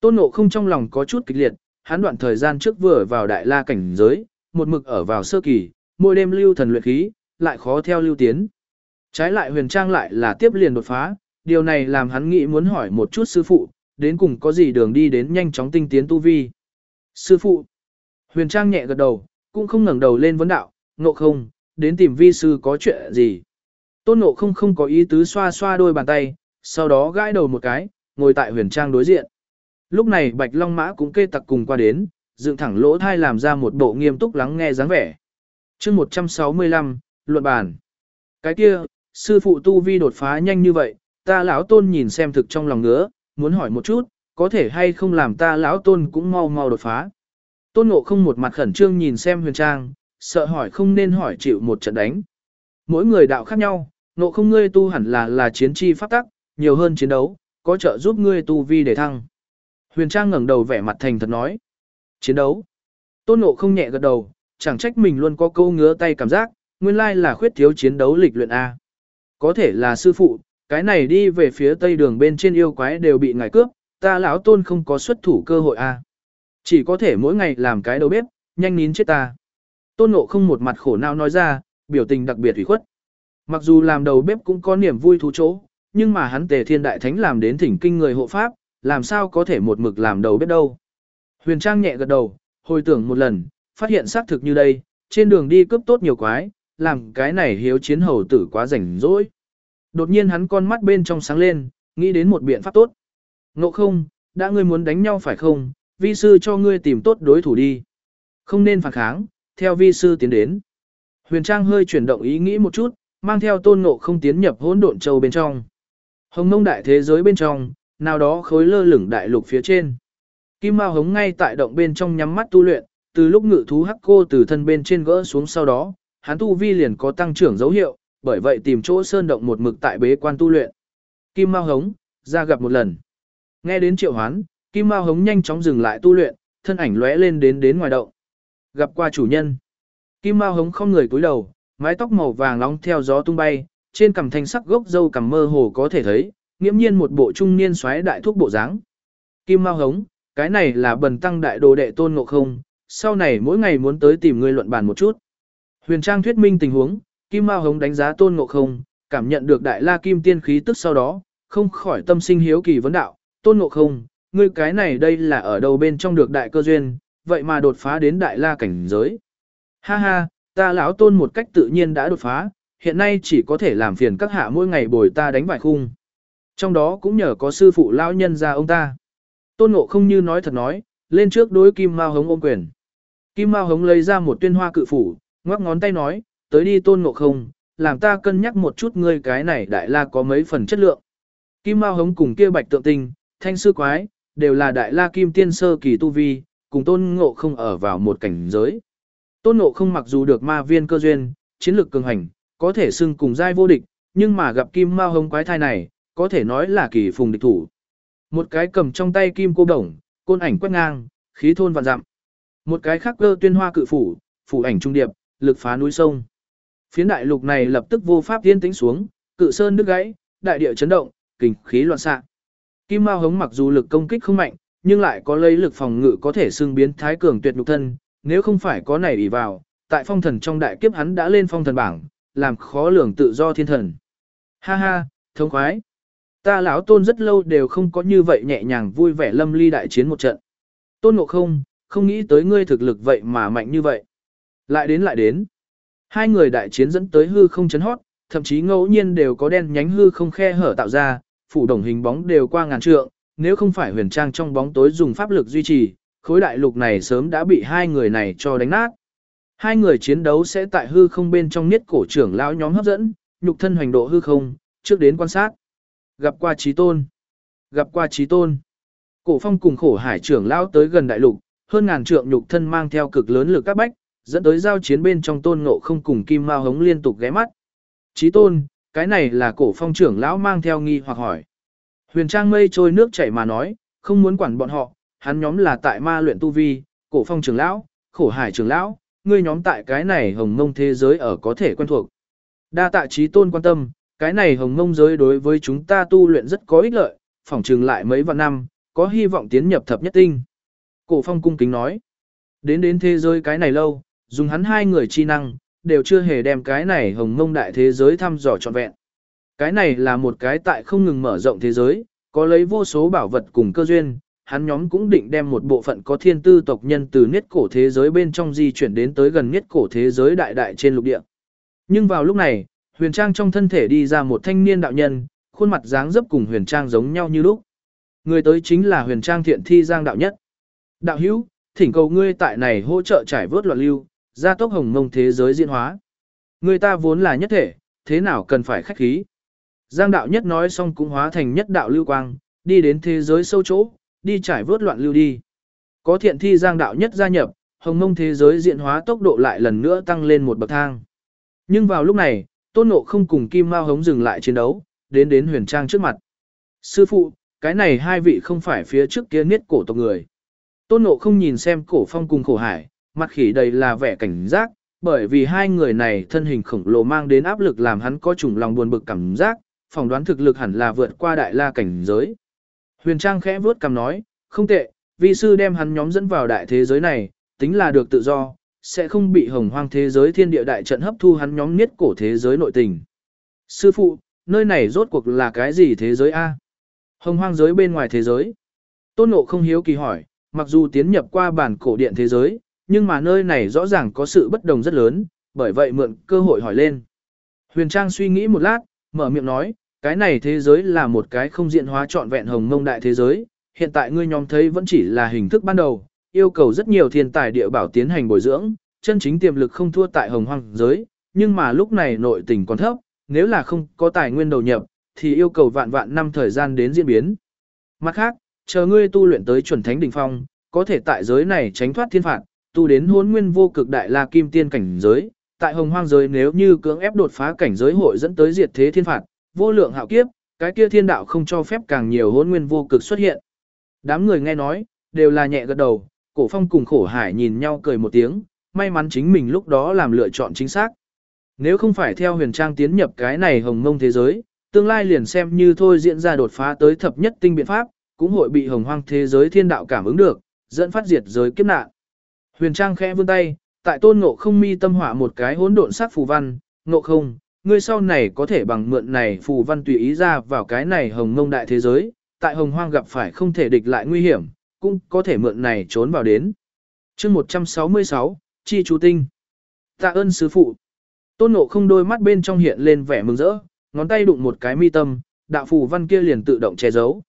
Tôn Ngộ không trong lòng có chút kịch liệt, hắn đoạn thời gian trước vừa vào đại la cảnh giới, một mực ở vào sơ kỳ, mỗi đêm lưu thần luyện khí, lại khó theo lưu tiến. Trái lại huyền trang lại là tiếp liền đột phá, điều này làm hắn nghĩ muốn hỏi một chút sư phụ, đến cùng có gì đường đi đến nhanh chóng tinh tiến tu vi. Sư phụ, huyền trang nhẹ gật đầu, cũng không ngẩng đầu lên vấn đạo, ngộ không, đến tìm vi sư có chuyện gì. Tôn ngộ không không có ý tứ xoa xoa đôi bàn tay, sau đó gãi đầu một cái, ngồi tại huyền trang đối diện. Lúc này Bạch Long Mã cũng kê tặc cùng qua đến, dựng thẳng lỗ thai làm ra một bộ nghiêm túc lắng nghe dáng vẻ chương 165, luận bàn. Cái kia, sư phụ tu vi đột phá nhanh như vậy, ta lão tôn nhìn xem thực trong lòng ngứa, muốn hỏi một chút, có thể hay không làm ta lão tôn cũng mau mau đột phá. Tôn ngộ không một mặt khẩn trương nhìn xem huyền trang, sợ hỏi không nên hỏi chịu một trận đánh. Mỗi người đạo khác nhau, ngộ không ngươi tu hẳn là là chiến chi pháp tắc, nhiều hơn chiến đấu, có trợ giúp ngươi tu vi để thăng. Huyền Trang ngẩng đầu vẻ mặt thành thật nói. Chiến đấu. Tôn Ngộ không nhẹ gật đầu, chẳng trách mình luôn có câu ngứa tay cảm giác, nguyên lai là khuyết thiếu chiến đấu lịch luyện A. Có thể là sư phụ, cái này đi về phía tây đường bên trên yêu quái đều bị ngài cướp, ta lão tôn không có xuất thủ cơ hội A. Chỉ có thể mỗi ngày làm cái đầu bếp, nhanh nín chết ta. Tôn Ngộ không một mặt khổ não nói ra, biểu tình đặc biệt ủy khuất. Mặc dù làm đầu bếp cũng có niềm vui thú chỗ, nhưng mà hắn tề thiên đại thánh làm đến thỉnh kinh người hộ pháp, làm sao có thể một mực làm đầu bếp đâu. Huyền Trang nhẹ gật đầu, hồi tưởng một lần, phát hiện xác thực như đây, trên đường đi cướp tốt nhiều quái, làm cái này hiếu chiến hầu tử quá rảnh rỗi. Đột nhiên hắn con mắt bên trong sáng lên, nghĩ đến một biện pháp tốt. Ngộ không, đã ngươi muốn đánh nhau phải không, vi sư cho ngươi tìm tốt đối thủ đi. Không nên phản kháng, theo vi sư tiến đến. Huyền Trang hơi chuyển động ý nghĩ một chút, mang theo tôn ngộ không tiến nhập hỗn độn châu bên trong. Hồng mông đại thế giới bên trong, nào đó khối lơ lửng đại lục phía trên. Kim Mao hống ngay tại động bên trong nhắm mắt tu luyện, từ lúc ngự thú hắc cô từ thân bên trên gỡ xuống sau đó, hắn tu vi liền có tăng trưởng dấu hiệu, bởi vậy tìm chỗ sơn động một mực tại bế quan tu luyện. Kim Mao hống, ra gặp một lần. Nghe đến triệu hoán, Kim Mao hống nhanh chóng dừng lại tu luyện, thân ảnh lóe lên đến đến ngoài động. Gặp qua chủ nhân. Kim Mao hống không người cúi đầu, mái tóc màu vàng nóng theo gió tung bay, trên cằm thanh sắc gốc dâu cằm mơ hồ có thể thấy, nghiễm nhiên một bộ trung niên xoáy đại thuốc bộ dáng. Kim Mao hống, cái này là bần tăng đại đồ đệ tôn ngộ không, sau này mỗi ngày muốn tới tìm ngươi luận bàn một chút. Huyền Trang thuyết minh tình huống, Kim Mao hống đánh giá tôn ngộ không, cảm nhận được đại la kim tiên khí tức sau đó, không khỏi tâm sinh hiếu kỳ vấn đạo, tôn ngộ không, ngươi cái này đây là ở đâu bên trong được đại cơ duyên, vậy mà đột phá đến đại la cảnh giới. Ha ha, ta lão tôn một cách tự nhiên đã đột phá, hiện nay chỉ có thể làm phiền các hạ mỗi ngày bồi ta đánh vài khung. Trong đó cũng nhờ có sư phụ lão nhân ra ông ta. Tôn ngộ không như nói thật nói, lên trước đối kim mao hống ôm quyền. Kim mao hống lấy ra một tuyên hoa cự phủ, ngoắc ngón tay nói, tới đi tôn ngộ không, làm ta cân nhắc một chút ngươi cái này đại la có mấy phần chất lượng. Kim mao hống cùng kia bạch tượng tinh, thanh sư quái, đều là đại la kim tiên sơ kỳ tu vi, cùng tôn ngộ không ở vào một cảnh giới. Tôn ngộ không mặc dù được ma viên cơ duyên, chiến lược cường hành, có thể xưng cùng giai vô địch, nhưng mà gặp kim ma hông quái thai này, có thể nói là kỳ phùng địch thủ. Một cái cầm trong tay kim cô đồng, côn ảnh quét ngang, khí thôn vạn dặm. Một cái khác cơ tuyên hoa cự phủ, phủ ảnh trung điệp, lực phá núi sông. Phiến đại lục này lập tức vô pháp yên tĩnh xuống, cự sơn đứt gãy, đại địa chấn động, kình khí loạn xạ. Kim Mao hống mặc dù lực công kích không mạnh, nhưng lại có lấy lực phòng ngự có thể xưng biến thái cường tuyệt nhục thân, nếu không phải có này ủy vào, tại phong thần trong đại kiếp hắn đã lên phong thần bảng, làm khó lường tự do thiên thần. Ha ha, thông khoái. Ta lão tôn rất lâu đều không có như vậy nhẹ nhàng vui vẻ lâm ly đại chiến một trận. Tôn ngộ không, không nghĩ tới ngươi thực lực vậy mà mạnh như vậy. Lại đến lại đến. Hai người đại chiến dẫn tới hư không chấn hót, thậm chí ngẫu nhiên đều có đen nhánh hư không khe hở tạo ra, phủ đồng hình bóng đều qua ngàn trượng, nếu không phải huyền trang trong bóng tối dùng pháp lực duy trì, khối đại lục này sớm đã bị hai người này cho đánh nát. Hai người chiến đấu sẽ tại hư không bên trong niết cổ trưởng lão nhóm hấp dẫn, nhục thân hoành độ hư không, trước đến quan sát. Gặp qua trí tôn. Gặp qua trí tôn. Cổ phong cùng khổ hải trưởng lão tới gần đại lục, hơn ngàn trượng nhục thân mang theo cực lớn lực các bách, dẫn tới giao chiến bên trong tôn ngộ không cùng kim mao hống liên tục ghé mắt. Trí tôn, cái này là cổ phong trưởng lão mang theo nghi hoặc hỏi. Huyền trang mây trôi nước chảy mà nói, không muốn quản bọn họ, hắn nhóm là tại ma luyện tu vi, cổ phong trưởng lão, khổ hải trưởng lão, ngươi nhóm tại cái này hồng mông thế giới ở có thể quen thuộc. Đa tạ trí tôn quan tâm, cái này hồng mông giới đối với chúng ta tu luyện rất có ích lợi, phỏng trường lại mấy vạn năm, có hy vọng tiến nhập thập nhất tinh. Cổ phong cung kính nói, đến đến thế giới cái này lâu, dùng hắn hai người chi năng, đều chưa hề đem cái này hồng mông đại thế giới thăm dò trọn vẹn. Cái này là một cái tại không ngừng mở rộng thế giới, có lấy vô số bảo vật cùng cơ duyên, hắn nhóm cũng định đem một bộ phận có thiên tư tộc nhân từ niết cổ thế giới bên trong di chuyển đến tới gần niết cổ thế giới đại đại trên lục địa. Nhưng vào lúc này, huyền trang trong thân thể đi ra một thanh niên đạo nhân, khuôn mặt dáng dấp cùng huyền trang giống nhau như lúc. Người tới chính là huyền trang thiện thi giang đạo nhất. Đạo hữu, thỉnh cầu ngươi tại này hỗ trợ trải vớt loạn lưu, gia tốc hồng mông thế giới diễn hóa. Người ta vốn là nhất thể, thế nào cần phải khách khí. Giang đạo nhất nói xong cũng hóa thành nhất đạo lưu quang, đi đến thế giới sâu chỗ, đi trải vớt loạn lưu đi. Có thiện thi giang đạo nhất gia nhập, hồng mông thế giới diễn hóa tốc độ lại lần nữa tăng lên một bậc thang. Nhưng vào lúc này, tôn nộ không cùng kim mao hống dừng lại chiến đấu, đến đến huyền trang trước mặt. Sư phụ, cái này hai vị không phải phía trước kia niết cổ tộc người. Tôn Ngộ không nhìn xem cổ phong cùng khổ hải, mặt khỉ đầy là vẻ cảnh giác, bởi vì hai người này thân hình khổng lồ mang đến áp lực làm hắn có chủng lòng buồn bực cảm giác, phỏng đoán thực lực hẳn là vượt qua đại la cảnh giới. Huyền Trang khẽ vuốt cằm nói, không tệ, vi sư đem hắn nhóm dẫn vào đại thế giới này, tính là được tự do, sẽ không bị hồng hoang thế giới thiên địa đại trận hấp thu hắn nhóm niết cổ thế giới nội tình. Sư phụ, nơi này rốt cuộc là cái gì thế giới A? Hồng hoang giới bên ngoài thế giới. Tôn Ngộ không hiếu kỳ hỏi, mặc dù tiến nhập qua bản cổ điện thế giới, nhưng mà nơi này rõ ràng có sự bất đồng rất lớn, bởi vậy mượn cơ hội hỏi lên. Huyền Trang suy nghĩ một lát, mở miệng nói, cái này thế giới là một cái không diện hóa trọn vẹn hồng mông đại thế giới, hiện tại ngươi nhóm thấy vẫn chỉ là hình thức ban đầu, yêu cầu rất nhiều thiên tài địa bảo tiến hành bồi dưỡng, chân chính tiềm lực không thua tại hồng hoang giới, nhưng mà lúc này nội tình còn thấp, nếu là không có tài nguyên đầu nhập, thì yêu cầu vạn vạn năm thời gian đến diễn biến. Mặt khác, chờ ngươi tu luyện tới chuẩn thánh đỉnh phong, có thể tại giới này tránh thoát thiên phạt, tu đến hôn nguyên vô cực đại la kim tiên cảnh giới, tại hồng hoang giới nếu như cưỡng ép đột phá cảnh giới hội dẫn tới diệt thế thiên phạt, vô lượng hạo kiếp, cái kia thiên đạo không cho phép càng nhiều hôn nguyên vô cực xuất hiện. Đám người nghe nói, đều là nhẹ gật đầu, cổ phong cùng khổ hải nhìn nhau cười một tiếng, may mắn chính mình lúc đó làm lựa chọn chính xác. Nếu không phải theo huyền trang tiến nhập cái này hồng mông thế giới, tương lai liền xem như thôi diễn ra đột phá tới thập nhất tinh biện pháp, cũng hội bị hồng hoang thế giới thiên đạo cảm ứng được, dẫn phát diệt giới kiếp nạn. Huyền trang khẽ vươn tay, tại tôn ngộ không mi tâm hỏa một cái hỗn độn sắc phù văn, ngộ không, ngươi sau này có thể bằng mượn này phù văn tùy ý ra vào cái này hồng ngông đại thế giới, tại hồng hoang gặp phải không thể địch lại nguy hiểm, cũng có thể mượn này trốn vào đến. chương 166, Chi Chú Tinh. Tạ ơn sư phụ. Tôn ngộ không đôi mắt bên trong hiện lên vẻ mừng rỡ, ngón tay đụng một cái mi tâm, đạo phù văn kia liền tự động che giấu.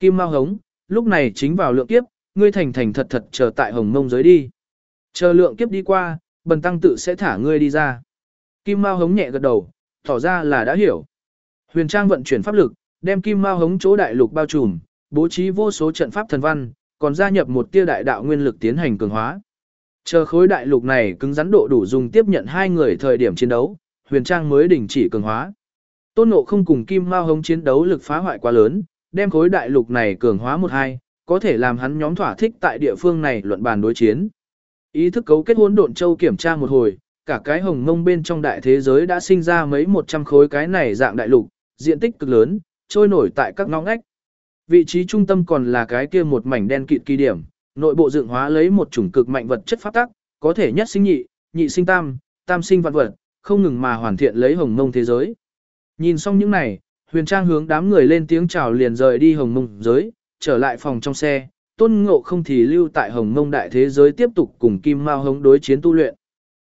Kim Mao Hống, lúc này chính vào lượng kiếp, ngươi thành thành thật thật chờ tại hồng mông giới đi. Chờ lượng kiếp đi qua, bần tăng tự sẽ thả ngươi đi ra. Kim Mao hống nhẹ gật đầu, tỏ ra là đã hiểu. Huyền Trang vận chuyển pháp lực, đem Kim Mao hống chỗ đại lục bao trùm, bố trí vô số trận pháp thần văn, còn gia nhập một tia đại đạo nguyên lực tiến hành cường hóa. Chờ khối đại lục này cứng rắn độ đủ dùng tiếp nhận hai người thời điểm chiến đấu, Huyền Trang mới đình chỉ cường hóa. Tôn Ngộ không cùng Kim Mao hống chiến đấu lực phá hoại quá lớn, đem khối đại lục này cường hóa một hai, có thể làm hắn nhóm thỏa thích tại địa phương này luận bàn đối chiến. Ý thức cấu kết hỗn độn châu kiểm tra một hồi, cả cái hồng mông bên trong đại thế giới đã sinh ra mấy một trăm khối cái này dạng đại lục, diện tích cực lớn, trôi nổi tại các ngõ ngách. Vị trí trung tâm còn là cái kia một mảnh đen kịt kỳ điểm, nội bộ dựng hóa lấy một chủng cực mạnh vật chất pháp tắc, có thể nhất sinh nhị, nhị sinh tam, tam sinh vạn vật, không ngừng mà hoàn thiện lấy hồng mông thế giới. Nhìn xong những này, huyền trang hướng đám người lên tiếng chào liền rời đi hồng mông giới, trở lại phòng trong xe, tôn ngộ không thì lưu tại hồng mông đại thế giới tiếp tục cùng kim mao hống đối chiến tu luyện.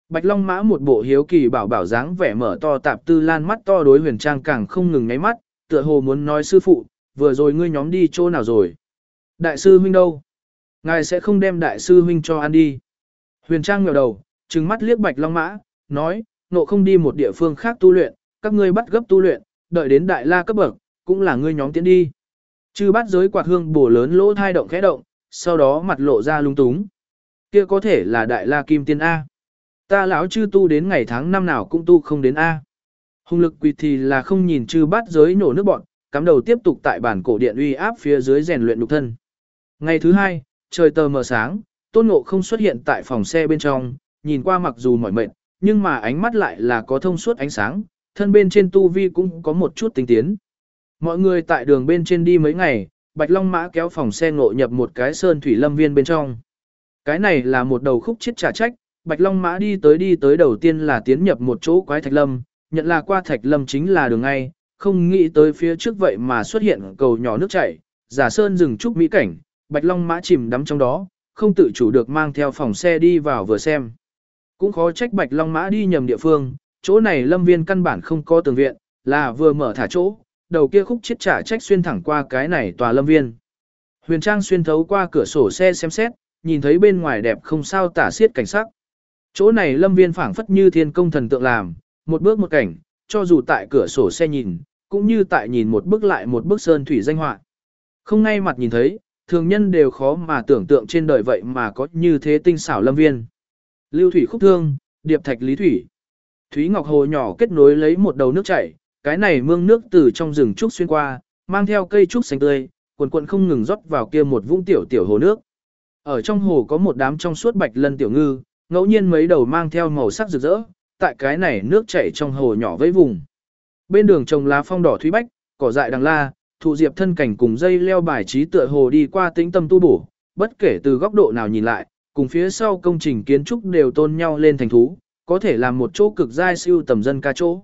Bạch Long Mã một bộ hiếu kỳ bảo bảo dáng vẻ mở to tạp tư lan mắt to đối huyền trang càng không ngừng nháy mắt, tựa hồ muốn nói sư phụ, vừa rồi ngươi nhóm đi chỗ nào rồi. Đại sư huynh đâu? Ngài sẽ không đem đại sư huynh cho ăn đi. Huyền trang ngẩng đầu, trừng mắt liếc Bạch Long Mã, nói, nộ không đi một địa phương khác tu luyện, các ngươi bắt gấp tu luyện, đợi đến đại la cấp bậc, cũng là ngươi nhóm tiến đi. Chư bát giới quạt hương bổ lớn lỗ thai động khẽ động, sau đó mặt lộ ra lung túng. Kia có thể là đại la kim tiên A. Ta lão chư tu đến ngày tháng năm nào cũng tu không đến A. Hùng lực quỳ thì là không nhìn chư bát giới nổ nước bọn, cắm đầu tiếp tục tại bản cổ điện uy áp phía dưới rèn luyện lục thân. Ngày thứ hai, trời tờ mờ sáng, tôn ngộ không xuất hiện tại phòng xe bên trong, nhìn qua mặc dù mỏi mệt, nhưng mà ánh mắt lại là có thông suốt ánh sáng, thân bên trên tu vi cũng có một chút tinh tiến. Mọi người tại đường bên trên đi mấy ngày, Bạch Long Mã kéo phòng xe ngộ nhập một cái sơn thủy lâm viên bên trong. Cái này là một đầu khúc chết trả trách, Bạch Long Mã đi tới đi tới đầu tiên là tiến nhập một chỗ quái thạch lâm, nhận là qua thạch lâm chính là đường ngay, không nghĩ tới phía trước vậy mà xuất hiện cầu nhỏ nước chảy, giả sơn rừng trúc mỹ cảnh, Bạch Long Mã chìm đắm trong đó, không tự chủ được mang theo phòng xe đi vào vừa xem. Cũng khó trách Bạch Long Mã đi nhầm địa phương, chỗ này lâm viên căn bản không có tường viện, là vừa mở thả chỗ, đầu kia khúc chết trả trách xuyên thẳng qua cái này tòa lâm viên. Huyền Trang xuyên thấu qua cửa sổ xe xem xét, nhìn thấy bên ngoài đẹp không sao tả xiết cảnh sắc. Chỗ này lâm viên phảng phất như thiên công thần tượng làm, một bước một cảnh, cho dù tại cửa sổ xe nhìn, cũng như tại nhìn một bước lại một bước sơn thủy danh họa. Không ngay mặt nhìn thấy, thường nhân đều khó mà tưởng tượng trên đời vậy mà có như thế tinh xảo lâm viên. Lưu thủy khúc thương, điệp thạch lý thủy. Thúy Ngọc Hồ nhỏ kết nối lấy một đầu nước chảy, cái này mương nước từ trong rừng trúc xuyên qua, mang theo cây trúc xanh tươi, quần quần không ngừng rót vào kia một vũng tiểu tiểu hồ nước. Ở trong hồ có một đám trong suốt bạch lân tiểu ngư, ngẫu nhiên mấy đầu mang theo màu sắc rực rỡ, tại cái này nước chảy trong hồ nhỏ với vùng. Bên đường trồng lá phong đỏ thúy bách, cỏ dại đằng la, thụ diệp thân cảnh cùng dây leo bài trí tựa hồ đi qua tĩnh tâm tu bổ, bất kể từ góc độ nào nhìn lại, cùng phía sau công trình kiến trúc đều tôn nhau lên thành thú, có thể làm một chỗ cực giai siêu tầm dân ca chỗ.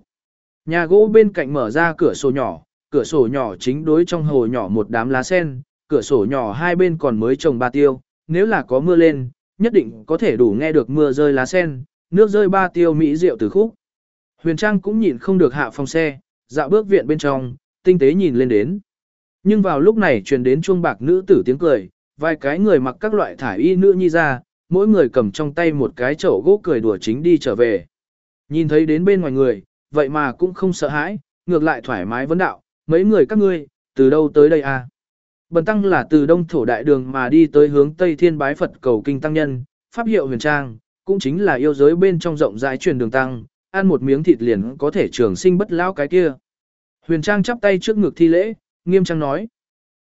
Nhà gỗ bên cạnh mở ra cửa sổ nhỏ, cửa sổ nhỏ chính đối trong hồ nhỏ một đám lá sen, cửa sổ nhỏ hai bên còn mới trồng ba tiêu, nếu là có mưa lên, nhất định có thể đủ nghe được mưa rơi lá sen, nước rơi ba tiêu mỹ rượu từ khúc. Huyền Trang cũng nhìn không được hạ phòng xe, dạo bước viện bên trong, tinh tế nhìn lên đến. Nhưng vào lúc này truyền đến chuông bạc nữ tử tiếng cười, vài cái người mặc các loại thải y nữ nhi ra, mỗi người cầm trong tay một cái chậu gỗ cười đùa chính đi trở về. Nhìn thấy đến bên ngoài người, vậy mà cũng không sợ hãi, ngược lại thoải mái vấn đạo, mấy người các ngươi, từ đâu tới đây à? Bần tăng là từ đông thổ đại đường mà đi tới hướng Tây Thiên bái Phật cầu kinh tăng nhân, pháp hiệu huyền trang, cũng chính là yêu giới bên trong rộng rãi truyền đường tăng, ăn một miếng thịt liền có thể trường sinh bất lão cái kia. Huyền trang chắp tay trước ngực thi lễ, nghiêm trang nói.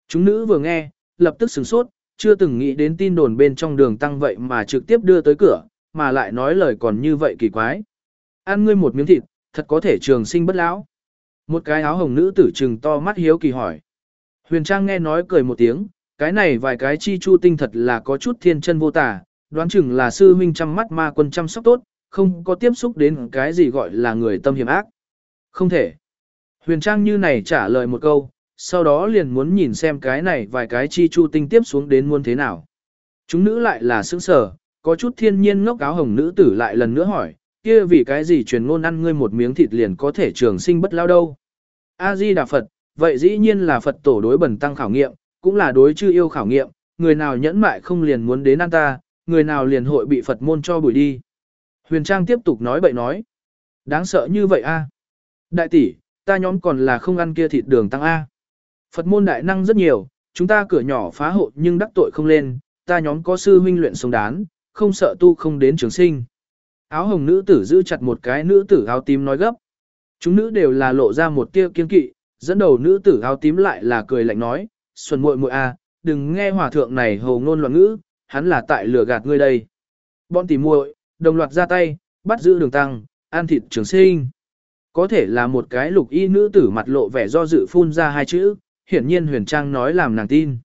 Chúng nữ vừa nghe, lập tức sửng sốt, chưa từng nghĩ đến tin đồn bên trong đường tăng vậy mà trực tiếp đưa tới cửa, mà lại nói lời còn như vậy kỳ quái. Ăn ngươi một miếng thịt, thật có thể trường sinh bất lão. Một cái áo hồng nữ tử trừng to mắt hiếu kỳ hỏi. Huyền Trang nghe nói cười một tiếng, cái này vài cái chi chu tinh thật là có chút thiên chân vô tả, đoán chừng là sư huynh chăm mắt ma quân chăm sóc tốt, không có tiếp xúc đến cái gì gọi là người tâm hiểm ác. Không thể. Huyền Trang như này trả lời một câu, sau đó liền muốn nhìn xem cái này vài cái chi chu tinh tiếp xuống đến muôn thế nào. Chúng nữ lại là sững sở, có chút thiên nhiên ngốc áo hồng nữ tử lại lần nữa hỏi, kia vì cái gì truyền ngôn ăn ngươi một miếng thịt liền có thể trường sinh bất lao đâu. A-di Đà Phật, vậy dĩ nhiên là Phật tổ đối bẩn tăng khảo nghiệm, cũng là đối chư yêu khảo nghiệm, người nào nhẫn mại không liền muốn đến ăn ta, người nào liền hội bị Phật môn cho bùi đi. Huyền Trang tiếp tục nói bậy nói. Đáng sợ như vậy a Đại tỷ, ta nhóm còn là không ăn kia thịt đường tăng A. Phật môn đại năng rất nhiều, chúng ta cửa nhỏ phá hộ nhưng đắc tội không lên, ta nhóm có sư huynh luyện sống đán, không sợ tu không đến trường sinh. Áo hồng nữ tử giữ chặt một cái nữ tử áo tím nói gấp. Chúng nữ đều là lộ ra một tia kiên kỵ, dẫn đầu nữ tử áo tím lại là cười lạnh nói, xuân muội muội a, đừng nghe hòa thượng này hồ ngôn loạn ngữ, hắn là tại lừa gạt ngươi đây. Bọn tỉ muội, đồng loạt ra tay, bắt giữ đường tăng, an thịt trường sinh. Có thể là một cái lục y nữ tử mặt lộ vẻ do dự phun ra hai chữ, hiển nhiên huyền trang nói làm nàng tin.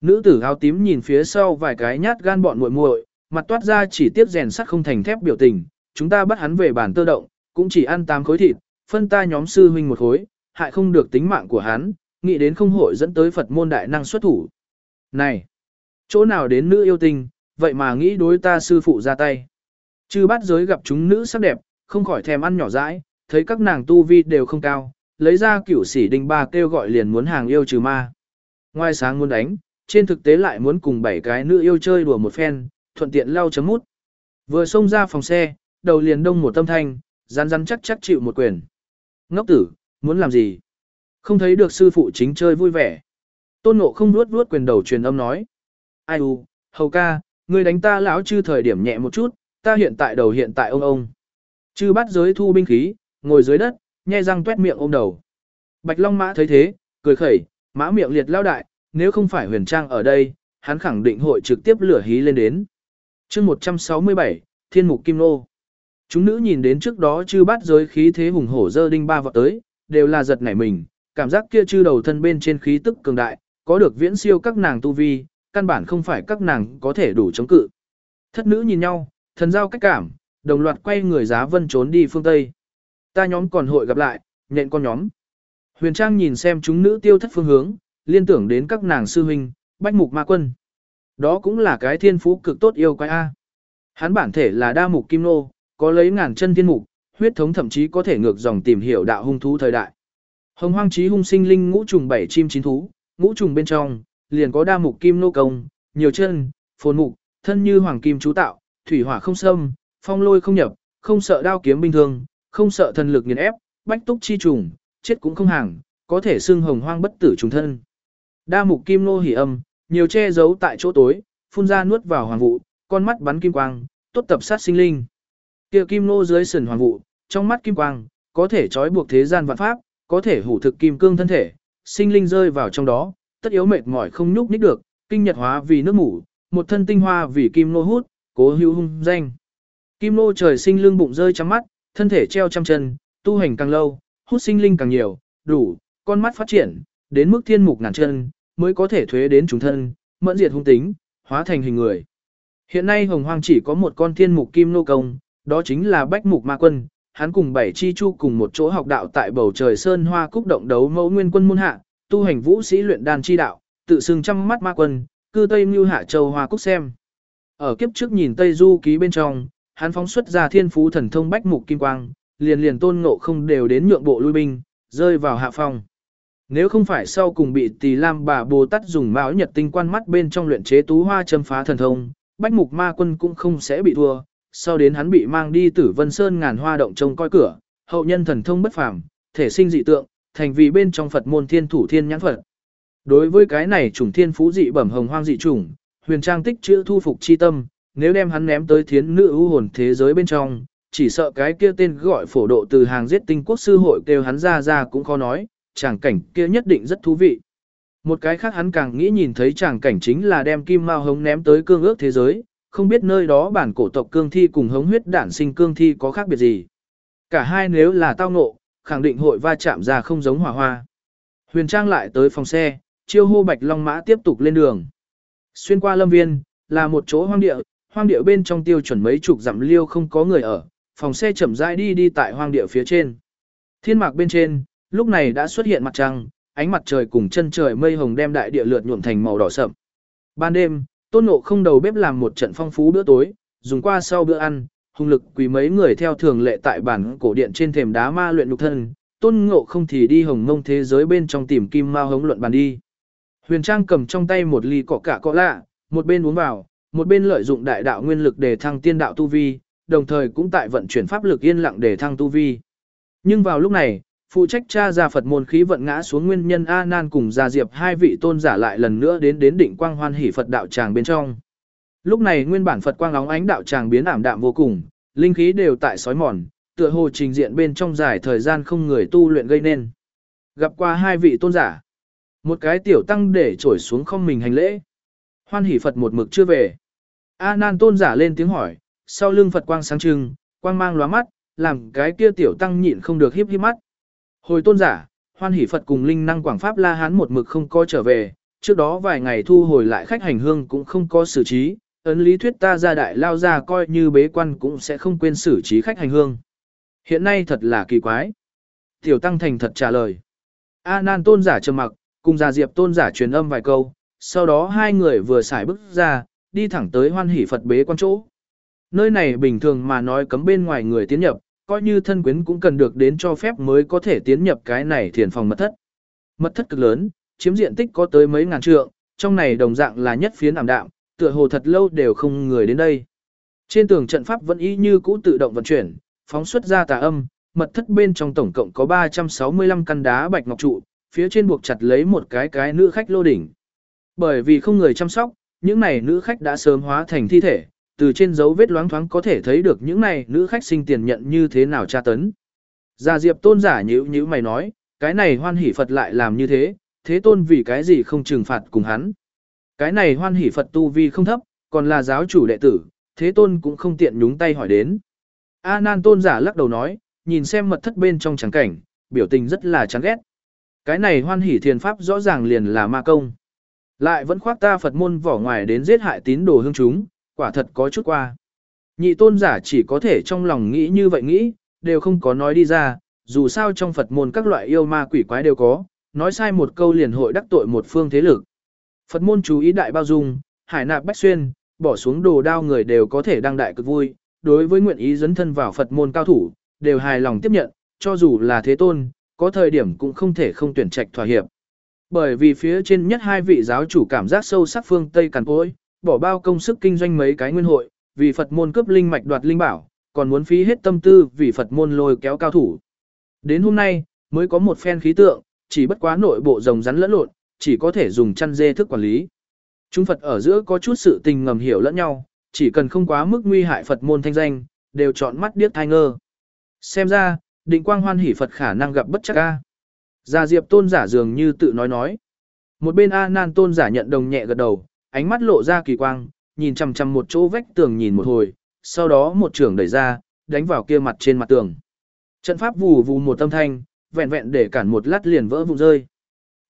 Nữ tử áo tím nhìn phía sau vài cái nhát gan bọn muội muội, mặt toát ra chỉ tiếp rèn sắt không thành thép biểu tình, chúng ta bắt hắn về bản tơ động, cũng chỉ ăn tám khối thịt, phân ta nhóm sư huynh một khối, hại không được tính mạng của hắn, nghĩ đến không hội dẫn tới Phật môn đại năng xuất thủ. Này, chỗ nào đến nữ yêu tình, vậy mà nghĩ đối ta sư phụ ra tay. Chư bát giới gặp chúng nữ sắc đẹp, không khỏi thèm ăn nhỏ dãi, thấy các nàng tu vi đều không cao, lấy ra cửu sỉ đinh ba kêu gọi liền muốn hàng yêu trừ ma. Ngoài sáng muốn đánh, trên thực tế lại muốn cùng bảy cái nữ yêu chơi đùa một phen, thuận tiện lau chấm mút. Vừa xông ra phòng xe, đầu liền đông một tâm thanh, rắn rắn chắc chắc chịu một quyền. Ngốc tử, muốn làm gì? Không thấy được sư phụ chính chơi vui vẻ. Tôn ngộ không nuốt nuốt quyền đầu truyền âm nói. Ai u, hầu ca, ngươi đánh ta lão chư thời điểm nhẹ một chút, ta hiện tại đầu hiện tại ông ông. Chư bắt giới thu binh khí, ngồi dưới đất, nhe răng tuét miệng ôm đầu. Bạch Long Mã thấy thế, cười khẩy, mã miệng liệt lao đại, nếu không phải huyền trang ở đây, hắn khẳng định hội trực tiếp lửa hí lên đến chương 167, Thiên Mục Kim Nô. Chúng nữ nhìn đến trước đó chư bắt giới khí thế hùng hổ dơ đinh ba vọt tới, đều là giật nảy mình, cảm giác kia chư đầu thân bên trên khí tức cường đại, có được viễn siêu các nàng tu vi, căn bản không phải các nàng có thể đủ chống cự. Thất nữ nhìn nhau, thần giao cách cảm, đồng loạt quay người giá vân trốn đi phương Tây. Ta nhóm còn hội gặp lại, nhện con nhóm. Huyền Trang nhìn xem chúng nữ tiêu thất phương hướng, liên tưởng đến các nàng sư huynh, bách mục ma quân. Đó cũng là cái thiên phú cực tốt yêu quái A. Hắn bản thể là đa mục kim nô, có lấy ngàn chân thiên mục, huyết thống thậm chí có thể ngược dòng tìm hiểu đạo hung thú thời đại. Hồng hoang chí hung sinh linh ngũ trùng bảy chim chín thú, ngũ trùng bên trong, liền có đa mục kim nô công, nhiều chân, phồn mục, thân như hoàng kim chú tạo, thủy hỏa không xâm, phong lôi không nhập, không sợ đao kiếm bình thường, không sợ thần lực nghiền ép, bách túc chi trùng, chết cũng không hàng, có thể xưng hồng hoang bất tử trùng thân. Đa mục kim nô hỉ âm, nhiều che giấu tại chỗ tối, phun ra nuốt vào hoàng vụ, con mắt bắn kim quang, tốt tập sát sinh linh. Kia kim nô dưới sườn hoàng vụ, trong mắt kim quang, có thể trói buộc thế gian vạn pháp, có thể hủ thực kim cương thân thể, sinh linh rơi vào trong đó, tất yếu mệt mỏi không nhúc nhích được, kinh nhật hóa vì nước mủ, một thân tinh hoa vì kim nô hút, cố hữu hung danh. Kim nô trời sinh lương bụng rơi trắng mắt, thân thể treo trăm chân, tu hành càng lâu, hút sinh linh càng nhiều, đủ, con mắt phát triển, đến mức thiên mục ngàn chân, mới có thể thuế đến chúng thân, mẫn diệt hung tính, hóa thành hình người. Hiện nay hồng hoang chỉ có một con thiên mục kim nô công, đó chính là bách mục ma quân, hắn cùng bảy chi chu cùng một chỗ học đạo tại bầu trời sơn hoa cúc động đấu mẫu nguyên quân môn hạ, tu hành vũ sĩ luyện đan chi đạo, tự xưng trăm mắt ma quân, cư tây mưu hạ châu hoa cúc xem. Ở kiếp trước nhìn Tây Du ký bên trong, hắn phóng xuất ra thiên phú thần thông bách mục kim quang, liền liền tôn ngộ không đều đến nhượng bộ lui binh, rơi vào hạ phong. Nếu không phải sau cùng bị Tỳ Lam bà Bồ Tát dùng mão nhật tinh quan mắt bên trong luyện chế tú hoa châm phá thần thông, bách mục ma quân cũng không sẽ bị thua, sau đến hắn bị mang đi tử vân sơn ngàn hoa động trông coi cửa, hậu nhân thần thông bất phàm, thể sinh dị tượng, thành vì bên trong Phật môn thiên thủ thiên nhãn Phật. Đối với cái này chủng thiên phú dị bẩm hồng hoang dị chủng, huyền trang tích chữ thu phục chi tâm, nếu đem hắn ném tới thiến nữ ưu hồn thế giới bên trong, chỉ sợ cái kia tên gọi phổ độ từ hàng giết tinh quốc sư hội kêu hắn ra ra cũng khó nói, tràng cảnh kia nhất định rất thú vị. Một cái khác hắn càng nghĩ nhìn thấy tràng cảnh chính là đem kim mao hống ném tới cương ước thế giới, không biết nơi đó bản cổ tộc cương thi cùng hống huyết đản sinh cương thi có khác biệt gì. Cả hai nếu là tao ngộ, khẳng định hội va chạm ra không giống hỏa hoa. Huyền Trang lại tới phòng xe, chiêu hô Bạch Long Mã tiếp tục lên đường. Xuyên qua lâm viên, là một chỗ hoang địa, hoang địa bên trong tiêu chuẩn mấy chục dặm liêu không có người ở, phòng xe chậm rãi đi đi tại hoang địa phía trên. Thiên mạc bên trên, lúc này đã xuất hiện mặt trăng, ánh mặt trời cùng chân trời mây hồng đem đại địa lượt nhuộm thành màu đỏ sậm. Ban đêm, Tôn Ngộ không đầu bếp làm một trận phong phú bữa tối, dùng qua sau bữa ăn, hung lực quý mấy người theo thường lệ tại bản cổ điện trên thềm đá ma luyện lục thân, Tôn Ngộ không thì đi hồng mông thế giới bên trong tìm kim ma hống luận bàn đi. Huyền Trang cầm trong tay một ly cỏ cả cỏ lạ, một bên uống vào, một bên lợi dụng đại đạo nguyên lực để thăng tiên đạo tu vi, đồng thời cũng tại vận chuyển pháp lực yên lặng để thăng tu vi. Nhưng vào lúc này, phụ trách cha ra Phật môn khí vận ngã xuống nguyên nhân A Nan cùng Gia Diệp hai vị tôn giả lại lần nữa đến đến đỉnh quang hoan hỷ Phật đạo tràng bên trong. Lúc này nguyên bản Phật quang óng ánh đạo tràng biến ảm đạm vô cùng, linh khí đều tại sói mòn, tựa hồ trình diện bên trong dài thời gian không người tu luyện gây nên. Gặp qua hai vị tôn giả, một cái tiểu tăng để trổi xuống không mình hành lễ. Hoan hỷ Phật một mực chưa về. A Nan tôn giả lên tiếng hỏi, sau lưng Phật quang sáng trưng, quang mang lóa mắt, làm cái kia tiểu tăng nhịn không được híp híp mắt. Hồi tôn giả, hoan hỷ Phật cùng linh năng quảng pháp La Hán một mực không có trở về, trước đó vài ngày thu hồi lại khách hành hương cũng không có xử trí, ấn lý thuyết ta ra đại lao ra coi như bế quan cũng sẽ không quên xử trí khách hành hương. Hiện nay thật là kỳ quái. Tiểu Tăng thành thật trả lời. A Nan tôn giả trầm mặc, cùng già diệp tôn giả truyền âm vài câu, sau đó hai người vừa xài bước ra, đi thẳng tới hoan hỷ Phật bế quan chỗ. Nơi này bình thường mà nói cấm bên ngoài người tiến nhập, coi như thân quyến cũng cần được đến cho phép mới có thể tiến nhập cái này thiền phòng mật thất. Mật thất cực lớn, chiếm diện tích có tới mấy ngàn trượng, trong này đồng dạng là nhất phiến ảm đạm, tựa hồ thật lâu đều không người đến đây. Trên tường trận pháp vẫn y như cũ tự động vận chuyển, phóng xuất ra tà âm, mật thất bên trong tổng cộng có 365 căn đá bạch ngọc trụ, phía trên buộc chặt lấy một cái cái nữ khách lô đỉnh. Bởi vì không người chăm sóc, những này nữ khách đã sớm hóa thành thi thể, từ trên dấu vết loáng thoáng có thể thấy được những này nữ khách sinh tiền nhận như thế nào tra tấn. Gia Diệp tôn giả nhữ nhữ mày nói, cái này hoan hỷ Phật lại làm như thế, thế tôn vì cái gì không trừng phạt cùng hắn. Cái này hoan hỷ Phật tu vi không thấp, còn là giáo chủ đệ tử, thế tôn cũng không tiện nhúng tay hỏi đến. A nan tôn giả lắc đầu nói, nhìn xem mật thất bên trong trắng cảnh, biểu tình rất là chán ghét. Cái này hoan hỷ thiền pháp rõ ràng liền là ma công. Lại vẫn khoác ta Phật môn vỏ ngoài đến giết hại tín đồ hương chúng, quả thật có chút qua. Nhị tôn giả chỉ có thể trong lòng nghĩ như vậy nghĩ, đều không có nói đi ra, dù sao trong Phật môn các loại yêu ma quỷ quái đều có, nói sai một câu liền hội đắc tội một phương thế lực. Phật môn chú ý đại bao dung, hải nạp bách xuyên, bỏ xuống đồ đao người đều có thể đăng đại cực vui, đối với nguyện ý dấn thân vào Phật môn cao thủ, đều hài lòng tiếp nhận, cho dù là thế tôn, có thời điểm cũng không thể không tuyển trạch thỏa hiệp. Bởi vì phía trên nhất hai vị giáo chủ cảm giác sâu sắc phương Tây càn cối, bỏ bao công sức kinh doanh mấy cái nguyên hội, vì Phật môn cướp linh mạch đoạt linh bảo, còn muốn phí hết tâm tư vì Phật môn lôi kéo cao thủ. Đến hôm nay, mới có một phen khí tượng, chỉ bất quá nội bộ rồng rắn lẫn lộn, chỉ có thể dùng chăn dê thức quản lý. Chúng Phật ở giữa có chút sự tình ngầm hiểu lẫn nhau, chỉ cần không quá mức nguy hại Phật môn thanh danh, đều chọn mắt điếc thai ngơ. Xem ra, định quang hoan hỷ Phật khả năng gặp bất chắc ca. Gia Diệp tôn giả dường như tự nói nói. Một bên A Nan tôn giả nhận đồng nhẹ gật đầu, ánh mắt lộ ra kỳ quang, nhìn chằm chằm một chỗ vách tường nhìn một hồi, sau đó một trường đẩy ra, đánh vào kia mặt trên mặt tường. Trận pháp vù vù một âm thanh, vẹn vẹn để cản một lát liền vỡ vụn rơi.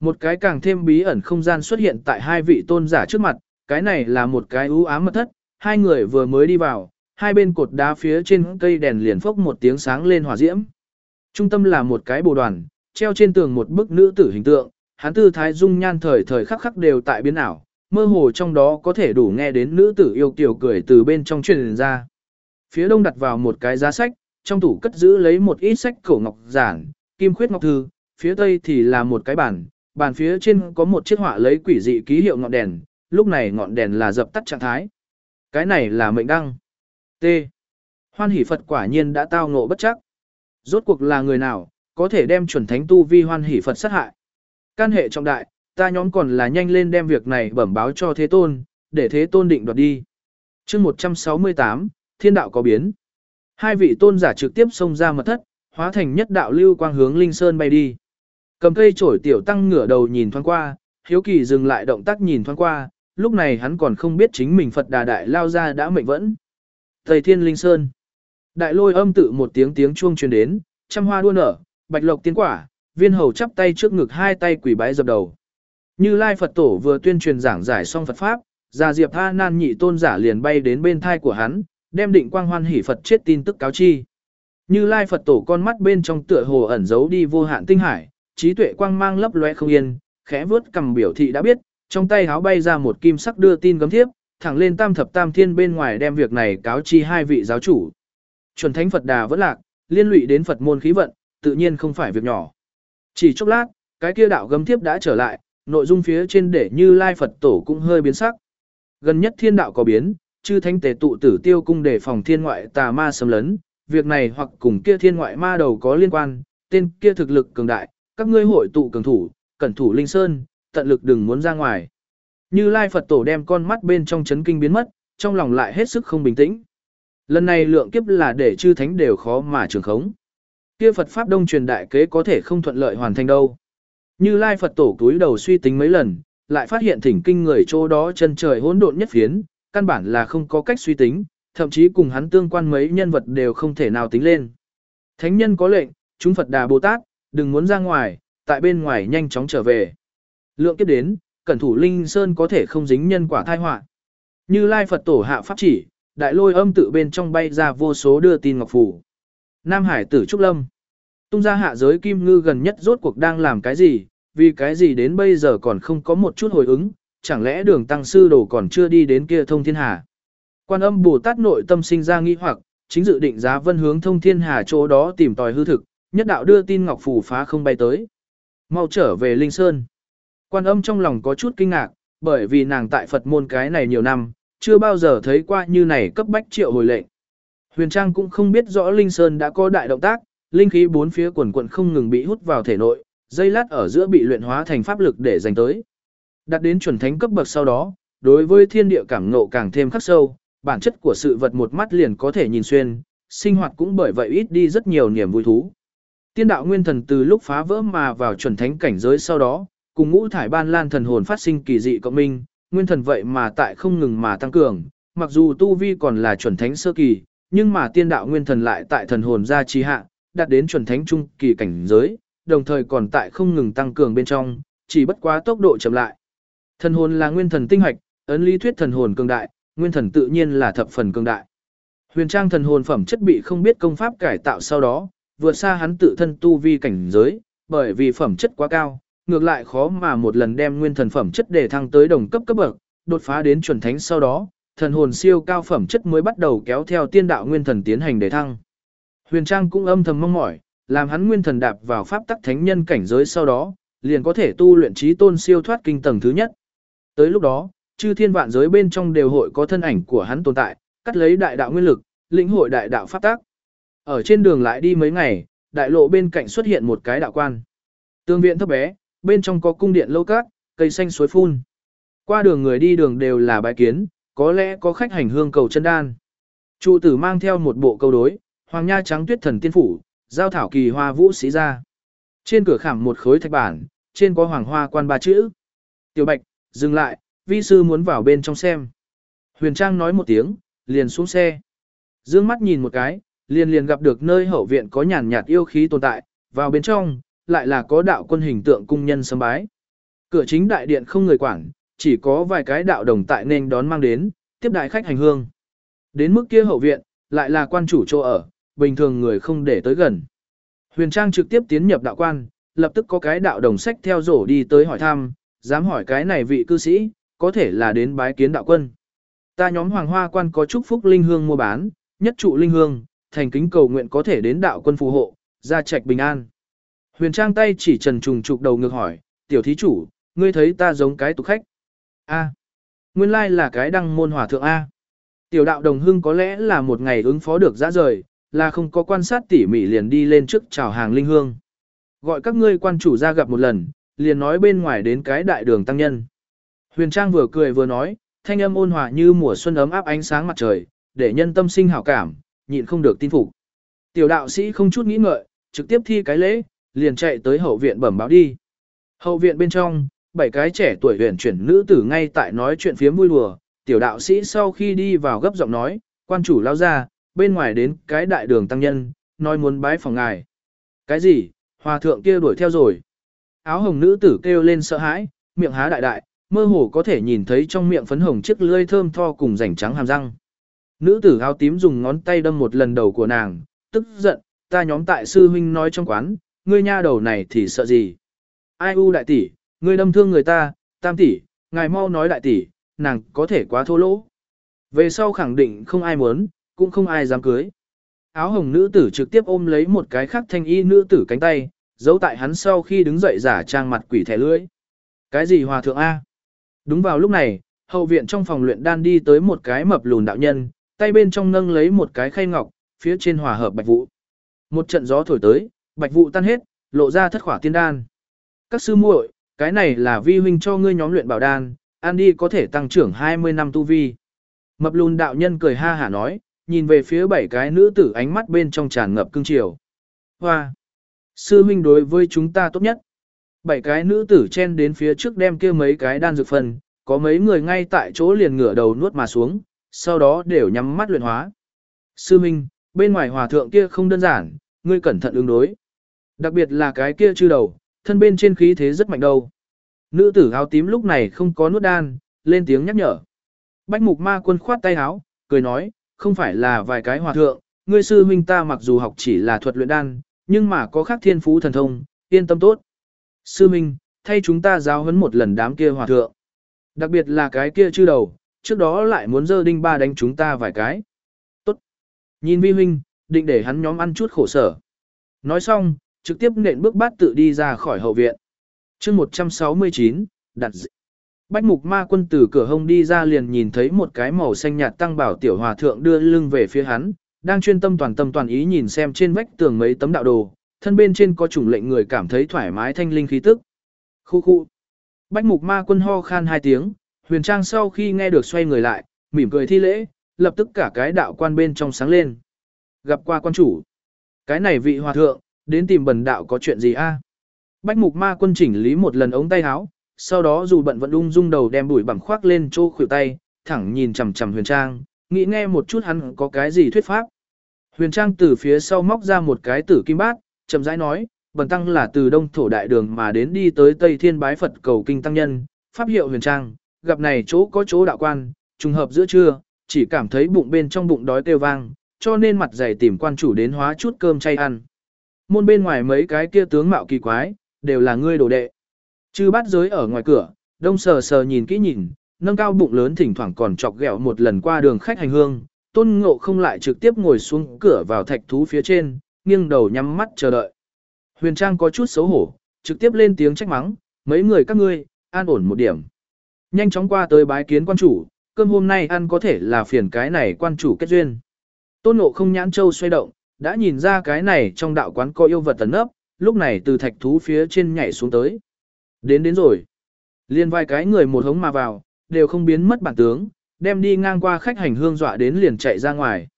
Một cái càng thêm bí ẩn không gian xuất hiện tại hai vị tôn giả trước mặt, cái này là một cái ưu ám mật thất, hai người vừa mới đi vào, hai bên cột đá phía trên cây đèn liền phốc một tiếng sáng lên hỏa diễm. Trung tâm là một cái bồ đoàn, treo trên tường một bức nữ tử hình tượng, hắn tư thái dung nhan thời thời khắc khắc đều tại biến ảo, mơ hồ trong đó có thể đủ nghe đến nữ tử yêu kiều cười từ bên trong truyền ra. Phía đông đặt vào một cái giá sách, trong tủ cất giữ lấy một ít sách cổ ngọc giản, kim khuyết ngọc thư, phía tây thì là một cái bàn, bàn phía trên có một chiếc họa lấy quỷ dị ký hiệu ngọn đèn, lúc này ngọn đèn là dập tắt trạng thái. Cái này là mệnh đăng. T. Hoan hỷ Phật quả nhiên đã tao ngộ bất chắc. Rốt cuộc là người nào, có thể đem chuẩn thánh tu vi hoan hỷ Phật sát hại. Can hệ trọng đại, ta nhóm còn là nhanh lên đem việc này bẩm báo cho Thế Tôn, để Thế Tôn định đoạt đi. chương 168, Thiên đạo có biến. Hai vị tôn giả trực tiếp xông ra mật thất, hóa thành nhất đạo lưu quang hướng Linh Sơn bay đi. Cầm cây chổi tiểu tăng ngửa đầu nhìn thoáng qua, hiếu kỳ dừng lại động tác nhìn thoáng qua, lúc này hắn còn không biết chính mình Phật đà đại lao ra đã mệnh vẫn. Thầy Thiên Linh Sơn. Đại lôi âm tự một tiếng tiếng chuông truyền đến, trăm hoa đua nở, bạch lộc tiến quả, viên hầu chắp tay trước ngực hai tay quỷ bái dập đầu. Như Lai Phật Tổ vừa tuyên truyền giảng giải xong Phật Pháp, Già Diệp Tha Nan nhị tôn giả liền bay đến bên thai của hắn, đem định quang hoan hỷ Phật chết tin tức cáo chi. Như Lai Phật Tổ con mắt bên trong tựa hồ ẩn giấu đi vô hạn tinh hải, trí tuệ quang mang lấp lóe không yên, khẽ vuốt cầm biểu thị đã biết, trong tay háo bay ra một kim sắc đưa tin gấm thiếp, thẳng lên tam thập tam thiên bên ngoài đem việc này cáo chi hai vị giáo chủ. Chuẩn thánh Phật Đà vẫn lạc, liên lụy đến Phật môn khí vận, tự nhiên không phải việc nhỏ. Chỉ chốc lát, cái kia đạo gấm thiếp đã trở lại, nội dung phía trên để như Lai Phật Tổ cũng hơi biến sắc. Gần nhất thiên đạo có biến, chư thánh tề tụ tử tiêu cung để phòng thiên ngoại tà ma xâm lấn, việc này hoặc cùng kia thiên ngoại ma đầu có liên quan, tên kia thực lực cường đại, các ngươi hội tụ cường thủ, cẩn thủ linh sơn, tận lực đừng muốn ra ngoài. Như Lai Phật Tổ đem con mắt bên trong chấn kinh biến mất, trong lòng lại hết sức không bình tĩnh. Lần này lượng kiếp là để chư thánh đều khó mà trường khống. Kia Phật Pháp Đông truyền đại kế có thể không thuận lợi hoàn thành đâu. Như Lai Phật Tổ túi đầu suy tính mấy lần, lại phát hiện thỉnh kinh người chỗ đó chân trời hỗn độn nhất phiến, căn bản là không có cách suy tính, thậm chí cùng hắn tương quan mấy nhân vật đều không thể nào tính lên. Thánh nhân có lệnh, chúng Phật Đà Bồ Tát, đừng muốn ra ngoài, tại bên ngoài nhanh chóng trở về. Lượng kiếp đến, cẩn thủ linh sơn có thể không dính nhân quả thai họa. Như Lai Phật Tổ hạ pháp chỉ, đại lôi âm tự bên trong bay ra vô số đưa tin ngọc phủ. Nam Hải tử Trúc Lâm. Tung ra hạ giới kim ngư gần nhất rốt cuộc đang làm cái gì, vì cái gì đến bây giờ còn không có một chút hồi ứng, chẳng lẽ đường tăng sư đồ còn chưa đi đến kia thông thiên hà. Quan âm Bồ Tát nội tâm sinh ra nghi hoặc, chính dự định giá vân hướng thông thiên hà chỗ đó tìm tòi hư thực, nhất đạo đưa tin ngọc phủ phá không bay tới. Mau trở về Linh Sơn. Quan âm trong lòng có chút kinh ngạc, bởi vì nàng tại Phật môn cái này nhiều năm, chưa bao giờ thấy qua như này cấp bách triệu hồi lệnh. Huyền Trang cũng không biết rõ Linh Sơn đã có đại động tác, linh khí bốn phía quần quận không ngừng bị hút vào thể nội, dây lát ở giữa bị luyện hóa thành pháp lực để dành tới. Đạt đến chuẩn thánh cấp bậc sau đó, đối với thiên địa cảm ngộ càng thêm khắc sâu, bản chất của sự vật một mắt liền có thể nhìn xuyên, sinh hoạt cũng bởi vậy ít đi rất nhiều niềm vui thú. Tiên đạo nguyên thần từ lúc phá vỡ mà vào chuẩn thánh cảnh giới sau đó, cùng ngũ thải ban lan thần hồn phát sinh kỳ dị cộng minh, nguyên thần vậy mà tại không ngừng mà tăng cường, mặc dù tu vi còn là chuẩn thánh sơ kỳ, nhưng mà tiên đạo nguyên thần lại tại thần hồn gia trì hạ, đạt đến chuẩn thánh trung kỳ cảnh giới, đồng thời còn tại không ngừng tăng cường bên trong, chỉ bất quá tốc độ chậm lại. Thần hồn là nguyên thần tinh hạch, ấn lý thuyết thần hồn cường đại, nguyên thần tự nhiên là thập phần cường đại. Huyền trang thần hồn phẩm chất bị không biết công pháp cải tạo sau đó, vượt xa hắn tự thân tu vi cảnh giới, bởi vì phẩm chất quá cao, ngược lại khó mà một lần đem nguyên thần phẩm chất để thăng tới đồng cấp cấp bậc, đột phá đến chuẩn thánh sau đó, thần hồn siêu cao phẩm chất mới bắt đầu kéo theo tiên đạo nguyên thần tiến hành để thăng. Huyền Trang cũng âm thầm mong mỏi, làm hắn nguyên thần đạp vào pháp tắc thánh nhân cảnh giới sau đó, liền có thể tu luyện trí tôn siêu thoát kinh tầng thứ nhất. Tới lúc đó, chư thiên vạn giới bên trong đều hội có thân ảnh của hắn tồn tại, cắt lấy đại đạo nguyên lực, lĩnh hội đại đạo pháp tắc. Ở trên đường lại đi mấy ngày, đại lộ bên cạnh xuất hiện một cái đạo quan. Tương viện thấp bé, bên trong có cung điện lâu cát, cây xanh suối phun. Qua đường người đi đường đều là bái kiến, có lẽ có khách hành hương cầu chân đan. Trụ tử mang theo một bộ câu đối, hoàng nha trắng tuyết thần tiên phủ, giao thảo kỳ hoa vũ sĩ ra. Trên cửa khảm một khối thạch bản, trên có hoàng hoa quan ba chữ. Tiểu Bạch, dừng lại, vi sư muốn vào bên trong xem. Huyền Trang nói một tiếng, liền xuống xe. Dương mắt nhìn một cái, liền liền gặp được nơi hậu viện có nhàn nhạt yêu khí tồn tại, vào bên trong, lại là có đạo quân hình tượng cung nhân sâm bái. Cửa chính đại điện không người quản, chỉ có vài cái đạo đồng tại nên đón mang đến, tiếp đại khách hành hương. Đến mức kia hậu viện, lại là quan chủ chỗ ở, bình thường người không để tới gần. Huyền Trang trực tiếp tiến nhập đạo quan, lập tức có cái đạo đồng sách theo rổ đi tới hỏi thăm, dám hỏi cái này vị cư sĩ, có thể là đến bái kiến đạo quân. Ta nhóm Hoàng Hoa quan có chúc phúc linh hương mua bán, nhất trụ linh hương, thành kính cầu nguyện có thể đến đạo quân phù hộ, gia trạch bình an. Huyền Trang tay chỉ trần trùng trục đầu ngược hỏi, tiểu thí chủ, ngươi thấy ta giống cái tục khách. A. Nguyên lai là cái đăng môn hòa thượng A. Tiểu đạo đồng hưng có lẽ là một ngày ứng phó được ra rời, là không có quan sát tỉ mỉ liền đi lên trước chào hàng linh hương. Gọi các ngươi quan chủ ra gặp một lần, liền nói bên ngoài đến cái đại đường tăng nhân. Huyền Trang vừa cười vừa nói, thanh âm ôn hòa như mùa xuân ấm áp ánh sáng mặt trời, để nhân tâm sinh hảo cảm, nhịn không được tin phục. Tiểu đạo sĩ không chút nghĩ ngợi, trực tiếp thi cái lễ, liền chạy tới hậu viện bẩm báo đi. Hậu viện bên trong, bảy cái trẻ tuổi huyền chuyển nữ tử ngay tại nói chuyện phía vui đùa, tiểu đạo sĩ sau khi đi vào gấp giọng nói, quan chủ lao ra, bên ngoài đến cái đại đường tăng nhân, nói muốn bái phòng ngài. Cái gì, hòa thượng kia đuổi theo rồi. Áo hồng nữ tử kêu lên sợ hãi, miệng há đại đại, mơ hồ có thể nhìn thấy trong miệng phấn hồng chiếc lưỡi thơm tho cùng rảnh trắng hàm răng. Nữ tử áo tím dùng ngón tay đâm một lần đầu của nàng, tức giận, ta nhóm tại sư huynh nói trong quán, ngươi nha đầu này thì sợ gì? Ai u đại tỷ, ngươi đâm thương người ta, tam tỷ, ngài mau nói đại tỷ, nàng có thể quá thô lỗ. Về sau khẳng định không ai muốn, cũng không ai dám cưới. Áo hồng nữ tử trực tiếp ôm lấy một cái khác thanh y nữ tử cánh tay, giấu tại hắn sau khi đứng dậy giả trang mặt quỷ thẻ lưỡi. Cái gì hòa thượng A? Đúng vào lúc này, hậu viện trong phòng luyện đan đi tới một cái mập lùn đạo nhân, tay bên trong nâng lấy một cái khay ngọc, phía trên hòa hợp bạch vụ. Một trận gió thổi tới, bạch vụ tan hết, lộ ra thất khỏa tiên đan. Các sư muội, cái này là vi huynh cho ngươi nhóm luyện bảo đan, ăn đi có thể tăng trưởng 20 năm tu vi. Mập lùn đạo nhân cười ha hả nói, nhìn về phía bảy cái nữ tử ánh mắt bên trong tràn ngập cương triều. Hoa! Sư huynh đối với chúng ta tốt nhất. Bảy cái nữ tử chen đến phía trước đem kia mấy cái đan dược phần, có mấy người ngay tại chỗ liền ngửa đầu nuốt mà xuống, sau đó đều nhắm mắt luyện hóa. Sư huynh, bên ngoài hòa thượng kia không đơn giản, ngươi cẩn thận ứng đối. Đặc biệt là cái kia chư đầu, thân bên trên khí thế rất mạnh đâu. Nữ tử áo tím lúc này không có nuốt đan, lên tiếng nhắc nhở. Bách mục ma quân khoát tay áo, cười nói, không phải là vài cái hòa thượng, ngươi sư huynh ta mặc dù học chỉ là thuật luyện đan, nhưng mà có khác thiên phú thần thông, yên tâm tốt. Sư huynh, thay chúng ta giáo huấn một lần đám kia hòa thượng. Đặc biệt là cái kia chư đầu, trước đó lại muốn dơ đinh ba đánh chúng ta vài cái. Tốt. Nhìn vi huynh, định để hắn nhóm ăn chút khổ sở. Nói xong, trực tiếp nện bước bát tự đi ra khỏi hậu viện. chương 169, đặt dị. Bách mục ma quân từ cửa hông đi ra liền nhìn thấy một cái màu xanh nhạt tăng bảo tiểu hòa thượng đưa lưng về phía hắn, đang chuyên tâm toàn tâm toàn ý nhìn xem trên vách tường mấy tấm đạo đồ, thân bên trên có chủng lệnh người cảm thấy thoải mái thanh linh khí tức. Khu khu. Bách mục ma quân ho khan hai tiếng, huyền trang sau khi nghe được xoay người lại, mỉm cười thi lễ, lập tức cả cái đạo quan bên trong sáng lên. Gặp qua quan chủ. Cái này vị hòa thượng, đến tìm bần đạo có chuyện gì a? Bách mục ma quân chỉnh lý một lần ống tay áo, sau đó dù bận vẫn ung dung đầu đem bụi bặm khoác lên chỗ khuỷu tay, thẳng nhìn chằm chằm Huyền Trang, nghĩ nghe một chút hắn có cái gì thuyết pháp. Huyền Trang từ phía sau móc ra một cái tử kim bát, chậm rãi nói, bần tăng là từ đông thổ đại đường mà đến đi tới Tây Thiên bái Phật cầu kinh tăng nhân, pháp hiệu Huyền Trang, gặp này chỗ có chỗ đạo quan, trùng hợp giữa trưa, chỉ cảm thấy bụng bên trong bụng đói kêu vang, cho nên mặt dày tìm quan chủ đến hóa chút cơm chay ăn. Môn bên ngoài mấy cái kia tướng mạo kỳ quái, đều là ngươi đồ đệ. Chư bát giới ở ngoài cửa, đông sờ sờ nhìn kỹ nhìn, nâng cao bụng lớn thỉnh thoảng còn chọc ghẹo một lần qua đường khách hành hương, tôn ngộ không lại trực tiếp ngồi xuống cửa vào thạch thú phía trên, nghiêng đầu nhắm mắt chờ đợi. Huyền Trang có chút xấu hổ, trực tiếp lên tiếng trách mắng, mấy người các ngươi, an ổn một điểm. Nhanh chóng qua tới bái kiến quan chủ, cơm hôm nay ăn có thể là phiền cái này quan chủ kết duyên. Tôn ngộ không nhãn châu xoay động, đã nhìn ra cái này trong đạo quán có yêu vật tấn ấp, lúc này từ thạch thú phía trên nhảy xuống tới. Đến đến rồi. Liên vai cái người một hống mà vào, đều không biến mất bản tướng, đem đi ngang qua khách hành hương dọa đến liền chạy ra ngoài.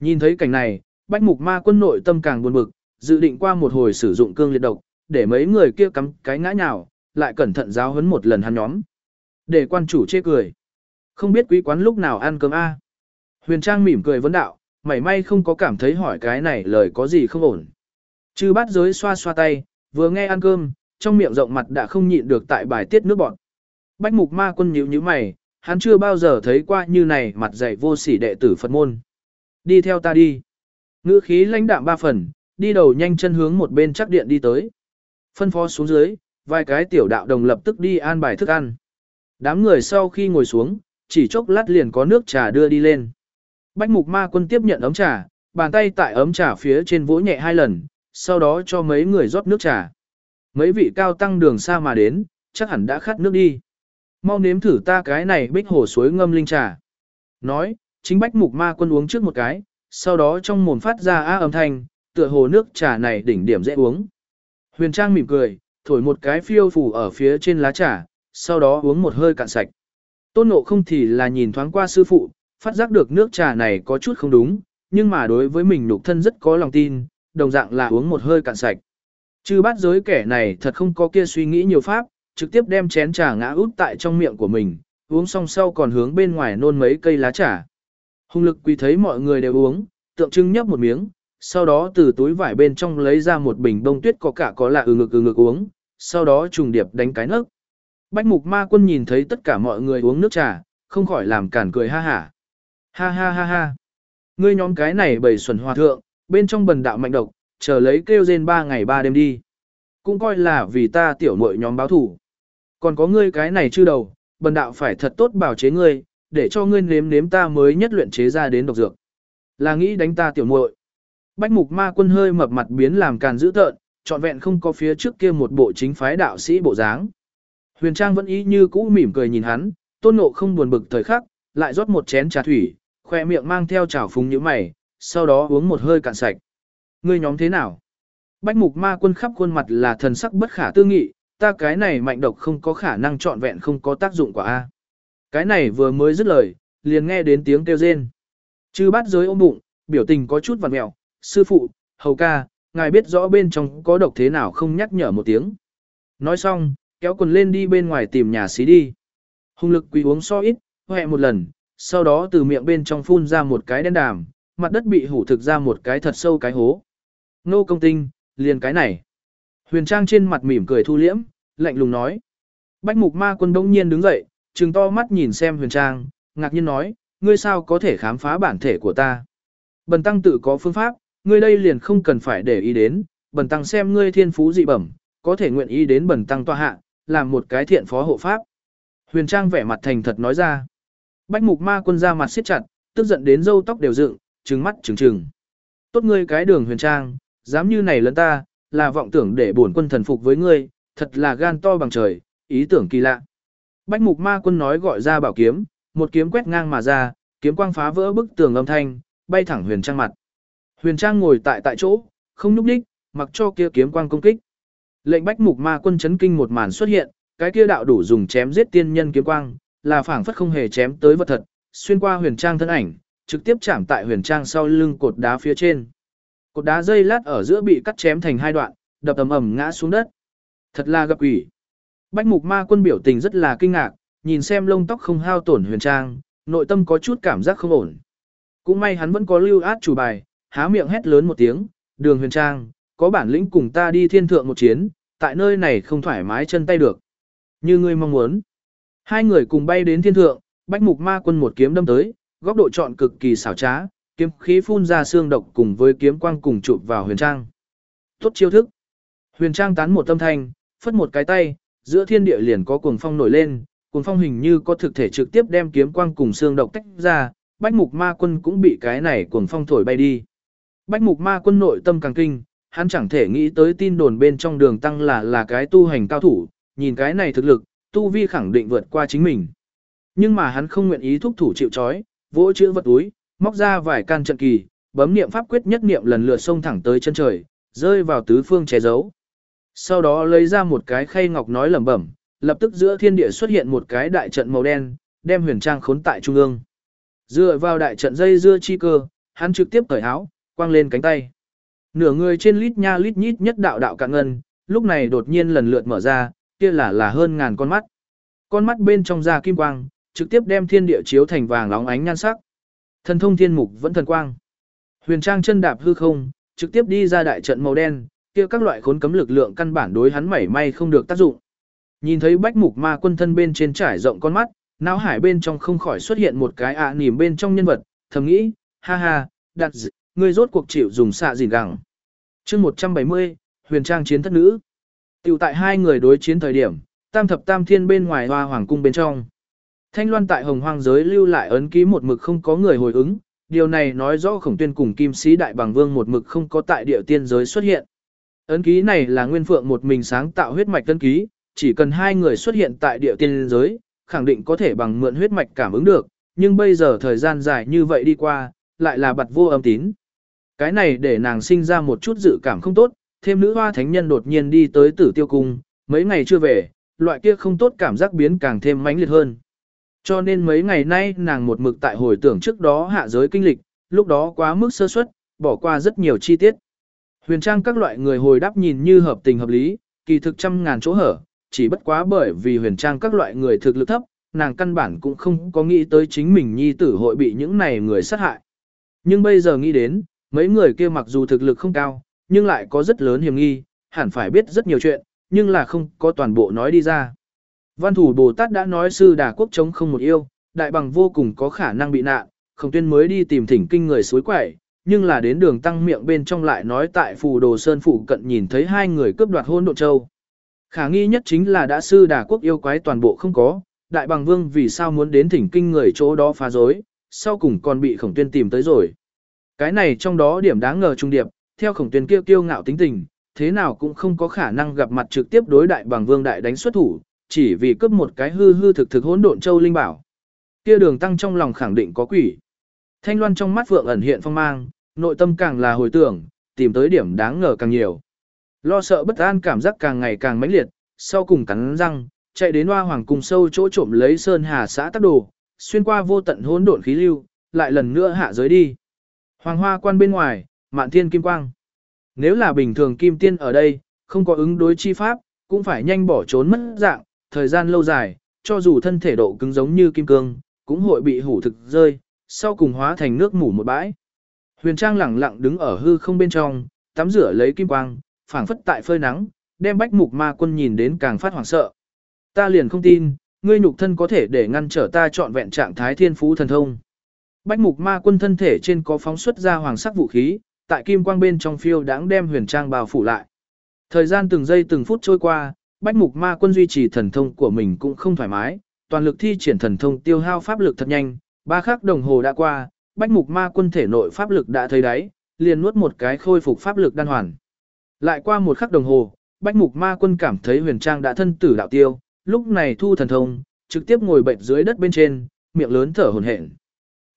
Nhìn thấy cảnh này, bách mục ma quân nội tâm càng buồn bực, dự định qua một hồi sử dụng cương liệt độc, để mấy người kia cắm cái ngã nhào, lại cẩn thận giáo huấn một lần hắn nhóm. Để quan chủ chê cười. Không biết quý quán lúc nào ăn cơm a Huyền Trang mỉm cười vấn đạo, mảy may không có cảm thấy hỏi cái này lời có gì không ổn. Chư bát giới xoa xoa tay, vừa nghe ăn cơm, trong miệng rộng mặt đã không nhịn được tại bài tiết nước bọn. Bách mục ma quân nhíu nhíu mày, hắn chưa bao giờ thấy qua như này mặt dày vô sỉ đệ tử Phật môn. Đi theo ta đi. Ngữ khí lãnh đạm ba phần, đi đầu nhanh chân hướng một bên chắc điện đi tới. Phân phó xuống dưới, vài cái tiểu đạo đồng lập tức đi an bài thức ăn. Đám người sau khi ngồi xuống, chỉ chốc lát liền có nước trà đưa đi lên. Bách mục ma quân tiếp nhận ấm trà, bàn tay tại ấm trà phía trên vỗ nhẹ hai lần, sau đó cho mấy người rót nước trà. Mấy vị cao tăng đường xa mà đến, chắc hẳn đã khát nước đi. Mau nếm thử ta cái này bích hồ suối ngâm linh trà. Nói, chính bách mục ma quân uống trước một cái, sau đó trong mồm phát ra á âm thanh, tựa hồ nước trà này đỉnh điểm dễ uống. Huyền Trang mỉm cười, thổi một cái phiêu phủ ở phía trên lá trà, sau đó uống một hơi cạn sạch. Tôn nộ không thì là nhìn thoáng qua sư phụ, phát giác được nước trà này có chút không đúng, nhưng mà đối với mình nục thân rất có lòng tin, đồng dạng là uống một hơi cạn sạch. Chư bát giới kẻ này thật không có kia suy nghĩ nhiều pháp, trực tiếp đem chén trà ngã út tại trong miệng của mình, uống xong sau còn hướng bên ngoài nôn mấy cây lá trà. Hùng lực quỳ thấy mọi người đều uống, tượng trưng nhấp một miếng, sau đó từ túi vải bên trong lấy ra một bình bông tuyết có cả có lạ ừ ngực ừ ngực uống, sau đó trùng điệp đánh cái nấc. Bách mục ma quân nhìn thấy tất cả mọi người uống nước trà, không khỏi làm cản cười ha hả. Ha ha ha ha. Ngươi nhóm cái này bầy xuẩn hòa thượng, bên trong bần đạo mạnh độc, chờ lấy kêu rên ba ngày ba đêm đi. Cũng coi là vì ta tiểu muội nhóm báo thủ. Còn có ngươi cái này chưa đầu, bần đạo phải thật tốt bảo chế ngươi, để cho ngươi nếm nếm ta mới nhất luyện chế ra đến độc dược. Là nghĩ đánh ta tiểu muội. Bách mục ma quân hơi mập mặt biến làm càn dữ tợn, trọn vẹn không có phía trước kia một bộ chính phái đạo sĩ bộ dáng. Huyền Trang vẫn ý như cũ mỉm cười nhìn hắn, tôn nộ không buồn bực thời khắc, lại rót một chén trà thủy, khoe miệng mang theo trào phúng như mày, sau đó uống một hơi cạn sạch. Ngươi nhóm thế nào? Bách mục ma quân khắp khuôn mặt là thần sắc bất khả tư nghị, ta cái này mạnh độc không có khả năng trọn vẹn không có tác dụng quả A. Cái này vừa mới dứt lời, liền nghe đến tiếng kêu rên. Chư bát giới ôm bụng, biểu tình có chút vằn mẹo, sư phụ, hầu ca, ngài biết rõ bên trong có độc thế nào không nhắc nhở một tiếng. Nói xong, kéo quần lên đi bên ngoài tìm nhà xí đi. Hùng lực quỳ uống so ít, hẹ một lần, sau đó từ miệng bên trong phun ra một cái đen đàm, mặt đất bị hủ thực ra một cái thật sâu cái hố. Nô công tinh, liền cái này. Huyền Trang trên mặt mỉm cười thu liễm, lạnh lùng nói. Bách mục ma quân đông nhiên đứng dậy, trừng to mắt nhìn xem Huyền Trang, ngạc nhiên nói, ngươi sao có thể khám phá bản thể của ta. Bần tăng tự có phương pháp, ngươi đây liền không cần phải để ý đến, bần tăng xem ngươi thiên phú dị bẩm, có thể nguyện ý đến bần tăng tòa hạ, làm một cái thiện phó hộ pháp. Huyền Trang vẻ mặt thành thật nói ra. Bách mục ma quân ra mặt siết chặt, tức giận đến râu tóc đều dựng, trừng mắt trừng trừng. Tốt ngươi cái đường huyền trang, dám như này lớn ta, là vọng tưởng để bổn quân thần phục với ngươi, thật là gan to bằng trời, ý tưởng kỳ lạ. Bách mục ma quân nói gọi ra bảo kiếm, một kiếm quét ngang mà ra, kiếm quang phá vỡ bức tường âm thanh, bay thẳng huyền trang mặt. Huyền trang ngồi tại tại chỗ, không nhúc nhích, mặc cho kia kiếm quang công kích. Lệnh bách mục ma quân chấn kinh một màn xuất hiện, cái kia đạo đủ dùng chém giết tiên nhân kiếm quang, là phảng phất không hề chém tới vật thật, xuyên qua huyền trang thân ảnh, trực tiếp chạm tại huyền trang sau lưng cột đá phía trên. Cột đá dây lát ở giữa bị cắt chém thành hai đoạn, đập ầm ầm ngã xuống đất. Thật là gặp quỷ. Bách mục ma quân biểu tình rất là kinh ngạc, nhìn xem lông tóc không hao tổn huyền trang, nội tâm có chút cảm giác không ổn. Cũng may hắn vẫn có lưu át chủ bài, há miệng hét lớn một tiếng, đường huyền trang, có bản lĩnh cùng ta đi thiên thượng một chiến, tại nơi này không thoải mái chân tay được. Như ngươi mong muốn. Hai người cùng bay đến thiên thượng, bách mục ma quân một kiếm đâm tới, góc độ chọn cực kỳ xảo trá, kiếm khí phun ra xương độc cùng với kiếm quang cùng chụp vào huyền trang. Tốt chiêu thức. Huyền trang tán một tâm thanh, phất một cái tay, giữa thiên địa liền có cuồng phong nổi lên, cuồng phong hình như có thực thể trực tiếp đem kiếm quang cùng xương độc tách ra, bách mục ma quân cũng bị cái này cuồng phong thổi bay đi. Bách mục ma quân nội tâm càng kinh, hắn chẳng thể nghĩ tới tin đồn bên trong đường tăng là là cái tu hành cao thủ, nhìn cái này thực lực, tu vi khẳng định vượt qua chính mình. Nhưng mà hắn không nguyện ý thúc thủ chịu trói, vỗ chữ vật túi, móc ra vài can trận kỳ, bấm niệm pháp quyết nhất niệm lần lượt xông thẳng tới chân trời, rơi vào tứ phương che giấu. Sau đó lấy ra một cái khay ngọc nói lẩm bẩm, lập tức giữa thiên địa xuất hiện một cái đại trận màu đen, đem huyền trang khốn tại trung ương. Dựa vào đại trận dây dưa chi cơ, hắn trực tiếp cởi áo, quăng lên cánh tay. Nửa người trên lít nha lít nhít nhất đạo đạo cạn ngân, lúc này đột nhiên lần lượt mở ra, kia là là hơn ngàn con mắt. con mắt bên trong da kim quang, trực tiếp đem thiên địa chiếu thành vàng óng ánh nhan sắc. Thần thông thiên mục vẫn thần quang. Huyền Trang chân đạp hư không, trực tiếp đi ra đại trận màu đen, kia các loại khốn cấm lực lượng căn bản đối hắn mảy may không được tác dụng. Nhìn thấy bách mục ma quân thân bên trên trải rộng con mắt, não hải bên trong không khỏi xuất hiện một cái ạ à nỉm bên trong nhân vật, thầm nghĩ, ha ha, đặt dị, ngươi rốt cuộc chịu dùng xạ gìn gẳng. chương 170, huyền trang chiến thất nữ. Tiểu tại hai người đối chiến thời điểm, tam thập tam thiên bên ngoài hoa hoàng cung bên trong. Thanh loan tại hồng hoang giới lưu lại ấn ký một mực không có người hồi ứng, điều này nói rõ khổng tuyên cùng kim sĩ đại bằng vương một mực không có tại địa tiên giới xuất hiện. Ấn ký này là nguyên phượng một mình sáng tạo huyết mạch ấn ký, chỉ cần hai người xuất hiện tại địa tiên giới, khẳng định có thể bằng mượn huyết mạch cảm ứng được, nhưng bây giờ thời gian dài như vậy đi qua, lại là bật vô âm tín. Cái này để nàng sinh ra một chút dự cảm không tốt, thêm nữ hoa thánh nhân đột nhiên đi tới tử tiêu cung, mấy ngày chưa về, loại kia không tốt cảm giác biến càng thêm mãnh liệt hơn. Cho nên mấy ngày nay nàng một mực tại hồi tưởng trước đó hạ giới kinh lịch, lúc đó quá mức sơ suất, bỏ qua rất nhiều chi tiết. Huyền trang các loại người hồi đáp nhìn như hợp tình hợp lý, kỳ thực trăm ngàn chỗ hở, chỉ bất quá bởi vì huyền trang các loại người thực lực thấp, nàng căn bản cũng không có nghĩ tới chính mình nhi tử hội bị những này người sát hại. Nhưng bây giờ nghĩ đến, mấy người kia mặc dù thực lực không cao, nhưng lại có rất lớn hiểm nghi, hẳn phải biết rất nhiều chuyện, nhưng là không có toàn bộ nói đi ra. Văn thủ Bồ Tát đã nói sư đà quốc chống không một yêu, đại bằng vô cùng có khả năng bị nạn, không tuyên mới đi tìm thỉnh kinh người suối quẩy, nhưng là đến đường tăng miệng bên trong lại nói tại phù đồ sơn phủ cận nhìn thấy hai người cướp đoạt hôn độ châu. Khả nghi nhất chính là đã sư đà quốc yêu quái toàn bộ không có, đại bằng vương vì sao muốn đến thỉnh kinh người chỗ đó phá rối, sau cùng còn bị khổng tuyên tìm tới rồi. Cái này trong đó điểm đáng ngờ trung điệp, theo khổng tuyên kêu kiêu ngạo tính tình, thế nào cũng không có khả năng gặp mặt trực tiếp đối đại bằng vương đại đánh xuất thủ, chỉ vì cướp một cái hư hư thực thực hỗn độn châu linh bảo. Kia đường tăng trong lòng khẳng định có quỷ. Thanh loan trong mắt vượng ẩn hiện phong mang, nội tâm càng là hồi tưởng, tìm tới điểm đáng ngờ càng nhiều. Lo sợ bất an cảm giác càng ngày càng mãnh liệt, sau cùng cắn răng, chạy đến hoa hoàng cùng sâu chỗ trộm lấy sơn hà xã tác đồ, xuyên qua vô tận hỗn độn khí lưu, lại lần nữa hạ giới đi. Hoàng hoa quan bên ngoài, mạn thiên kim quang. Nếu là bình thường kim tiên ở đây, không có ứng đối chi pháp, cũng phải nhanh bỏ trốn mất dạng, thời gian lâu dài, cho dù thân thể độ cứng giống như kim cương, cũng hội bị hủ thực rơi, sau cùng hóa thành nước mủ một bãi. Huyền Trang lẳng lặng đứng ở hư không bên trong, tắm rửa lấy kim quang, phảng phất tại phơi nắng, đem bách mục ma quân nhìn đến càng phát hoảng sợ. Ta liền không tin, ngươi nhục thân có thể để ngăn trở ta trọn vẹn trạng thái thiên phú thần thông. Bách mục ma quân thân thể trên có phóng xuất ra hoàng sắc vũ khí, tại kim quang bên trong phiêu đáng đem huyền trang bao phủ lại. Thời gian từng giây từng phút trôi qua, bách mục ma quân duy trì thần thông của mình cũng không thoải mái, toàn lực thi triển thần thông tiêu hao pháp lực thật nhanh, ba khắc đồng hồ đã qua, bách mục ma quân thể nội pháp lực đã thấy đáy, liền nuốt một cái khôi phục pháp lực đan hoàn. Lại qua một khắc đồng hồ, bách mục ma quân cảm thấy huyền trang đã thân tử đạo tiêu, lúc này thu thần thông, trực tiếp ngồi bệnh dưới đất bên trên, miệng lớn thở hổn hển.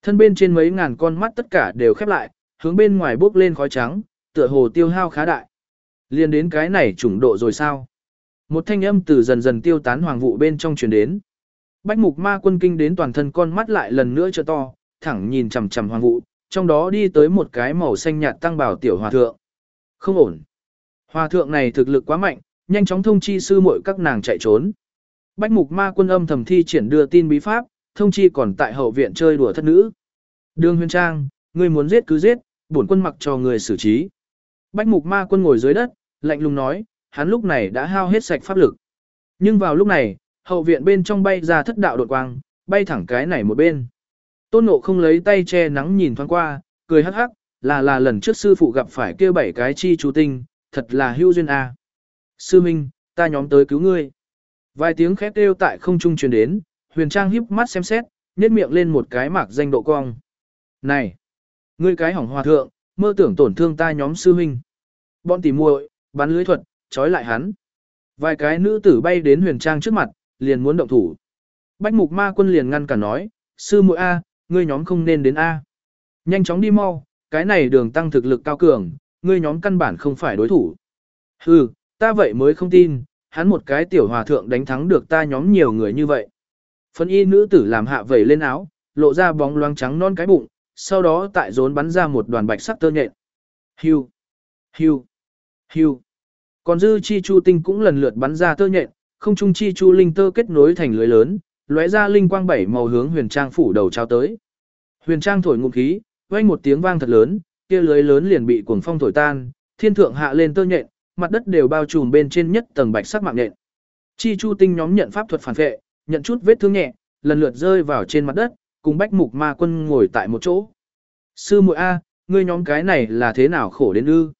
Thân bên trên mấy ngàn con mắt tất cả đều khép lại, hướng bên ngoài bốc lên khói trắng, tựa hồ tiêu hao khá đại. Liên đến cái này trùng độ rồi sao? Một thanh âm từ dần dần tiêu tán hoàng vụ bên trong truyền đến. Bách mục ma quân kinh đến toàn thân con mắt lại lần nữa trợ to, thẳng nhìn chằm chằm hoàng vụ, trong đó đi tới một cái màu xanh nhạt tăng bảo tiểu hòa thượng. Không ổn. Hòa thượng này thực lực quá mạnh, nhanh chóng thông chi sư muội các nàng chạy trốn. Bách mục ma quân âm thầm thi triển đưa tin bí pháp, thông chi còn tại hậu viện chơi đùa thất nữ. Đường huyền trang, ngươi muốn giết cứ giết, bổn quân mặc cho người xử trí. Bách mục ma quân ngồi dưới đất, lạnh lùng nói, hắn lúc này đã hao hết sạch pháp lực. Nhưng vào lúc này, hậu viện bên trong bay ra thất đạo đột quang, bay thẳng cái này một bên. Tôn ngộ không lấy tay che nắng nhìn thoáng qua, cười hắc hắc, là là lần trước sư phụ gặp phải kia bảy cái chi chú tinh, thật là hưu duyên a. Sư Minh, ta nhóm tới cứu ngươi. Vài tiếng khét kêu tại không trung truyền đến, huyền trang híp mắt xem xét, nhét miệng lên một cái mạc danh độ cong. Này, ngươi cái hỏng hòa thượng, mơ tưởng tổn thương ta nhóm sư huynh. Bọn tỉ muội, bắn lưới thuật, trói lại hắn. Vài cái nữ tử bay đến huyền trang trước mặt, liền muốn động thủ. Bách mục ma quân liền ngăn cả nói, sư muội A, ngươi nhóm không nên đến A. Nhanh chóng đi mau, cái này đường tăng thực lực cao cường, ngươi nhóm căn bản không phải đối thủ. Hừ, ta vậy mới không tin, hắn một cái tiểu hòa thượng đánh thắng được ta nhóm nhiều người như vậy. Phân y nữ tử làm hạ vẩy lên áo, lộ ra bóng loáng trắng non cái bụng, sau đó tại rốn bắn ra một đoàn bạch sắc tơ nhện. Hưu, hưu, hưu. Còn dư chi chu tinh cũng lần lượt bắn ra tơ nhện, không trung chi chu linh tơ kết nối thành lưới lớn, lóe ra linh quang bảy màu hướng Huyền Trang phủ đầu trao tới. Huyền Trang thổi ngụm khí, vang một tiếng vang thật lớn, kia lưới lớn liền bị cuồng phong thổi tan, thiên thượng hạ lên tơ nhện, mặt đất đều bao trùm bên trên nhất tầng bạch sắc mạng nhện. Chi chu tinh nhóm nhận pháp thuật phản vệ, nhận chút vết thương nhẹ, lần lượt rơi vào trên mặt đất, cùng bách mục ma quân ngồi tại một chỗ. Sư muội A, ngươi nhóm cái này là thế nào khổ đến ư?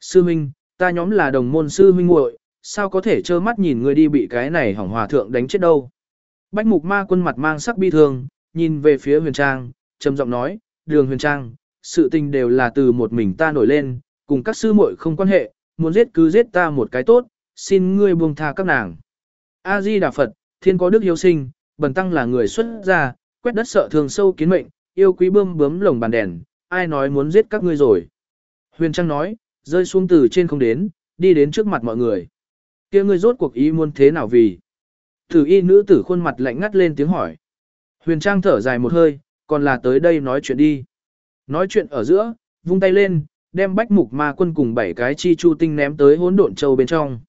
Sư minh ta nhóm là đồng môn sư huynh muội, sao có thể trơ mắt nhìn ngươi đi bị cái này hỏng hòa thượng đánh chết đâu? Bách mục ma quân mặt mang sắc bi thương, nhìn về phía huyền trang, trầm giọng nói, đường huyền trang, sự tình đều là từ một mình ta nổi lên, cùng các sư muội không quan hệ, muốn giết cứ giết ta một cái tốt, xin ngươi buông tha các nàng. A-di Đà Phật, thiên có đức hiếu sinh, bần tăng là người xuất gia, quét đất sợ thường sâu kiến mệnh, yêu quý bơm bướm lồng bàn đèn, ai nói muốn giết các ngươi rồi. Huyền Trang nói, rơi xuống từ trên không đến, đi đến trước mặt mọi người. kia ngươi rốt cuộc ý muốn thế nào vì? Thử y nữ tử khuôn mặt lạnh ngắt lên tiếng hỏi. Huyền Trang thở dài một hơi, còn là tới đây nói chuyện đi. Nói chuyện ở giữa, vung tay lên, đem bách mục ma quân cùng bảy cái chi chu tinh ném tới hỗn độn châu bên trong.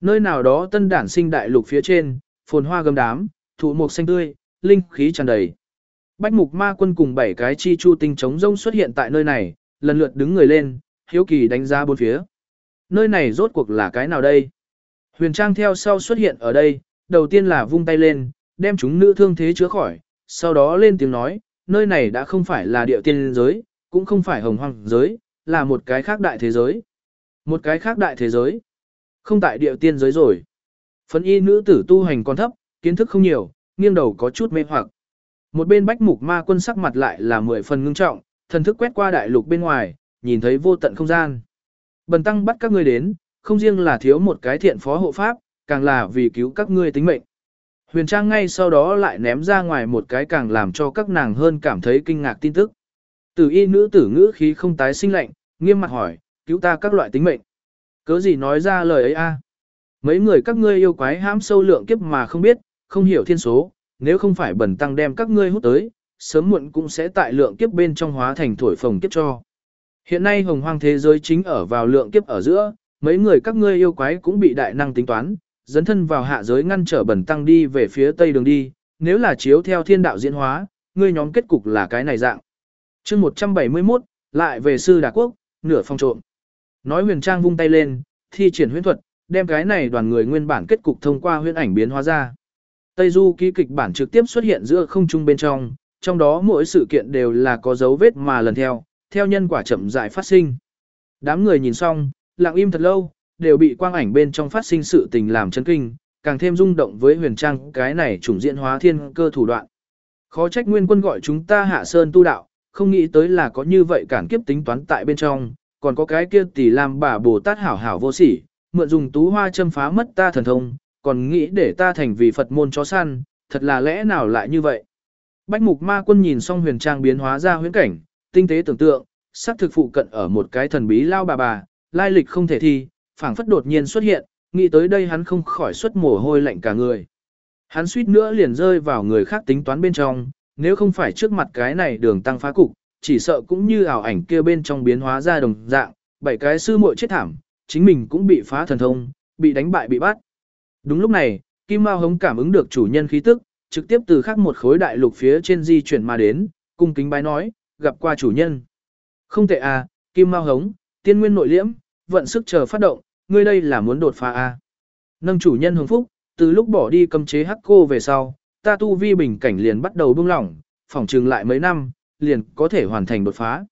Nơi nào đó tân đản sinh đại lục phía trên, phồn hoa gầm đám, thụ mục xanh tươi, linh khí tràn đầy. Bách mục ma quân cùng bảy cái chi chu tinh chống rông xuất hiện tại nơi này, lần lượt đứng người lên, hiếu kỳ đánh giá bốn phía. Nơi này rốt cuộc là cái nào đây? Huyền Trang theo sau xuất hiện ở đây, đầu tiên là vung tay lên, đem chúng nữ thương thế chữa khỏi, sau đó lên tiếng nói, nơi này đã không phải là địa tiên giới, cũng không phải hồng hoang giới, là một cái khác đại thế giới. Một cái khác đại thế giới. Không tại địa tiên giới rồi. Phấn y nữ tử tu hành còn thấp, kiến thức không nhiều, nghiêng đầu có chút mê hoặc. Một bên bách mục ma quân sắc mặt lại là mười phần ngưng trọng, thần thức quét qua đại lục bên ngoài, nhìn thấy vô tận không gian. Bần tăng bắt các ngươi đến, không riêng là thiếu một cái thiện phó hộ pháp, càng là vì cứu các ngươi tính mệnh. Huyền Trang ngay sau đó lại ném ra ngoài một cái càng làm cho các nàng hơn cảm thấy kinh ngạc tin tức. Tử y nữ tử ngữ khí không tái sinh lạnh, nghiêm mặt hỏi, cứu ta các loại tính mệnh. Cớ gì nói ra lời ấy a? Mấy người các ngươi yêu quái hãm sâu lượng kiếp mà không biết, không hiểu thiên số, nếu không phải bẩn tăng đem các ngươi hút tới, sớm muộn cũng sẽ tại lượng kiếp bên trong hóa thành thổi phồng kiếp cho. Hiện nay hồng hoang thế giới chính ở vào lượng kiếp ở giữa, mấy người các ngươi yêu quái cũng bị đại năng tính toán, dẫn thân vào hạ giới ngăn trở bẩn tăng đi về phía tây đường đi, nếu là chiếu theo thiên đạo diễn hóa, ngươi nhóm kết cục là cái này dạng. chương 171, lại về sư đà quốc, nửa phong trộm. Nói huyền trang vung tay lên, thi triển huyễn thuật, đem cái này đoàn người nguyên bản kết cục thông qua huyễn ảnh biến hóa ra. Tây Du ký kịch bản trực tiếp xuất hiện giữa không trung bên trong, trong đó mỗi sự kiện đều là có dấu vết mà lần theo, theo nhân quả chậm dại phát sinh. Đám người nhìn xong, lặng im thật lâu, đều bị quang ảnh bên trong phát sinh sự tình làm chấn kinh, càng thêm rung động với huyền trang cái này chủng diễn hóa thiên cơ thủ đoạn. Khó trách nguyên quân gọi chúng ta hạ sơn tu đạo, không nghĩ tới là có như vậy cản kiếp tính toán tại bên trong, còn có cái kia tỷ làm bà Bồ Tát hảo hảo vô sỉ, mượn dùng tú hoa châm phá mất ta thần thông, còn nghĩ để ta thành vì Phật môn chó săn, thật là lẽ nào lại như vậy. Bách mục ma quân nhìn xong huyền trang biến hóa ra huyễn cảnh, tinh tế tưởng tượng, sắc thực phụ cận ở một cái thần bí lao bà bà, lai lịch không thể thi, phảng phất đột nhiên xuất hiện, nghĩ tới đây hắn không khỏi xuất mồ hôi lạnh cả người. Hắn suýt nữa liền rơi vào người khác tính toán bên trong, nếu không phải trước mặt cái này đường tăng phá cục, chỉ sợ cũng như ảo ảnh kia bên trong biến hóa ra đồng dạng, bảy cái sư muội chết thảm, chính mình cũng bị phá thần thông, bị đánh bại bị bắt. Đúng lúc này, Kim Mao Hống cảm ứng được chủ nhân khí tức, trực tiếp từ khác một khối đại lục phía trên di chuyển mà đến, cung kính bái nói, gặp qua chủ nhân. Không tệ à, Kim Mao Hống, tiên nguyên nội liễm, vận sức chờ phát động, ngươi đây là muốn đột phá à. Nâng chủ nhân hồng phúc, từ lúc bỏ đi cầm chế hắc cô về sau, ta tu vi bình cảnh liền bắt đầu buông lỏng, phỏng trừng lại mấy năm, liền có thể hoàn thành đột phá.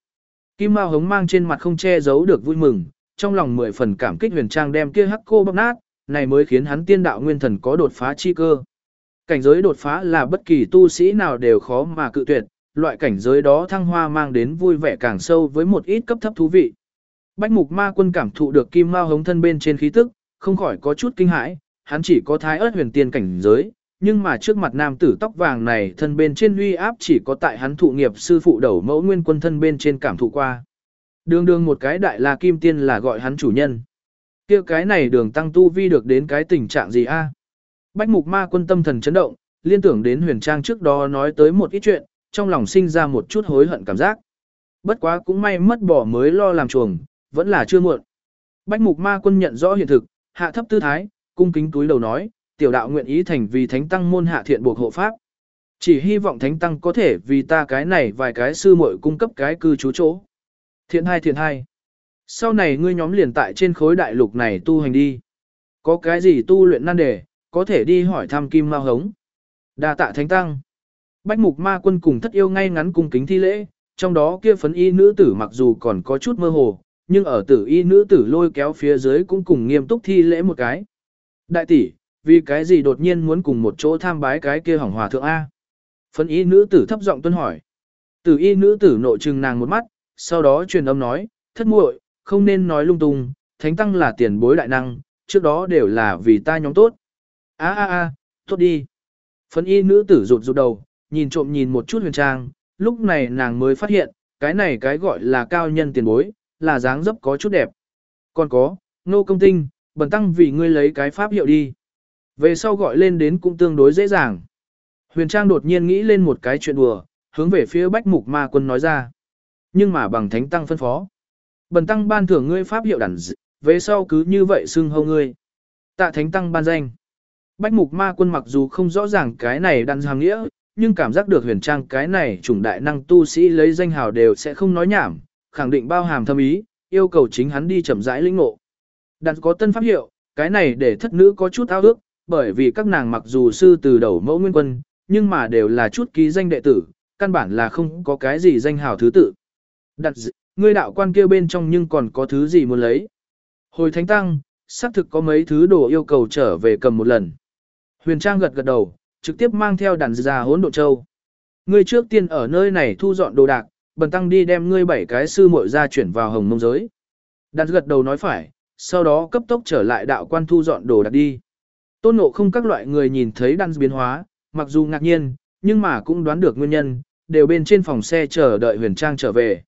Kim Mao Hống mang trên mặt không che giấu được vui mừng, trong lòng mười phần cảm kích huyền trang đem kia hắc cô bóc nát, này mới khiến hắn tiên đạo nguyên thần có đột phá chi cơ. Cảnh giới đột phá là bất kỳ tu sĩ nào đều khó mà cự tuyệt, loại cảnh giới đó thăng hoa mang đến vui vẻ càng sâu với một ít cấp thấp thú vị. Bách mục ma quân cảm thụ được kim mao hống thân bên trên khí tức, không khỏi có chút kinh hãi, hắn chỉ có thái ớt huyền tiên cảnh giới, nhưng mà trước mặt nam tử tóc vàng này thân bên trên uy áp chỉ có tại hắn thụ nghiệp sư phụ đầu mẫu nguyên quân thân bên trên cảm thụ qua. Đường đường một cái đại là kim tiên là gọi hắn chủ nhân kia cái này đường tăng tu vi được đến cái tình trạng gì a? Bách mục ma quân tâm thần chấn động, liên tưởng đến huyền trang trước đó nói tới một ít chuyện, trong lòng sinh ra một chút hối hận cảm giác. Bất quá cũng may mất bỏ mới lo làm chuồng, vẫn là chưa muộn. Bách mục ma quân nhận rõ hiện thực, hạ thấp tư thái, cung kính túi đầu nói, tiểu đạo nguyện ý thành vì thánh tăng môn hạ thiện buộc hộ pháp. Chỉ hy vọng thánh tăng có thể vì ta cái này vài cái sư muội cung cấp cái cư trú chỗ. Thiện hai thiện hai. Sau này ngươi nhóm liền tại trên khối đại lục này tu hành đi. Có cái gì tu luyện nan đề, có thể đi hỏi thăm kim mao hống. đa tạ thánh tăng. Bách mục ma quân cùng thất yêu ngay ngắn cung kính thi lễ, trong đó kia phấn y nữ tử mặc dù còn có chút mơ hồ, nhưng ở tử y nữ tử lôi kéo phía dưới cũng cùng nghiêm túc thi lễ một cái. Đại tỷ, vì cái gì đột nhiên muốn cùng một chỗ tham bái cái kia hỏng hòa thượng A? Phấn y nữ tử thấp giọng tuân hỏi. Tử y nữ tử nội trừng nàng một mắt, sau đó truyền âm nói, thất muội, không nên nói lung tung, thánh tăng là tiền bối đại năng, trước đó đều là vì ta nhóm tốt. A a a, tốt đi. Phấn y nữ tử rụt rụt đầu, nhìn trộm nhìn một chút huyền trang, lúc này nàng mới phát hiện, cái này cái gọi là cao nhân tiền bối, là dáng dấp có chút đẹp. Còn có, nô công tinh, bần tăng vì ngươi lấy cái pháp hiệu đi. Về sau gọi lên đến cũng tương đối dễ dàng. Huyền Trang đột nhiên nghĩ lên một cái chuyện đùa, hướng về phía bách mục ma quân nói ra. Nhưng mà bằng thánh tăng phân phó. Bần tăng ban thưởng ngươi pháp hiệu đẳng dị, về sau cứ như vậy xưng hâu ngươi. Tạ thánh tăng ban danh. Bách mục ma quân mặc dù không rõ ràng cái này đàn hàng nghĩa, nhưng cảm giác được huyền trang cái này chủng đại năng tu sĩ lấy danh hào đều sẽ không nói nhảm, khẳng định bao hàm thâm ý, yêu cầu chính hắn đi chậm rãi lĩnh ngộ. Đặt có tân pháp hiệu, cái này để thất nữ có chút ao ước, bởi vì các nàng mặc dù sư từ đầu mẫu nguyên quân, nhưng mà đều là chút ký danh đệ tử, căn bản là không có cái gì danh hào thứ tự. Đặt ngươi đạo quan kia bên trong nhưng còn có thứ gì muốn lấy. Hồi thánh tăng, xác thực có mấy thứ đồ yêu cầu trở về cầm một lần. Huyền Trang gật gật đầu, trực tiếp mang theo đàn già hỗn độn châu. Ngươi trước tiên ở nơi này thu dọn đồ đạc, bần tăng đi đem ngươi bảy cái sư muội ra chuyển vào hồng mông giới. Đàn gật đầu nói phải, sau đó cấp tốc trở lại đạo quan thu dọn đồ đạc đi. Tôn ngộ không các loại người nhìn thấy đàn biến hóa, mặc dù ngạc nhiên, nhưng mà cũng đoán được nguyên nhân, đều bên trên phòng xe chờ đợi Huyền Trang trở về.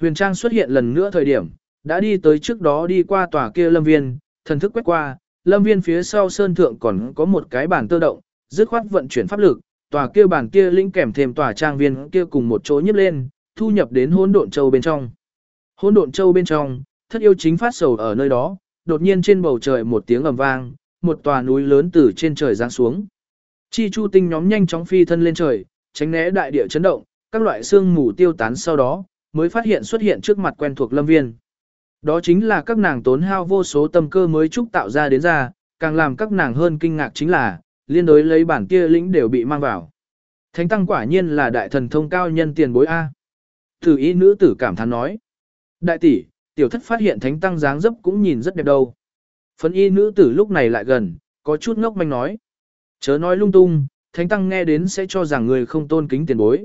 Huyền Trang xuất hiện lần nữa thời điểm, đã đi tới trước đó đi qua tòa kia lâm viên, thần thức quét qua, lâm viên phía sau sơn thượng còn có một cái bàn tơ động, dứt khoát vận chuyển pháp lực, tòa kia bàn kia lĩnh kèm thêm tòa trang viên kia cùng một chỗ nhấp lên, thu nhập đến hỗn độn châu bên trong. Hỗn độn châu bên trong, thất yêu chính phát sầu ở nơi đó, đột nhiên trên bầu trời một tiếng ầm vang, một tòa núi lớn từ trên trời giáng xuống. Chi chu tinh nhóm nhanh chóng phi thân lên trời, tránh né đại địa chấn động, các loại xương mù tiêu tán sau đó, mới phát hiện xuất hiện trước mặt quen thuộc lâm viên. Đó chính là các nàng tốn hao vô số tâm cơ mới trúc tạo ra đến ra, càng làm các nàng hơn kinh ngạc chính là, liên đối lấy bản kia lĩnh đều bị mang vào. Thánh tăng quả nhiên là đại thần thông cao nhân tiền bối A. Thử ý nữ tử cảm thán nói. Đại tỷ, tiểu thất phát hiện thánh tăng dáng dấp cũng nhìn rất đẹp đâu. Phấn y nữ tử lúc này lại gần, có chút ngốc manh nói. Chớ nói lung tung, thánh tăng nghe đến sẽ cho rằng người không tôn kính tiền bối.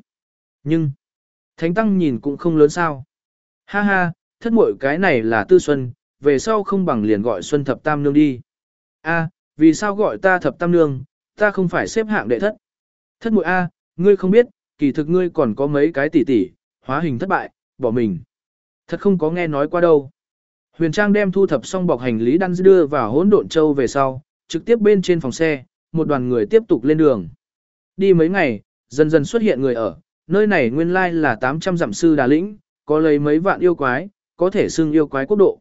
Nhưng, thánh tăng nhìn cũng không lớn sao. Ha ha, thất muội cái này là tư xuân, về sau không bằng liền gọi xuân thập tam nương đi. A, vì sao gọi ta thập tam nương, ta không phải xếp hạng đệ thất. Thất muội A, ngươi không biết, kỳ thực ngươi còn có mấy cái tỷ tỷ, hóa hình thất bại, bỏ mình. Thật không có nghe nói qua đâu. Huyền Trang đem thu thập xong bọc hành lý đăn đưa vào hỗn độn châu về sau, trực tiếp bên trên phòng xe, một đoàn người tiếp tục lên đường. Đi mấy ngày, dần dần xuất hiện người ở, nơi này nguyên lai là 800 dặm sư đà lĩnh, có lấy mấy vạn yêu quái, có thể xưng yêu quái quốc độ.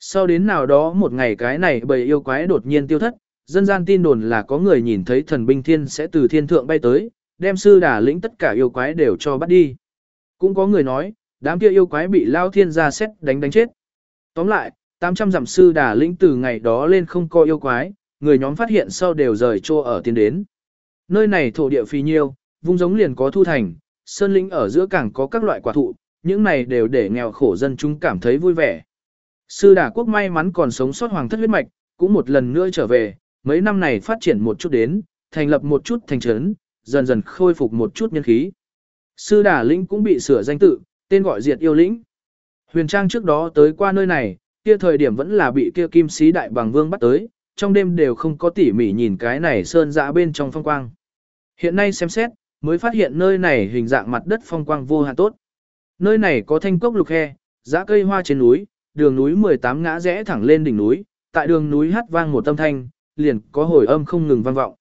Sau đến nào đó một ngày cái này bầy yêu quái đột nhiên tiêu thất, dân gian tin đồn là có người nhìn thấy thần binh thiên sẽ từ thiên thượng bay tới, đem sư đà lĩnh tất cả yêu quái đều cho bắt đi. Cũng có người nói, đám kia yêu quái bị lao thiên ra xét đánh đánh chết. Tóm lại, 800 dặm sư đà lĩnh từ ngày đó lên không có yêu quái, người nhóm phát hiện sau đều rời trô ở tiến đến. Nơi này thổ địa phi nhiêu, vùng giống liền có thu thành, sơn lĩnh ở giữa cảng có các loại quả thụ, những này đều để nghèo khổ dân chúng cảm thấy vui vẻ. Sư đà quốc may mắn còn sống sót hoàng thất huyết mạch, cũng một lần nữa trở về, mấy năm này phát triển một chút đến, thành lập một chút thành trấn, dần dần khôi phục một chút nhân khí. Sư đà lĩnh cũng bị sửa danh tự, tên gọi diệt yêu lĩnh. Huyền Trang trước đó tới qua nơi này, kia thời điểm vẫn là bị kia kim sĩ đại bằng vương bắt tới, trong đêm đều không có tỉ mỉ nhìn cái này sơn dã bên trong phong quang. Hiện nay xem xét, mới phát hiện nơi này hình dạng mặt đất phong quang vô hạn tốt. Nơi này có thanh cốc lục khe, dã cây hoa trên núi, đường núi 18 ngã rẽ thẳng lên đỉnh núi, tại đường núi hát vang một âm thanh, liền có hồi âm không ngừng vang vọng.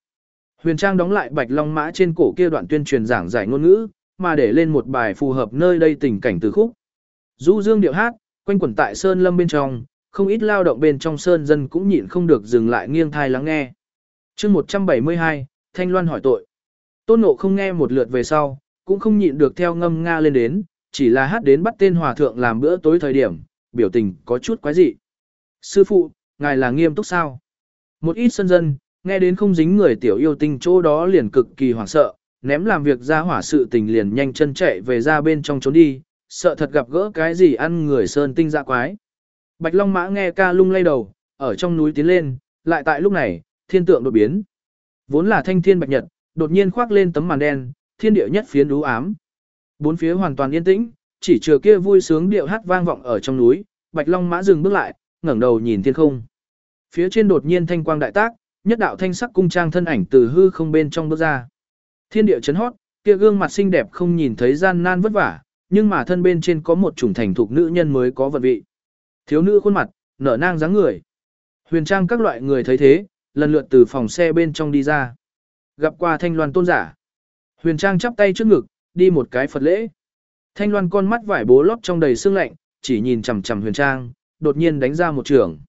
Huyền Trang đóng lại bạch long mã trên cổ kia đoạn tuyên truyền giảng giải ngôn ngữ, mà để lên một bài phù hợp nơi đây tình cảnh từ khúc. Du dương điệu hát, quanh quẩn tại sơn lâm bên trong, không ít lao động bên trong sơn dân cũng nhịn không được dừng lại nghiêng thai lắng nghe. chương 172, Thanh Loan hỏi tội. Tôn Ngộ không nghe một lượt về sau, cũng không nhịn được theo ngâm nga lên đến, chỉ là hát đến bắt tên hòa thượng làm bữa tối thời điểm, biểu tình có chút quái dị. Sư phụ, ngài là nghiêm túc sao? Một ít sân dân, nghe đến không dính người tiểu yêu tinh chỗ đó liền cực kỳ hoảng sợ, ném làm việc ra hỏa sự tình liền nhanh chân chạy về ra bên trong trốn đi, sợ thật gặp gỡ cái gì ăn người sơn tinh dạ quái. Bạch Long Mã nghe ca lung lay đầu, ở trong núi tiến lên, lại tại lúc này, thiên tượng đột biến. Vốn là thanh thiên bạch nhật, đột nhiên khoác lên tấm màn đen, thiên địa nhất phiến đú ám. Bốn phía hoàn toàn yên tĩnh, chỉ chừa kia vui sướng điệu hát vang vọng ở trong núi, Bạch Long Mã dừng bước lại, ngẩng đầu nhìn thiên không. Phía trên đột nhiên thanh quang đại tác, nhất đạo thanh sắc cung trang thân ảnh từ hư không bên trong bước ra. Thiên địa chấn hót, kia gương mặt xinh đẹp không nhìn thấy gian nan vất vả, nhưng mà thân bên trên có một chủng thành thục nữ nhân mới có vận vị. Thiếu nữ khuôn mặt, nở nang dáng người. Huyền trang các loại người thấy thế, lần lượt từ phòng xe bên trong đi ra. Gặp qua thanh loan tôn giả. Huyền trang chắp tay trước ngực, đi một cái Phật lễ. Thanh loan con mắt vải bố lót trong đầy sương lạnh, chỉ nhìn chằm chằm huyền trang, đột nhiên đánh ra một trường.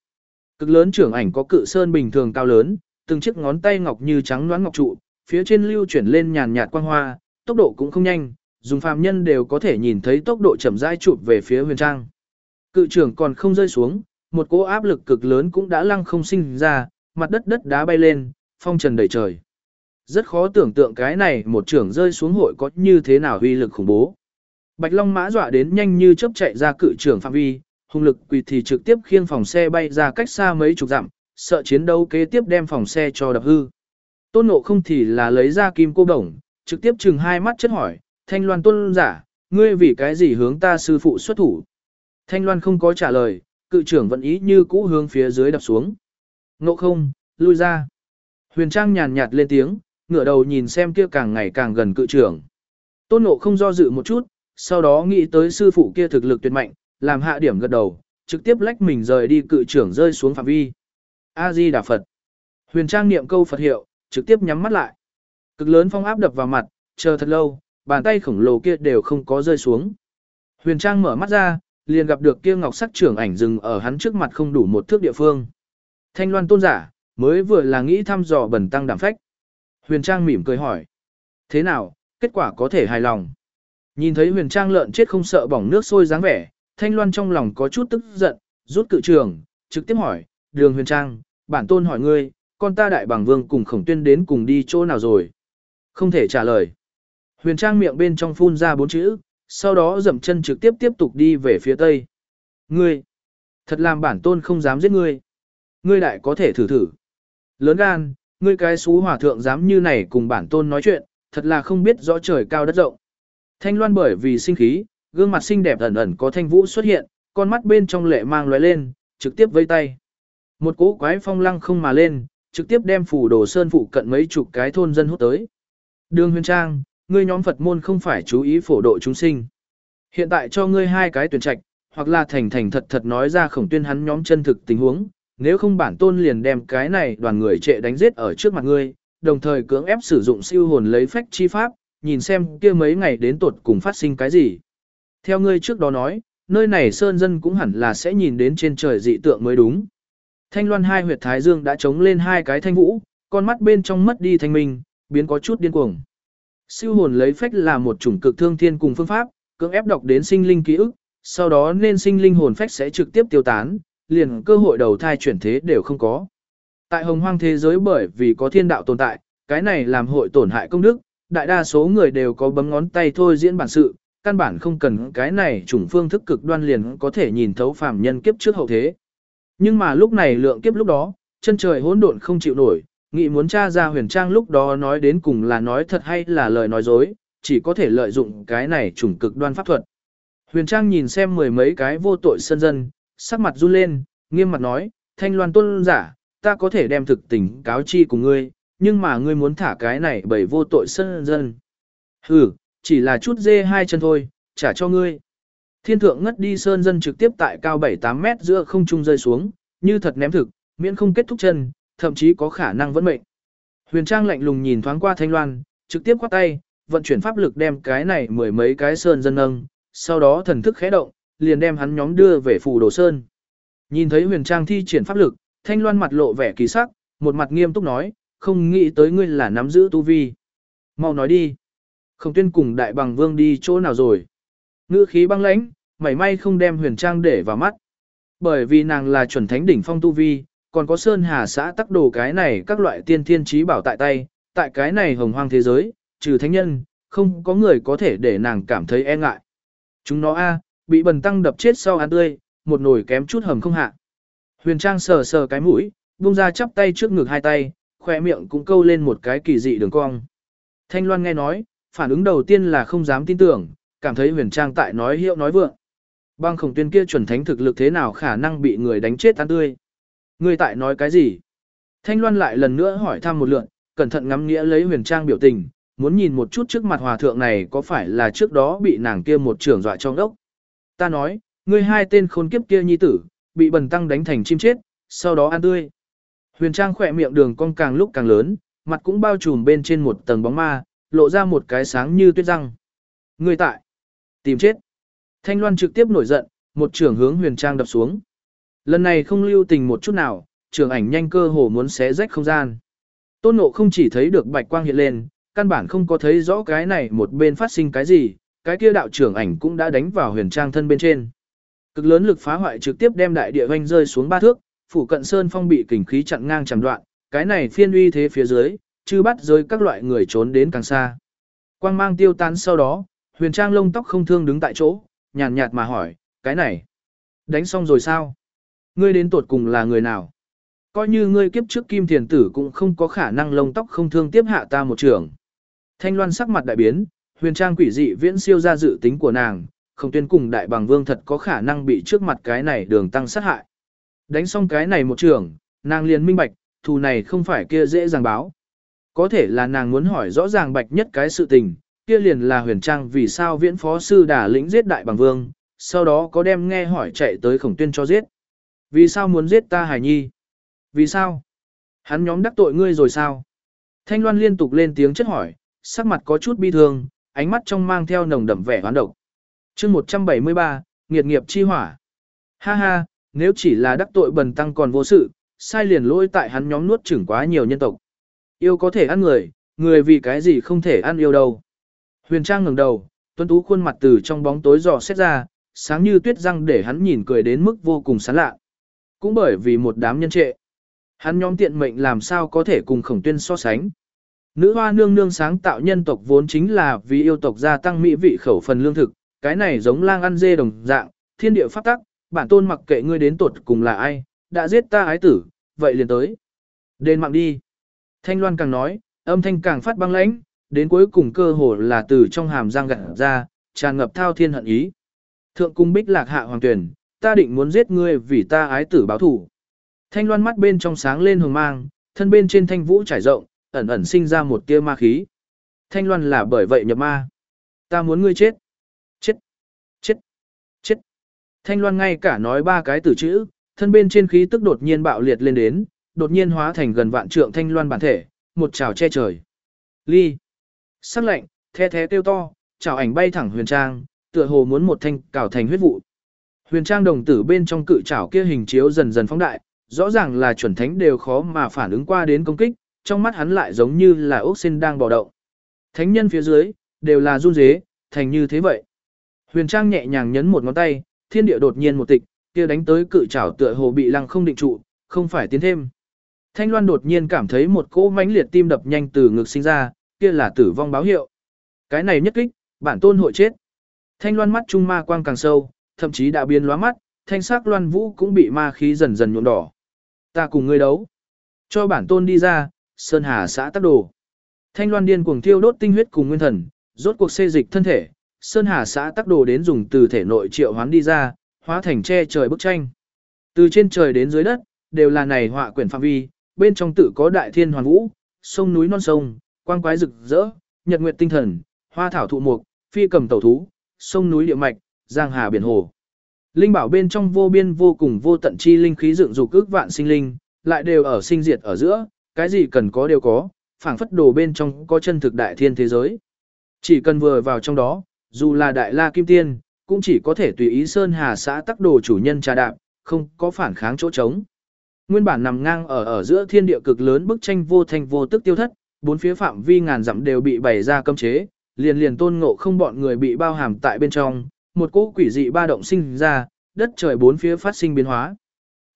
Cực lớn trưởng ảnh có cự sơn bình thường cao lớn, từng chiếc ngón tay ngọc như trắng loáng ngọc trụ, phía trên lưu chuyển lên nhàn nhạt quang hoa, tốc độ cũng không nhanh, dùng phàm nhân đều có thể nhìn thấy tốc độ chậm rãi chụp về phía huyền trang. Cự trưởng còn không rơi xuống, một cỗ áp lực cực lớn cũng đã lăng không sinh ra, mặt đất đất đá bay lên, phong trần đầy trời. Rất khó tưởng tượng cái này một trưởng rơi xuống hội có như thế nào uy lực khủng bố. Bạch Long mã dọa đến nhanh như chớp chạy ra cự trưởng phạm vi, hùng lực quỳ thì trực tiếp khiêng phòng xe bay ra cách xa mấy chục dặm, sợ chiến đấu kế tiếp đem phòng xe cho đập hư. Tôn nộ không thì là lấy ra kim cô đồng, trực tiếp chừng hai mắt chất hỏi, Thanh Loan tôn giả, ngươi vì cái gì hướng ta sư phụ xuất thủ? Thanh Loan không có trả lời, cự trưởng vẫn ý như cũ hướng phía dưới đập xuống. Nộ không, lui ra. Huyền Trang nhàn nhạt lên tiếng, ngửa đầu nhìn xem kia càng ngày càng gần cự trưởng. Tôn nộ không do dự một chút, sau đó nghĩ tới sư phụ kia thực lực tuyệt mạnh, làm hạ điểm gật đầu, trực tiếp lách mình rời đi cự trưởng rơi xuống phạm vi. A-di Đà Phật. Huyền Trang niệm câu Phật hiệu, trực tiếp nhắm mắt lại. Cực lớn phong áp đập vào mặt, chờ thật lâu, bàn tay khổng lồ kia đều không có rơi xuống. Huyền Trang mở mắt ra, liền gặp được kia ngọc sắc trưởng ảnh dừng ở hắn trước mặt không đủ một thước địa phương. Thanh Loan tôn giả, mới vừa là nghĩ thăm dò bẩn tăng đảm phách. Huyền Trang mỉm cười hỏi. Thế nào, kết quả có thể hài lòng. Nhìn thấy huyền trang lợn chết không sợ bỏng nước sôi dáng vẻ, thanh loan trong lòng có chút tức giận, rút cự trường, trực tiếp hỏi, đường huyền trang, bản tôn hỏi ngươi, con ta đại bảng vương cùng khổng tuyên đến cùng đi chỗ nào rồi? Không thể trả lời. Huyền trang miệng bên trong phun ra bốn chữ, sau đó dậm chân trực tiếp tiếp tục đi về phía tây. Ngươi, thật làm bản tôn không dám giết ngươi. Ngươi đại có thể thử thử. Lớn gan, ngươi cái xú hòa thượng dám như này cùng bản tôn nói chuyện, thật là không biết rõ trời cao đất rộng. Thanh loan bởi vì sinh khí, gương mặt xinh đẹp ẩn ẩn có thanh vũ xuất hiện, con mắt bên trong lệ mang lóe lên, trực tiếp vây tay. Một cỗ quái phong lăng không mà lên, trực tiếp đem phủ đồ sơn phụ cận mấy chục cái thôn dân hút tới. Đường huyền trang, ngươi nhóm Phật môn không phải chú ý phổ độ chúng sinh. Hiện tại cho ngươi hai cái tuyển trạch, hoặc là thành thành thật thật nói ra khổng tuyên hắn nhóm chân thực tình huống, nếu không bản tôn liền đem cái này đoàn người trệ đánh giết ở trước mặt ngươi, đồng thời cưỡng ép sử dụng siêu hồn lấy phách chi pháp, nhìn xem kia mấy ngày đến tột cùng phát sinh cái gì. Theo ngươi trước đó nói, nơi này sơn dân cũng hẳn là sẽ nhìn đến trên trời dị tượng mới đúng. Thanh loan hai huyệt thái dương đã chống lên hai cái thanh vũ, con mắt bên trong mất đi thanh minh, biến có chút điên cuồng. Siêu hồn lấy phách là một chủng cực thương thiên cùng phương pháp, cưỡng ép đọc đến sinh linh ký ức, sau đó nên sinh linh hồn phách sẽ trực tiếp tiêu tán, liền cơ hội đầu thai chuyển thế đều không có. Tại hồng hoang thế giới bởi vì có thiên đạo tồn tại, cái này làm hội tổn hại công đức, đại đa số người đều có bấm ngón tay thôi diễn bản sự, căn bản không cần cái này chủng phương thức cực đoan liền có thể nhìn thấu phàm nhân kiếp trước hậu thế. Nhưng mà lúc này lượng kiếp lúc đó, chân trời hỗn độn không chịu nổi, nghĩ muốn tra ra huyền trang lúc đó nói đến cùng là nói thật hay là lời nói dối, chỉ có thể lợi dụng cái này chủng cực đoan pháp thuật. Huyền trang nhìn xem mười mấy cái vô tội sân dân, sắc mặt run lên, nghiêm mặt nói, thanh loan tôn giả, ta có thể đem thực tình cáo chi cùng ngươi, nhưng mà ngươi muốn thả cái này bởi vô tội sân dân. Hừ, chỉ là chút dê hai chân thôi, trả cho ngươi. Thiên thượng ngất đi sơn dân trực tiếp tại cao 7-8 mét giữa không trung rơi xuống, như thật ném thực, miễn không kết thúc chân, thậm chí có khả năng vẫn mệnh. Huyền Trang lạnh lùng nhìn thoáng qua Thanh Loan, trực tiếp quát tay, vận chuyển pháp lực đem cái này mười mấy cái sơn dân nâng, sau đó thần thức khẽ động, liền đem hắn nhóm đưa về phủ đồ sơn. Nhìn thấy Huyền Trang thi triển pháp lực, Thanh Loan mặt lộ vẻ kỳ sắc, một mặt nghiêm túc nói, không nghĩ tới ngươi là nắm giữ tu vi. Mau nói đi. Khổng tuyên cùng đại bằng vương đi chỗ nào rồi? Ngữ khí băng lãnh, mảy may không đem huyền trang để vào mắt. Bởi vì nàng là chuẩn thánh đỉnh phong tu vi, còn có sơn hà xã tắc đồ cái này các loại tiên thiên trí bảo tại tay, tại cái này hồng hoang thế giới, trừ thánh nhân, không có người có thể để nàng cảm thấy e ngại. Chúng nó a bị bần tăng đập chết sau ăn tươi, một nồi kém chút hầm không hạ. Huyền Trang sờ sờ cái mũi, buông ra chắp tay trước ngực hai tay, khỏe miệng cũng câu lên một cái kỳ dị đường cong. Thanh Loan nghe nói, phản ứng đầu tiên là không dám tin tưởng, cảm thấy Huyền Trang tại nói hiệu nói vượng. Băng khổng tuyên kia chuẩn thánh thực lực thế nào khả năng bị người đánh chết tan tươi. Người tại nói cái gì? Thanh Loan lại lần nữa hỏi thăm một lượn, cẩn thận ngắm nghĩa lấy Huyền Trang biểu tình, muốn nhìn một chút trước mặt hòa thượng này có phải là trước đó bị nàng kia một trưởng dọa trong đốc. Ta nói, ngươi hai tên khôn kiếp kia nhi tử, bị bần tăng đánh thành chim chết, sau đó ăn tươi. Huyền Trang khỏe miệng đường cong càng lúc càng lớn, mặt cũng bao trùm bên trên một tầng bóng ma, lộ ra một cái sáng như tuyết răng. người tại, tìm chết. Thanh Loan trực tiếp nổi giận, một trưởng hướng Huyền Trang đập xuống. Lần này không lưu tình một chút nào, trưởng ảnh nhanh cơ hồ muốn xé rách không gian. Tôn Ngộ không chỉ thấy được bạch quang hiện lên, căn bản không có thấy rõ cái này một bên phát sinh cái gì, cái kia đạo trưởng ảnh cũng đã đánh vào huyền trang thân bên trên. Cực lớn lực phá hoại trực tiếp đem đại địa hoanh rơi xuống ba thước, phủ cận sơn phong bị kình khí chặn ngang chẳng đoạn, cái này phiên uy thế phía dưới, chứ bắt rơi các loại người trốn đến càng xa. Quang mang tiêu tán sau đó, huyền trang lông tóc không thương đứng tại chỗ, nhàn nhạt mà hỏi, cái này, đánh xong rồi sao? Ngươi đến tuột cùng là người nào? Coi như ngươi kiếp trước kim thiền tử cũng không có khả năng lông tóc không thương tiếp hạ ta một trường. Thanh Loan sắc mặt đại biến, huyền trang quỷ dị viễn siêu ra dự tính của nàng, không tuyên cùng đại bằng vương thật có khả năng bị trước mặt cái này đường tăng sát hại. Đánh xong cái này một trường, nàng liền minh bạch, thù này không phải kia dễ dàng báo. Có thể là nàng muốn hỏi rõ ràng bạch nhất cái sự tình, kia liền là huyền trang vì sao viễn phó sư đả lĩnh giết đại bằng vương, sau đó có đem nghe hỏi chạy tới khổng tuyên cho giết. Vì sao muốn giết ta hải nhi? Vì sao? Hắn nhóm đắc tội ngươi rồi sao? Thanh Loan liên tục lên tiếng chất hỏi, sắc mặt có chút bi thương, ánh mắt trong mang theo nồng đậm vẻ hoán độc. chương 173, nghiệt nghiệp chi hỏa. Ha ha, nếu chỉ là đắc tội bần tăng còn vô sự, sai liền lỗi tại hắn nhóm nuốt chửng quá nhiều nhân tộc. Yêu có thể ăn người, người vì cái gì không thể ăn yêu đâu. Huyền Trang ngẩng đầu, tuấn tú khuôn mặt từ trong bóng tối dò xét ra, sáng như tuyết răng để hắn nhìn cười đến mức vô cùng sán lạ. Cũng bởi vì một đám nhân trệ. Hắn nhóm tiện mệnh làm sao có thể cùng khổng tuyên so sánh. Nữ hoa nương nương sáng tạo nhân tộc vốn chính là vì yêu tộc gia tăng mỹ vị khẩu phần lương thực, cái này giống lang ăn dê đồng dạng, thiên địa pháp tắc, bản tôn mặc kệ ngươi đến tuột cùng là ai, đã giết ta ái tử, vậy liền tới. Đền mạng đi. Thanh Loan càng nói, âm thanh càng phát băng lãnh, đến cuối cùng cơ hồ là từ trong hàm răng gặt ra, tràn ngập thao thiên hận ý. Thượng cung bích lạc hạ hoàng tuyển, ta định muốn giết ngươi vì ta ái tử báo thủ. Thanh Loan mắt bên trong sáng lên hồng mang, thân bên trên thanh vũ trải rộng, ẩn ẩn sinh ra một tia ma khí. Thanh Loan là bởi vậy nhập ma. Ta muốn ngươi chết. Chết. Chết. Chết. Thanh Loan ngay cả nói ba cái từ chữ, thân bên trên khí tức đột nhiên bạo liệt lên đến, đột nhiên hóa thành gần vạn trượng Thanh Loan bản thể, một trào che trời. Ly. Sắc lạnh, the thế tiêu to, trào ảnh bay thẳng huyền trang, tựa hồ muốn một thanh cào thành huyết vụ. Huyền trang đồng tử bên trong cự trảo kia hình chiếu dần dần phóng đại, rõ ràng là chuẩn thánh đều khó mà phản ứng qua đến công kích, trong mắt hắn lại giống như là ốc sen đang bò động. Thánh nhân phía dưới, đều là run dế, thành như thế vậy. Huyền Trang nhẹ nhàng nhấn một ngón tay, thiên địa đột nhiên một tịch, kia đánh tới cự trảo tựa hồ bị lăng không định trụ, không phải tiến thêm. Thanh Loan đột nhiên cảm thấy một cỗ mãnh liệt tim đập nhanh từ ngực sinh ra, kia là tử vong báo hiệu. Cái này nhất kích, bản tôn hội chết. Thanh Loan mắt trung ma quang càng sâu, thậm chí đã biến lóa mắt, thanh sắc Loan Vũ cũng bị ma khí dần dần nhuộm đỏ. Ta cùng ngươi đấu. Cho bản tôn đi ra, Sơn Hà xã tác đồ. Thanh Loan điên cuồng thiêu đốt tinh huyết cùng nguyên thần, rốt cuộc xê dịch thân thể, Sơn Hà xã tác đồ đến dùng từ thể nội triệu hoán đi ra, hóa thành che trời bức tranh. Từ trên trời đến dưới đất, đều là này họa quyển phạm vi, bên trong tự có đại thiên hoàn vũ, sông núi non sông, quang quái rực rỡ, nhật nguyệt tinh thần, hoa thảo thụ mục, phi cầm tẩu thú, sông núi địa mạch, giang hà biển hồ. Linh bảo bên trong vô biên vô cùng vô tận chi linh khí dựng dục ước vạn sinh linh, lại đều ở sinh diệt ở giữa, cái gì cần có đều có, phảng phất đồ bên trong có chân thực đại thiên thế giới. Chỉ cần vừa vào trong đó, dù là đại la kim tiên, cũng chỉ có thể tùy ý sơn hà xã tắc đồ chủ nhân trà đạp, không có phản kháng chỗ trống. Nguyên bản nằm ngang ở ở giữa thiên địa cực lớn bức tranh vô thành vô tức tiêu thất, bốn phía phạm vi ngàn dặm đều bị bày ra cấm chế, liền liền tôn ngộ không bọn người bị bao hàm tại bên trong, một cỗ quỷ dị ba động sinh ra, đất trời bốn phía phát sinh biến hóa.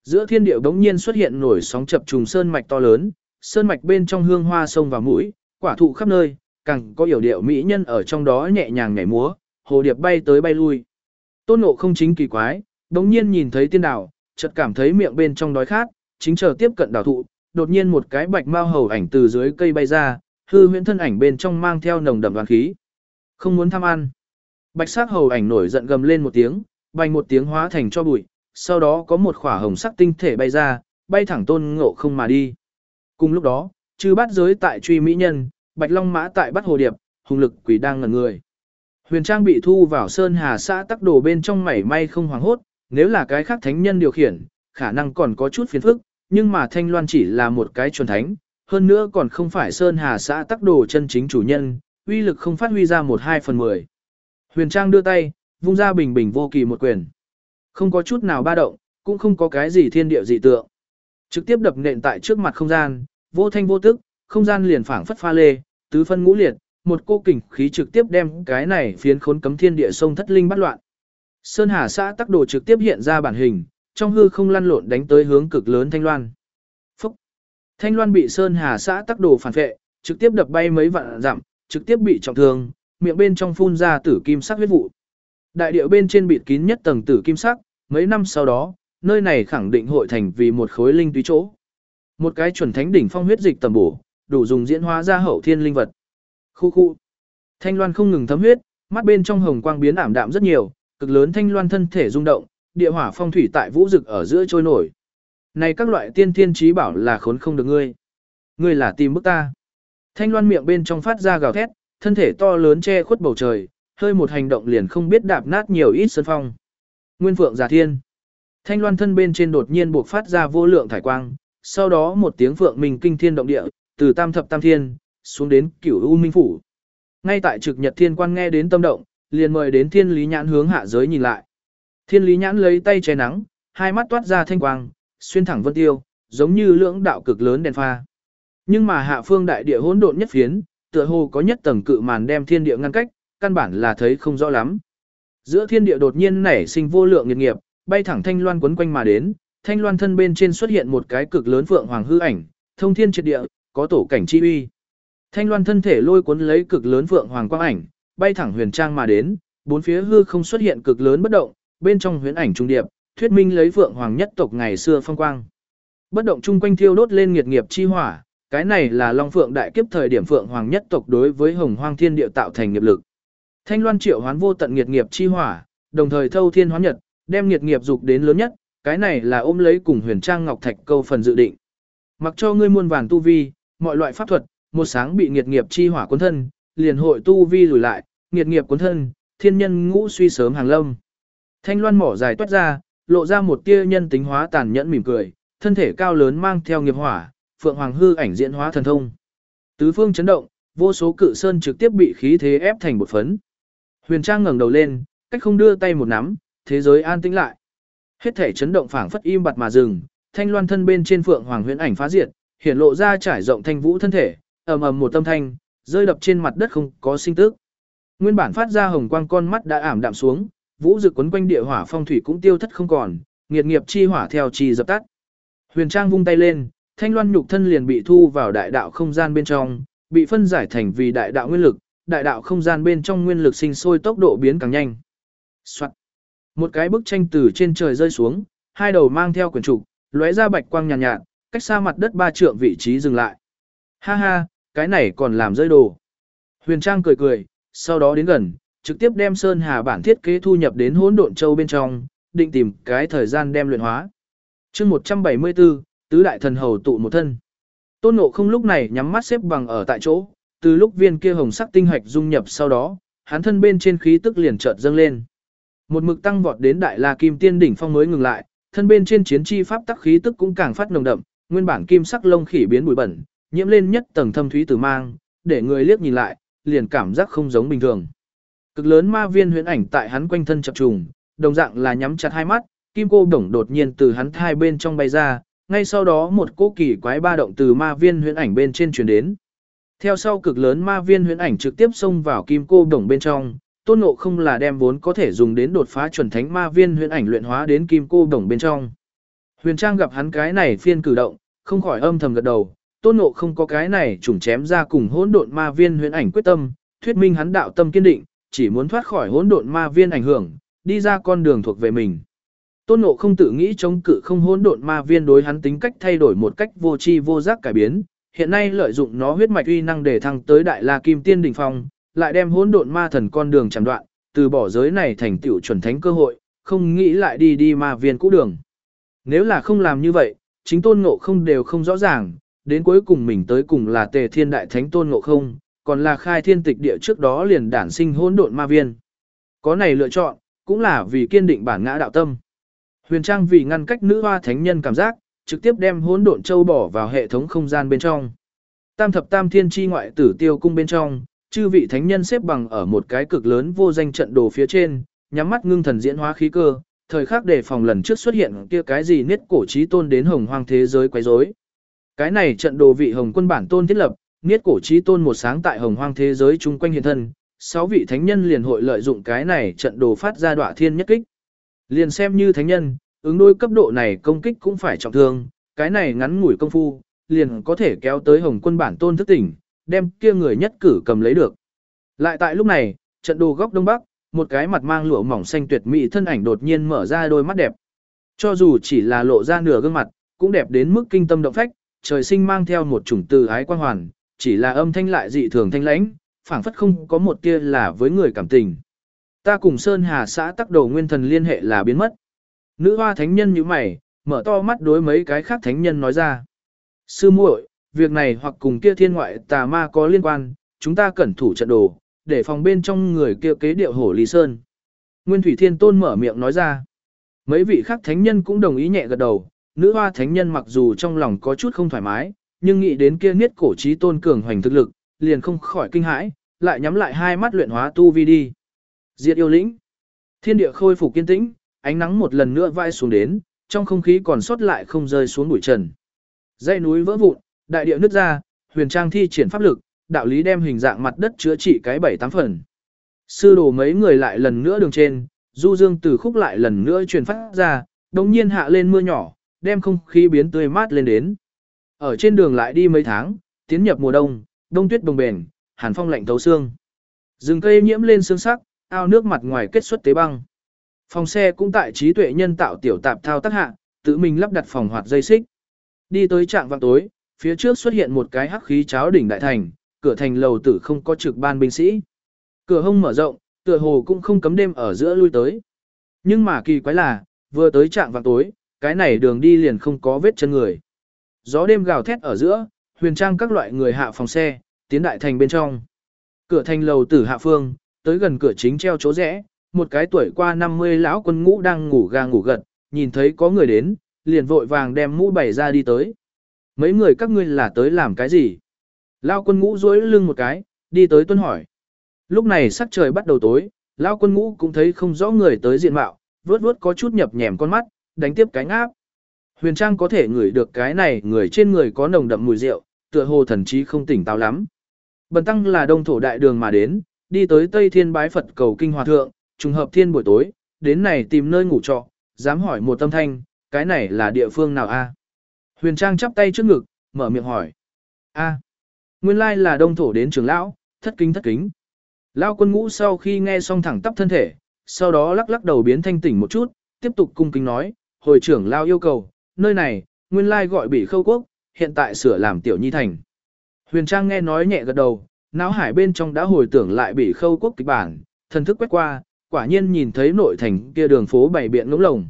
Giữa thiên địa đống nhiên xuất hiện nổi sóng chập trùng sơn mạch to lớn, sơn mạch bên trong hương hoa sông và mũi, quả thụ khắp nơi, càng có hiểu điệu mỹ nhân ở trong đó nhẹ nhàng nhảy múa, hồ điệp bay tới bay lui. Tôn ngộ không chính kỳ quái, đống nhiên nhìn thấy tiên đảo, chợt cảm thấy miệng bên trong đói khát, chính chờ tiếp cận đảo thụ, đột nhiên một cái bạch mao hầu ảnh từ dưới cây bay ra, hư huyễn thân ảnh bên trong mang theo nồng đậm đoàn khí. Không muốn tham ăn. Bạch sắc hầu ảnh nổi giận gầm lên một tiếng, bành một tiếng hóa thành cho bụi, sau đó có một khỏa hồng sắc tinh thể bay ra, bay thẳng tôn ngộ không mà đi. Cùng lúc đó, chư bát giới tại truy mỹ nhân, bạch long mã tại bắt hồ điệp, hùng lực quỷ đang ngẩn người. Huyền trang bị thu vào sơn hà xã tắc đồ bên trong mảy may không hoàng hốt, nếu là cái khác thánh nhân điều khiển, khả năng còn có chút phiền phức, nhưng mà thanh loan chỉ là một cái chuẩn thánh, hơn nữa còn không phải sơn hà xã tắc đồ chân chính chủ nhân, uy lực không phát huy ra một hai phần mười. Huyền trang đưa tay, vung ra bình bình vô kỳ một quyền. Không có chút nào ba động, cũng không có cái gì thiên địa dị tượng. Trực tiếp đập nện tại trước mặt không gian, vô thanh vô tức, không gian liền phảng phất pha lê, tứ phân ngũ liệt, một cô kình khí trực tiếp đem cái này phiến khốn cấm thiên địa sông thất linh bắt loạn. Sơn Hà xã tắc đồ trực tiếp hiện ra bản hình, trong hư không lăn lộn đánh tới hướng cực lớn Thanh Loan. Phúc! Thanh Loan bị Sơn Hà xã tắc đồ phản vệ, trực tiếp đập bay mấy vạn dặm, trực tiếp bị trọng thương, miệng bên trong phun ra tử kim sắc huyết vụ. Đại địa bên trên bịt kín nhất tầng tử kim sắc, mấy năm sau đó, nơi này khẳng định hội thành vì một khối linh túy chỗ. Một cái chuẩn thánh đỉnh phong huyết dịch tầm bổ, đủ dùng diễn hóa ra hậu thiên linh vật. Khu khu. Thanh loan không ngừng thấm huyết, mắt bên trong hồng quang biến ảm đạm rất nhiều, cực lớn thanh loan thân thể rung động, địa hỏa phong thủy tại vũ rực ở giữa trôi nổi. Này các loại tiên thiên trí bảo là khốn không được ngươi. Ngươi là tìm bức ta. Thanh loan miệng bên trong phát ra gào thét, thân thể to lớn che khuất bầu trời, hơi một hành động liền không biết đạp nát nhiều ít sơn phong. Nguyên phượng giả thiên. Thanh loan thân bên trên đột nhiên buộc phát ra vô lượng thải quang, sau đó một tiếng phượng mình kinh thiên động địa, từ tam thập tam thiên, xuống đến cửu u minh phủ. Ngay tại trực nhật thiên quan nghe đến tâm động, liền mời đến thiên lý nhãn hướng hạ giới nhìn lại. Thiên lý nhãn lấy tay che nắng, hai mắt toát ra thanh quang, xuyên thẳng vân tiêu, giống như lưỡng đạo cực lớn đèn pha. Nhưng mà hạ phương đại địa hỗn độn nhất phiến, tựa hồ có nhất tầng cự màn đem thiên địa ngăn cách, căn bản là thấy không rõ lắm. Giữa thiên địa đột nhiên nảy sinh vô lượng nghiệt nghiệp, bay thẳng thanh loan quấn quanh mà đến, thanh loan thân bên trên xuất hiện một cái cực lớn phượng hoàng hư ảnh, thông thiên triệt địa, có tổ cảnh chi uy. Thanh loan thân thể lôi cuốn lấy cực lớn phượng hoàng quang ảnh, bay thẳng huyền trang mà đến, bốn phía hư không xuất hiện cực lớn bất động, bên trong huyễn ảnh trung điệp, thuyết minh lấy vượng hoàng nhất tộc ngày xưa phong quang. Bất động chung quanh thiêu đốt lên nghiệt nghiệp chi hỏa, cái này là Long Phượng đại kiếp thời điểm Phượng Hoàng nhất tộc đối với Hồng Hoang Thiên Địa tạo thành nghiệp lực. Thanh Loan triệu hoán vô tận nghiệt nghiệp chi hỏa, đồng thời thâu thiên hoán nhật, đem nghiệt nghiệp dục đến lớn nhất, cái này là ôm lấy cùng Huyền Trang Ngọc Thạch câu phần dự định. Mặc cho ngươi muôn vàn tu vi, mọi loại pháp thuật, một sáng bị nghiệt nghiệp chi hỏa cuốn thân, liền hội tu vi lùi lại, nghiệt nghiệp cuốn thân, thiên nhân ngũ suy sớm hàng lâm. Thanh Loan mỏ dài toát ra, lộ ra một tia nhân tính hóa tàn nhẫn mỉm cười, thân thể cao lớn mang theo nghiệp hỏa, phượng hoàng hư ảnh diễn hóa thần thông. Tứ phương chấn động, vô số cự sơn trực tiếp bị khí thế ép thành một phấn. Huyền Trang ngẩng đầu lên, cách không đưa tay một nắm, thế giới an tĩnh lại. Hết thể chấn động phảng phất im bặt mà dừng, thanh loan thân bên trên phượng hoàng huyền ảnh phá diệt, hiện lộ ra trải rộng thanh vũ thân thể, ầm ầm một tâm thanh, rơi đập trên mặt đất không có sinh tức. Nguyên bản phát ra hồng quang con mắt đã ảm đạm xuống, vũ dực quấn quanh địa hỏa phong thủy cũng tiêu thất không còn, nghiệt nghiệp chi hỏa theo chi dập tắt. Huyền Trang vung tay lên, thanh loan nhục thân liền bị thu vào đại đạo không gian bên trong, bị phân giải thành vì đại đạo nguyên lực, đại đạo không gian bên trong nguyên lực sinh sôi tốc độ biến càng nhanh. Soạn. Một cái bức tranh từ trên trời rơi xuống, hai đầu mang theo quyển trục, lóe ra bạch quang nhàn nhạt, nhạt, cách xa mặt đất ba trượng vị trí dừng lại. Ha ha, cái này còn làm rơi đồ. Huyền Trang cười cười, sau đó đến gần, trực tiếp đem Sơn Hà bản thiết kế thu nhập đến hỗn độn châu bên trong, định tìm cái thời gian đem luyện hóa. chương 174, tứ đại thần hầu tụ một thân. Tôn Ngộ không lúc này nhắm mắt xếp bằng ở tại chỗ, từ lúc viên kia hồng sắc tinh hạch dung nhập sau đó, hắn thân bên trên khí tức liền chợt dâng lên. Một mực tăng vọt đến đại la kim tiên đỉnh phong mới ngừng lại, thân bên trên chiến chi pháp tắc khí tức cũng càng phát nồng đậm, nguyên bản kim sắc lông khỉ biến bụi bẩn, nhiễm lên nhất tầng thâm thúy tử mang, để người liếc nhìn lại, liền cảm giác không giống bình thường. Cực lớn ma viên huyễn ảnh tại hắn quanh thân chập trùng, đồng dạng là nhắm chặt hai mắt, kim cô đồng đột nhiên từ hắn hai bên trong bay ra, ngay sau đó một cỗ kỳ quái ba động từ ma viên huyễn ảnh bên trên truyền đến. Theo sau cực lớn ma viên huyễn ảnh trực tiếp xông vào kim cô đồng bên trong, tôn ngộ không là đem vốn có thể dùng đến đột phá chuẩn thánh ma viên huyễn ảnh luyện hóa đến kim cô đồng bên trong. Huyền Trang gặp hắn cái này phiên cử động, không khỏi âm thầm gật đầu, tôn ngộ không có cái này trùng chém ra cùng hỗn độn ma viên huyễn ảnh quyết tâm, thuyết minh hắn đạo tâm kiên định, chỉ muốn thoát khỏi hỗn độn ma viên ảnh hưởng, đi ra con đường thuộc về mình. Tôn Ngộ không tự nghĩ chống cự không hỗn độn ma viên đối hắn tính cách thay đổi một cách vô tri vô giác cải biến, hiện nay lợi dụng nó huyết mạch uy năng để thăng tới đại la kim tiên đỉnh phong, lại đem hỗn độn ma thần con đường chẳng đoạn, từ bỏ giới này thành tựu chuẩn thánh cơ hội, không nghĩ lại đi đi ma viên cũ đường. Nếu là không làm như vậy, chính Tôn Ngộ không đều không rõ ràng, đến cuối cùng mình tới cùng là Tề Thiên Đại Thánh Tôn Ngộ không, còn là khai thiên tịch địa trước đó liền đản sinh hỗn độn ma viên. Có này lựa chọn, cũng là vì kiên định bản ngã đạo tâm. Huyền Trang vì ngăn cách nữ hoa thánh nhân cảm giác, trực tiếp đem hỗn độn châu bỏ vào hệ thống không gian bên trong. Tam thập tam thiên chi ngoại tử tiêu cung bên trong, chư vị thánh nhân xếp bằng ở một cái cực lớn vô danh trận đồ phía trên, nhắm mắt ngưng thần diễn hóa khí cơ, thời khắc đề phòng lần trước xuất hiện kia cái gì niết cổ chí tôn đến hồng hoang thế giới quấy rối. Cái này trận đồ vị hồng quân bản tôn thiết lập, niết cổ trí tôn một sáng tại hồng hoang thế giới chung quanh hiện thân, sáu vị thánh nhân liền hội lợi dụng cái này trận đồ phát ra đọa thiên nhất kích. Liền xem như thánh nhân, ứng đối cấp độ này công kích cũng phải trọng thương, cái này ngắn ngủi công phu, liền có thể kéo tới hồng quân bản tôn thức tỉnh, đem kia người nhất cử cầm lấy được. Lại tại lúc này, trận đồ góc đông bắc, một cái mặt mang lụa mỏng xanh tuyệt mỹ thân ảnh đột nhiên mở ra đôi mắt đẹp. Cho dù chỉ là lộ ra nửa gương mặt, cũng đẹp đến mức kinh tâm động phách, trời sinh mang theo một chủng từ ái quan hoàn, chỉ là âm thanh lại dị thường thanh lãnh, phảng phất không có một tia là với người cảm tình. Ta cùng Sơn Hà xã tắc đầu nguyên thần liên hệ là biến mất. Nữ hoa thánh nhân như mày, mở to mắt đối mấy cái khác thánh nhân nói ra. Sư muội, việc này hoặc cùng kia thiên ngoại tà ma có liên quan, chúng ta cẩn thủ trận đồ, để phòng bên trong người kia kế điệu hổ Lý Sơn. Nguyên Thủy Thiên Tôn mở miệng nói ra. Mấy vị khác thánh nhân cũng đồng ý nhẹ gật đầu, nữ hoa thánh nhân mặc dù trong lòng có chút không thoải mái, nhưng nghĩ đến kia niết cổ trí tôn cường hoành thực lực, liền không khỏi kinh hãi, lại nhắm lại hai mắt luyện hóa tu vi đi. Diệt yêu lĩnh. Thiên địa khôi phục kiên tĩnh, ánh nắng một lần nữa vai xuống đến, trong không khí còn sót lại không rơi xuống bụi trần. Dãy núi vỡ vụn, đại địa nứt ra, huyền trang thi triển pháp lực, đạo lý đem hình dạng mặt đất chữa trị cái bảy tám phần. Sư đồ mấy người lại lần nữa đường trên, du dương từ khúc lại lần nữa truyền phát ra, đồng nhiên hạ lên mưa nhỏ, đem không khí biến tươi mát lên đến. Ở trên đường lại đi mấy tháng, tiến nhập mùa đông, đông tuyết bồng bền, hàn phong lạnh thấu xương. Rừng cây nhiễm lên xương sắc, ao nước mặt ngoài kết xuất tế băng. Phòng xe cũng tại trí tuệ nhân tạo tiểu tạp thao tác hạ, tự mình lắp đặt phòng hoạt dây xích. Đi tới trạng vạng tối, phía trước xuất hiện một cái hắc khí cháo đỉnh đại thành, cửa thành lầu tử không có trực ban binh sĩ. Cửa hông mở rộng, tựa hồ cũng không cấm đêm ở giữa lui tới. Nhưng mà kỳ quái là, vừa tới trạng vạng tối, cái này đường đi liền không có vết chân người. Gió đêm gào thét ở giữa, huyền trang các loại người hạ phòng xe, tiến đại thành bên trong. Cửa thành lầu tử hạ phương, tới gần cửa chính treo chỗ rẽ, một cái tuổi qua 50 lão quân ngũ đang ngủ gà ngủ gật, nhìn thấy có người đến, liền vội vàng đem mũ bày ra đi tới. Mấy người các ngươi là tới làm cái gì? Lão quân ngũ duỗi lưng một cái, đi tới tuân hỏi. Lúc này sắc trời bắt đầu tối, lão quân ngũ cũng thấy không rõ người tới diện mạo, vớt vớt có chút nhập nhèm con mắt, đánh tiếp cánh áp. Huyền Trang có thể ngửi được cái này người trên người có nồng đậm mùi rượu, tựa hồ thần trí không tỉnh táo lắm. Bần tăng là đông thổ đại đường mà đến, đi tới Tây Thiên bái Phật cầu kinh hòa thượng, trùng hợp thiên buổi tối, đến này tìm nơi ngủ trọ, dám hỏi một tâm thanh, cái này là địa phương nào a? Huyền Trang chắp tay trước ngực, mở miệng hỏi. A, nguyên lai là đông thổ đến trường lão, thất kính thất kính. Lão quân ngũ sau khi nghe xong thẳng tắp thân thể, sau đó lắc lắc đầu biến thanh tỉnh một chút, tiếp tục cung kính nói, hồi trưởng lão yêu cầu, nơi này, nguyên lai gọi bị khâu quốc, hiện tại sửa làm tiểu nhi thành. Huyền Trang nghe nói nhẹ gật đầu, não hải bên trong đã hồi tưởng lại bị khâu quốc kịch bản, thần thức quét qua, quả nhiên nhìn thấy nội thành kia đường phố bảy biện ngỗng lồng.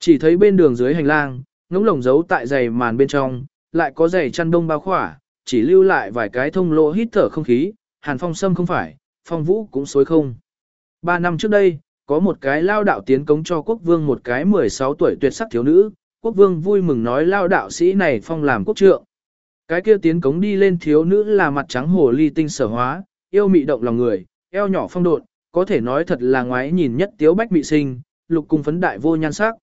Chỉ thấy bên đường dưới hành lang, ngỗng lồng giấu tại giày màn bên trong, lại có giày chăn đông bao khỏa, chỉ lưu lại vài cái thông lỗ hít thở không khí, hàn phong sâm không phải, phong vũ cũng xối không. Ba năm trước đây, có một cái lao đạo tiến cống cho quốc vương một cái 16 tuổi tuyệt sắc thiếu nữ, quốc vương vui mừng nói lao đạo sĩ này phong làm quốc trượng. Cái kia tiến cống đi lên thiếu nữ là mặt trắng hồ ly tinh sở hóa, yêu mị động lòng người, eo nhỏ phong độn, có thể nói thật là ngoái nhìn nhất tiếu bách mị sinh, lục cung phấn đại vô nhan sắc.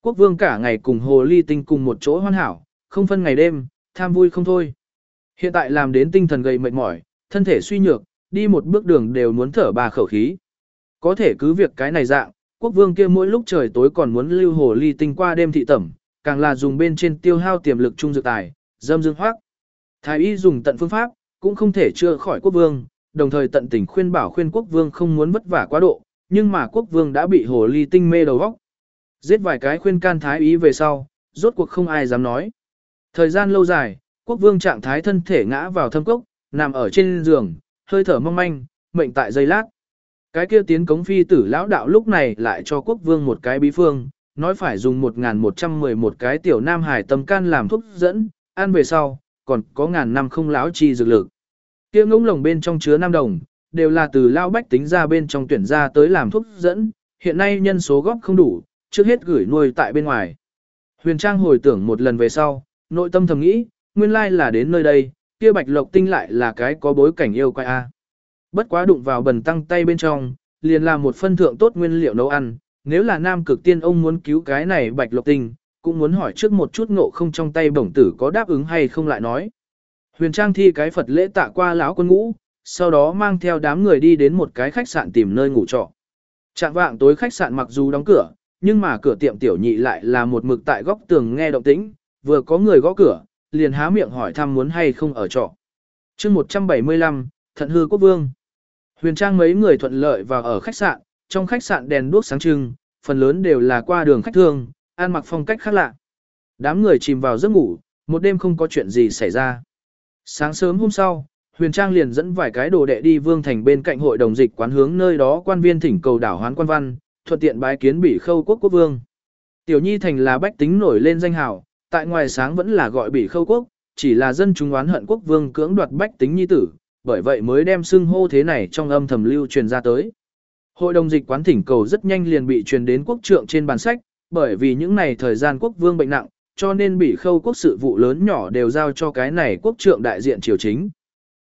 Quốc vương cả ngày cùng hồ ly tinh cùng một chỗ hoàn hảo, không phân ngày đêm, tham vui không thôi. Hiện tại làm đến tinh thần gầy mệt mỏi, thân thể suy nhược, đi một bước đường đều muốn thở ba khẩu khí. Có thể cứ việc cái này dạng, quốc vương kia mỗi lúc trời tối còn muốn lưu hồ ly tinh qua đêm thị tẩm, càng là dùng bên trên tiêu hao tiềm lực trung dược tài, dâm dương hoác. Thái y dùng tận phương pháp, cũng không thể chữa khỏi quốc vương, đồng thời tận tình khuyên bảo khuyên quốc vương không muốn vất vả quá độ, nhưng mà quốc vương đã bị hồ ly tinh mê đầu óc. Giết vài cái khuyên can thái y về sau, rốt cuộc không ai dám nói. Thời gian lâu dài, quốc vương trạng thái thân thể ngã vào thâm cốc, nằm ở trên giường, hơi thở mong manh, mệnh tại giây lát. Cái kia tiến cống phi tử lão đạo lúc này lại cho quốc vương một cái bí phương, nói phải dùng 1111 cái tiểu nam hải tâm can làm thuốc dẫn, ăn về sau, còn có ngàn năm không lão chi dược lực. Kia ngỗng lồng bên trong chứa nam đồng, đều là từ lao bách tính ra bên trong tuyển ra tới làm thuốc dẫn, hiện nay nhân số góp không đủ, trước hết gửi nuôi tại bên ngoài. Huyền Trang hồi tưởng một lần về sau, nội tâm thầm nghĩ, nguyên lai là đến nơi đây, kia bạch lộc tinh lại là cái có bối cảnh yêu quái a. Bất quá đụng vào bần tăng tay bên trong, liền là một phân thượng tốt nguyên liệu nấu ăn, nếu là nam cực tiên ông muốn cứu cái này bạch lộc tinh, cũng muốn hỏi trước một chút ngộ không trong tay bổng tử có đáp ứng hay không lại nói. Huyền Trang thi cái Phật lễ tạ qua lão quân ngũ, sau đó mang theo đám người đi đến một cái khách sạn tìm nơi ngủ trọ. Trạng vạng tối khách sạn mặc dù đóng cửa, nhưng mà cửa tiệm tiểu nhị lại là một mực tại góc tường nghe động tĩnh, vừa có người gõ cửa, liền há miệng hỏi thăm muốn hay không ở trọ. chương 175, Thận Hư Quốc Vương. Huyền Trang mấy người thuận lợi vào ở khách sạn, trong khách sạn đèn đuốc sáng trưng, phần lớn đều là qua đường khách thương, ăn mặc phong cách khác lạ. Đám người chìm vào giấc ngủ, một đêm không có chuyện gì xảy ra. Sáng sớm hôm sau, Huyền Trang liền dẫn vài cái đồ đệ đi Vương Thành bên cạnh hội đồng dịch quán hướng nơi đó quan viên thỉnh cầu đảo hoán quan văn, thuận tiện bái kiến bị khâu quốc quốc vương. Tiểu Nhi Thành là bách tính nổi lên danh hào, tại ngoài sáng vẫn là gọi bị khâu quốc, chỉ là dân chúng oán hận quốc vương cưỡng đoạt bách tính nhi tử, bởi vậy mới đem xưng hô thế này trong âm thầm lưu truyền ra tới. Hội đồng dịch quán thỉnh cầu rất nhanh liền bị truyền đến quốc trượng trên bàn sách, bởi vì những này thời gian quốc vương bệnh nặng, cho nên bị khâu quốc sự vụ lớn nhỏ đều giao cho cái này quốc trượng đại diện triều chính.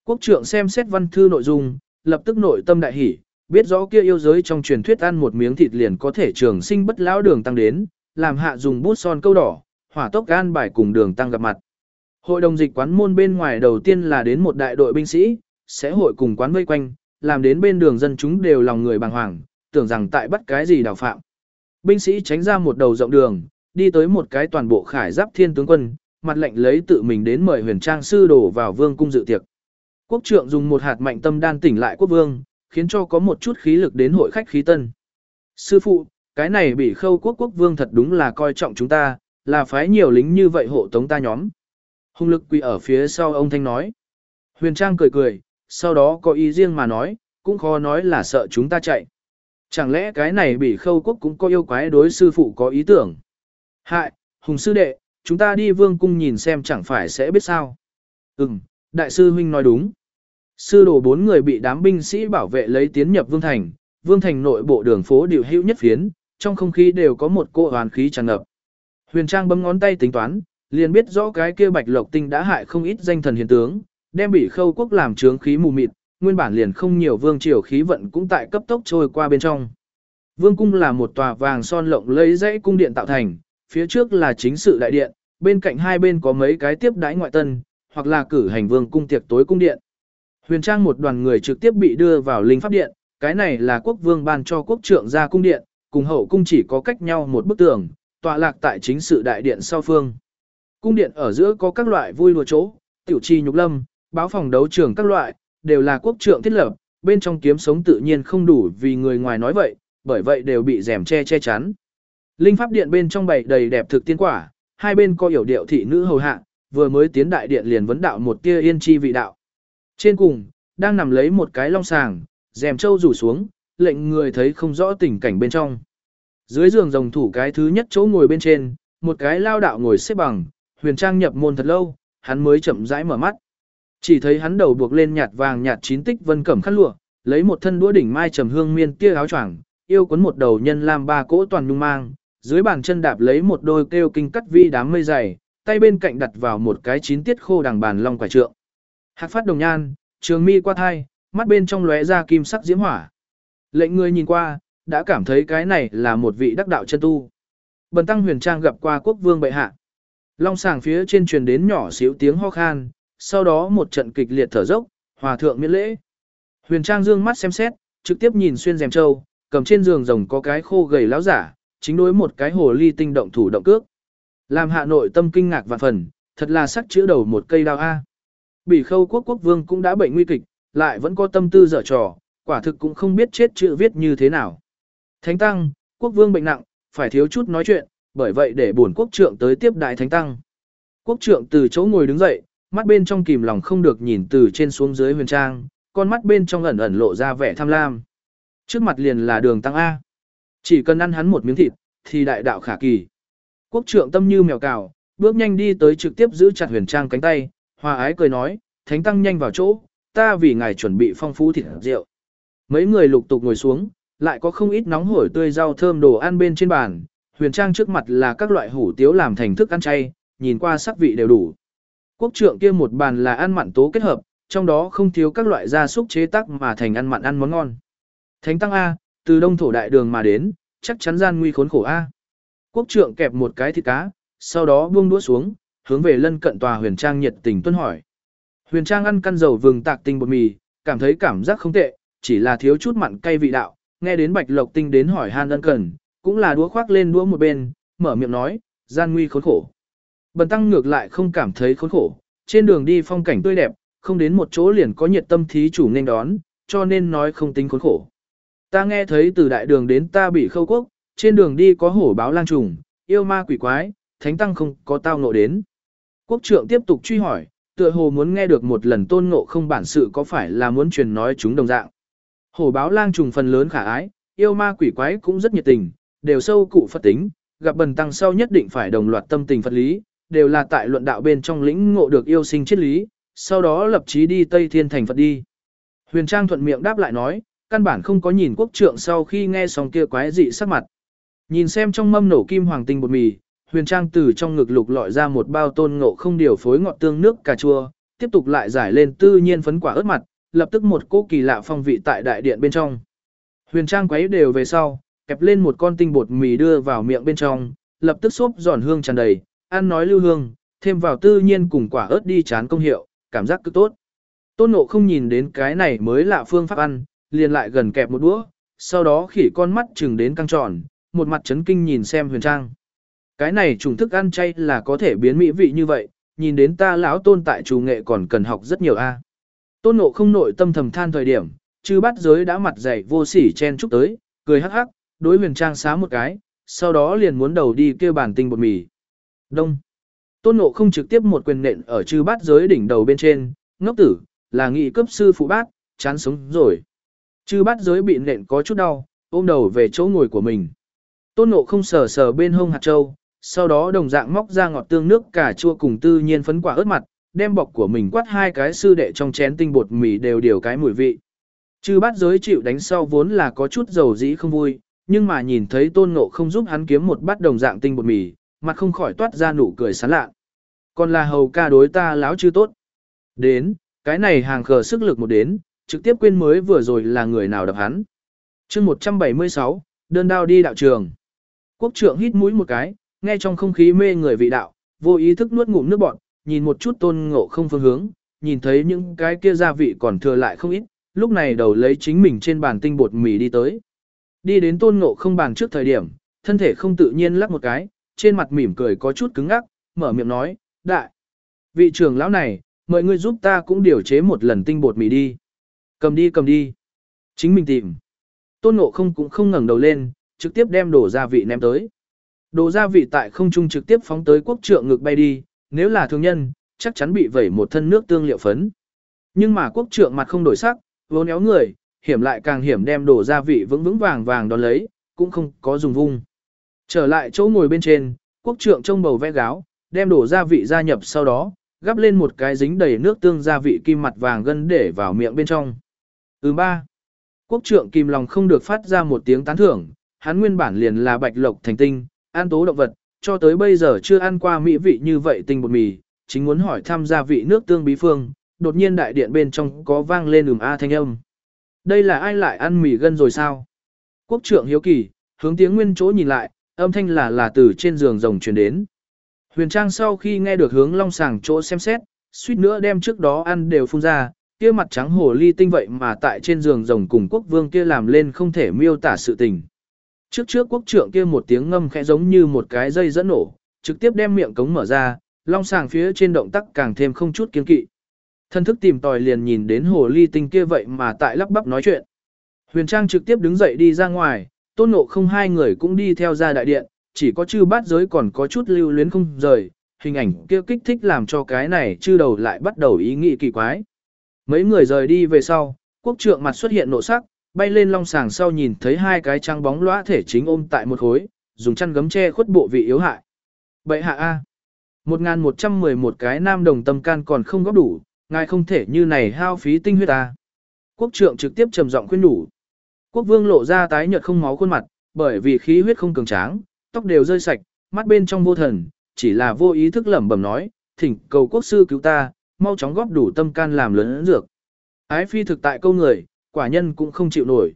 Quốc trượng xem xét văn thư nội dung, lập tức nội tâm đại hỉ, biết rõ kia yêu giới trong truyền thuyết ăn một miếng thịt liền có thể trường sinh bất lão đường tăng đến, làm hạ dùng bút son câu đỏ, hỏa tốc gan bài cùng đường tăng gặp mặt. Hội đồng dịch quán môn bên ngoài đầu tiên là đến một đại đội binh sĩ, sẽ hội cùng quán vây quanh, làm đến bên đường dân chúng đều lòng người bàng hoàng, tưởng rằng tại bắt cái gì đào phạm. Binh sĩ tránh ra một đầu rộng đường, đi tới một cái toàn bộ khải giáp thiên tướng quân, mặt lệnh lấy tự mình đến mời huyền trang sư đổ vào vương cung dự tiệc. Quốc trượng dùng một hạt mạnh tâm đan tỉnh lại quốc vương, khiến cho có một chút khí lực đến hội khách khí tân. Sư phụ, cái này bị khâu quốc quốc vương thật đúng là coi trọng chúng ta, là phái nhiều lính như vậy hộ tống ta nhóm. Hung lực quỳ ở phía sau ông Thanh nói. Huyền Trang cười cười, sau đó có ý riêng mà nói, cũng khó nói là sợ chúng ta chạy. Chẳng lẽ cái này bị khâu quốc cũng có yêu quái đối sư phụ có ý tưởng? Hại, Hùng sư đệ, chúng ta đi vương cung nhìn xem chẳng phải sẽ biết sao. Ừm, đại sư huynh nói đúng. Sư đồ bốn người bị đám binh sĩ bảo vệ lấy tiến nhập vương thành, vương thành nội bộ đường phố điều hữu nhất phiến, trong không khí đều có một cỗ hoàn khí tràn ngập. Huyền Trang bấm ngón tay tính toán, liền biết rõ cái kia bạch lộc tinh đã hại không ít danh thần hiền tướng, đem bị khâu quốc làm trướng khí mù mịt, nguyên bản liền không nhiều vương triều khí vận cũng tại cấp tốc trôi qua bên trong. Vương cung là một tòa vàng son lộng lẫy dãy cung điện tạo thành, phía trước là chính sự đại điện, bên cạnh hai bên có mấy cái tiếp đãi ngoại tân, hoặc là cử hành vương cung tiệc tối cung điện. Huyền Trang một đoàn người trực tiếp bị đưa vào linh pháp điện, cái này là quốc vương ban cho quốc trượng ra cung điện, cùng hậu cung chỉ có cách nhau một bức tường, tọa lạc tại chính sự đại điện sau phương. Cung điện ở giữa có các loại vui lùa chỗ, tiểu trì nhục lâm, báo phòng đấu trường các loại, đều là quốc trượng thiết lập, bên trong kiếm sống tự nhiên không đủ vì người ngoài nói vậy, bởi vậy đều bị rèm che che chắn. Linh pháp điện bên trong bày đầy đẹp thực tiên quả, hai bên có hiểu điệu thị nữ hầu hạ, vừa mới tiến đại điện liền vấn đạo một tia yên chi vị đạo. Trên cùng, đang nằm lấy một cái long sàng, rèm trâu rủ xuống, lệnh người thấy không rõ tình cảnh bên trong. Dưới giường rồng thủ cái thứ nhất chỗ ngồi bên trên, một cái lao đạo ngồi xếp bằng, huyền trang nhập môn thật lâu, hắn mới chậm rãi mở mắt. Chỉ thấy hắn đầu buộc lên nhạt vàng nhạt chín tích vân cẩm khăn lụa, lấy một thân đũa đỉnh mai trầm hương miên kia áo choàng, yêu cuốn một đầu nhân làm ba cỗ toàn nhung mang, dưới bàn chân đạp lấy một đôi kêu kinh cắt vi đám mây dày, tay bên cạnh đặt vào một cái chín tiết khô đằng bàn long quả trượng. Hạc phát đồng nhan, trường mi qua thai, mắt bên trong lóe ra kim sắc diễm hỏa. Lệnh người nhìn qua, đã cảm thấy cái này là một vị đắc đạo chân tu. Bần tăng huyền trang gặp qua quốc vương bệ hạ. Long sàng phía trên truyền đến nhỏ xíu tiếng ho khan, sau đó một trận kịch liệt thở dốc, hòa thượng miễn lễ. Huyền trang dương mắt xem xét, trực tiếp nhìn xuyên rèm châu, cầm trên giường rồng có cái khô gầy láo giả, chính đối một cái hồ ly tinh động thủ động cước. Làm hạ nội tâm kinh ngạc vạn phần, thật là sắc chữa đầu một cây đao A. Bỉ khâu quốc quốc vương cũng đã bệnh nguy kịch, lại vẫn có tâm tư dở trò, quả thực cũng không biết chết chữ viết như thế nào. Thánh tăng, quốc vương bệnh nặng, phải thiếu chút nói chuyện, bởi vậy để bổn quốc trượng tới tiếp đại thánh tăng. Quốc trượng từ chỗ ngồi đứng dậy, mắt bên trong kìm lòng không được nhìn từ trên xuống dưới huyền trang, con mắt bên trong ẩn ẩn lộ ra vẻ tham lam. Trước mặt liền là đường tăng A. Chỉ cần ăn hắn một miếng thịt, thì đại đạo khả kỳ. Quốc trượng tâm như mèo cào, bước nhanh đi tới trực tiếp giữ chặt huyền trang cánh tay, hòa ái cười nói, thánh tăng nhanh vào chỗ, ta vì ngài chuẩn bị phong phú thịt rượu. Mấy người lục tục ngồi xuống, lại có không ít nóng hổi tươi rau thơm đồ ăn bên trên bàn, huyền trang trước mặt là các loại hủ tiếu làm thành thức ăn chay, nhìn qua sắc vị đều đủ. Quốc trượng kia một bàn là ăn mặn tố kết hợp, trong đó không thiếu các loại gia súc chế tác mà thành ăn mặn ăn món ngon. Thánh tăng A, từ đông thổ đại đường mà đến, chắc chắn gian nguy khốn khổ A. Quốc trượng kẹp một cái thịt cá, sau đó buông đũa xuống, hướng về lân cận tòa huyền trang nhiệt tình tuân hỏi. Huyền trang ăn căn dầu vừng tạc tinh bột mì, cảm thấy cảm giác không tệ, chỉ là thiếu chút mặn cay vị đạo, nghe đến bạch lộc tinh đến hỏi han ân cần, cũng là đũa khoác lên đũa một bên, mở miệng nói, gian nguy khốn khổ. Bần tăng ngược lại không cảm thấy khốn khổ, trên đường đi phong cảnh tươi đẹp, không đến một chỗ liền có nhiệt tâm thí chủ nên đón, cho nên nói không tính khốn khổ. Ta nghe thấy từ đại đường đến ta bị khâu quốc, trên đường đi có hổ báo lang trùng, yêu ma quỷ quái, thánh tăng không có tao ngộ đến. Quốc trưởng tiếp tục truy hỏi, tựa hồ muốn nghe được một lần tôn ngộ không bản sự có phải là muốn truyền nói chúng đồng dạng. Hổ báo lang trùng phần lớn khả ái, yêu ma quỷ quái cũng rất nhiệt tình, đều sâu cụ Phật tính, gặp bần tăng sau nhất định phải đồng loạt tâm tình Phật lý, đều là tại luận đạo bên trong lĩnh ngộ được yêu sinh triết lý, sau đó lập chí đi Tây Thiên thành Phật đi. Huyền Trang thuận miệng đáp lại nói, căn bản không có nhìn quốc trượng sau khi nghe xong kia quái dị sắc mặt. Nhìn xem trong mâm nổ kim hoàng tinh bột mì, Huyền Trang từ trong ngực lục lọi ra một bao tôn ngộ không điều phối ngọt tương nước cà chua, tiếp tục lại giải lên tư nhiên phấn quả ớt mặt, lập tức một cỗ kỳ lạ phong vị tại đại điện bên trong. Huyền Trang quấy đều về sau, kẹp lên một con tinh bột mì đưa vào miệng bên trong, lập tức xốp giòn hương tràn đầy, ăn nói lưu hương, thêm vào tư nhiên cùng quả ớt đi chán công hiệu, cảm giác cứ tốt. Tôn Ngộ không nhìn đến cái này mới lạ phương pháp ăn, liền lại gần kẹp một đũa, sau đó khỉ con mắt chừng đến căng tròn, một mặt chấn kinh nhìn xem huyền trang. Cái này trùng thức ăn chay là có thể biến mỹ vị như vậy, nhìn đến ta lão tôn tại chủ nghệ còn cần học rất nhiều a. Tôn Ngộ không nội tâm thầm than thời điểm, chư bắt giới đã mặt dày vô sỉ chen chúc tới, cười hắc hắc, đối huyền trang xá một cái, sau đó liền muốn đầu đi kêu bản tinh bột mì. Đông. Tôn Ngộ không trực tiếp một quyền nện ở chư bát giới đỉnh đầu bên trên, ngốc tử, là nghị cấp sư phụ bát, chán sống rồi. Chư bát giới bị nện có chút đau, ôm đầu về chỗ ngồi của mình. Tôn Ngộ không sờ sờ bên hông hạt châu, sau đó đồng dạng móc ra ngọt tương nước cà chua cùng tư nhiên phấn quả ớt mặt, đem bọc của mình quát hai cái sư đệ trong chén tinh bột mì đều điều cái mùi vị. Chư bát giới chịu đánh sau vốn là có chút dầu dĩ không vui, nhưng mà nhìn thấy tôn ngộ không giúp hắn kiếm một bát đồng dạng tinh bột mì, mặt không khỏi toát ra nụ cười sán lạ. Còn là hầu ca đối ta láo chứ tốt. Đến, cái này hàng khờ sức lực một đến, trực tiếp quên mới vừa rồi là người nào đập hắn. chương 176, đơn đao đi đạo trường. Quốc trưởng hít mũi một cái, nghe trong không khí mê người vị đạo, vô ý thức nuốt ngụm nước bọt, nhìn một chút tôn ngộ không phương hướng, nhìn thấy những cái kia gia vị còn thừa lại không ít, lúc này đầu lấy chính mình trên bàn tinh bột mì đi tới. Đi đến tôn ngộ không bàn trước thời điểm, thân thể không tự nhiên lắc một cái, trên mặt mỉm cười có chút cứng ngắc, mở miệng nói, đại. Vị trưởng lão này, mời ngươi giúp ta cũng điều chế một lần tinh bột mì đi. Cầm đi cầm đi. Chính mình tìm. Tôn ngộ không cũng không ngẩng đầu lên, trực tiếp đem đổ gia vị ném tới. Đồ gia vị tại không trung trực tiếp phóng tới quốc trượng ngực bay đi, nếu là thương nhân, chắc chắn bị vẩy một thân nước tương liệu phấn. Nhưng mà quốc trượng mặt không đổi sắc, vốn éo người, hiểm lại càng hiểm đem đồ gia vị vững vững vàng vàng đón lấy, cũng không có dùng vung. Trở lại chỗ ngồi bên trên, quốc trượng trông bầu vẽ gáo, đem đổ gia vị gia nhập sau đó, gắp lên một cái dính đầy nước tương gia vị kim mặt vàng gân để vào miệng bên trong. Thứ ba, quốc trượng kim lòng không được phát ra một tiếng tán thưởng, hắn nguyên bản liền là bạch lộc thành tinh, an tố động vật, cho tới bây giờ chưa ăn qua mỹ vị như vậy tinh bột mì, chính muốn hỏi thăm gia vị nước tương bí phương, đột nhiên đại điện bên trong có vang lên ừm a thanh âm. Đây là ai lại ăn mì gân rồi sao? Quốc trượng hiếu kỳ, hướng tiếng nguyên chỗ nhìn lại, Âm thanh là là từ trên giường rồng truyền đến. Huyền Trang sau khi nghe được hướng long sàng chỗ xem xét, suýt nữa đem trước đó ăn đều phun ra, kia mặt trắng hồ ly tinh vậy mà tại trên giường rồng cùng quốc vương kia làm lên không thể miêu tả sự tình. Trước trước quốc trưởng kia một tiếng ngâm khẽ giống như một cái dây dẫn nổ, trực tiếp đem miệng cống mở ra, long sàng phía trên động tác càng thêm không chút kiên kỵ. Thân thức tìm tòi liền nhìn đến hồ ly tinh kia vậy mà tại lắp bắp nói chuyện. Huyền Trang trực tiếp đứng dậy đi ra ngoài, tôn nộ không hai người cũng đi theo ra đại điện, chỉ có chư bát giới còn có chút lưu luyến không rời, hình ảnh kia kích thích làm cho cái này chư đầu lại bắt đầu ý nghĩ kỳ quái. Mấy người rời đi về sau, quốc trượng mặt xuất hiện nộ sắc, bay lên long sàng sau nhìn thấy hai cái trăng bóng lõa thể chính ôm tại một khối, dùng chăn gấm che khuất bộ vị yếu hại. Bậy hạ A. 1111 cái nam đồng tâm can còn không góp đủ, ngài không thể như này hao phí tinh huyết ta. Quốc trượng trực tiếp trầm giọng khuyên đủ. Quốc vương lộ ra tái nhợt không máu khuôn mặt, bởi vì khí huyết không cường tráng, tóc đều rơi sạch, mắt bên trong vô thần, chỉ là vô ý thức lẩm bẩm nói, thỉnh cầu quốc sư cứu ta, mau chóng góp đủ tâm can làm lớn dược. Ái phi thực tại câu người, quả nhân cũng không chịu nổi.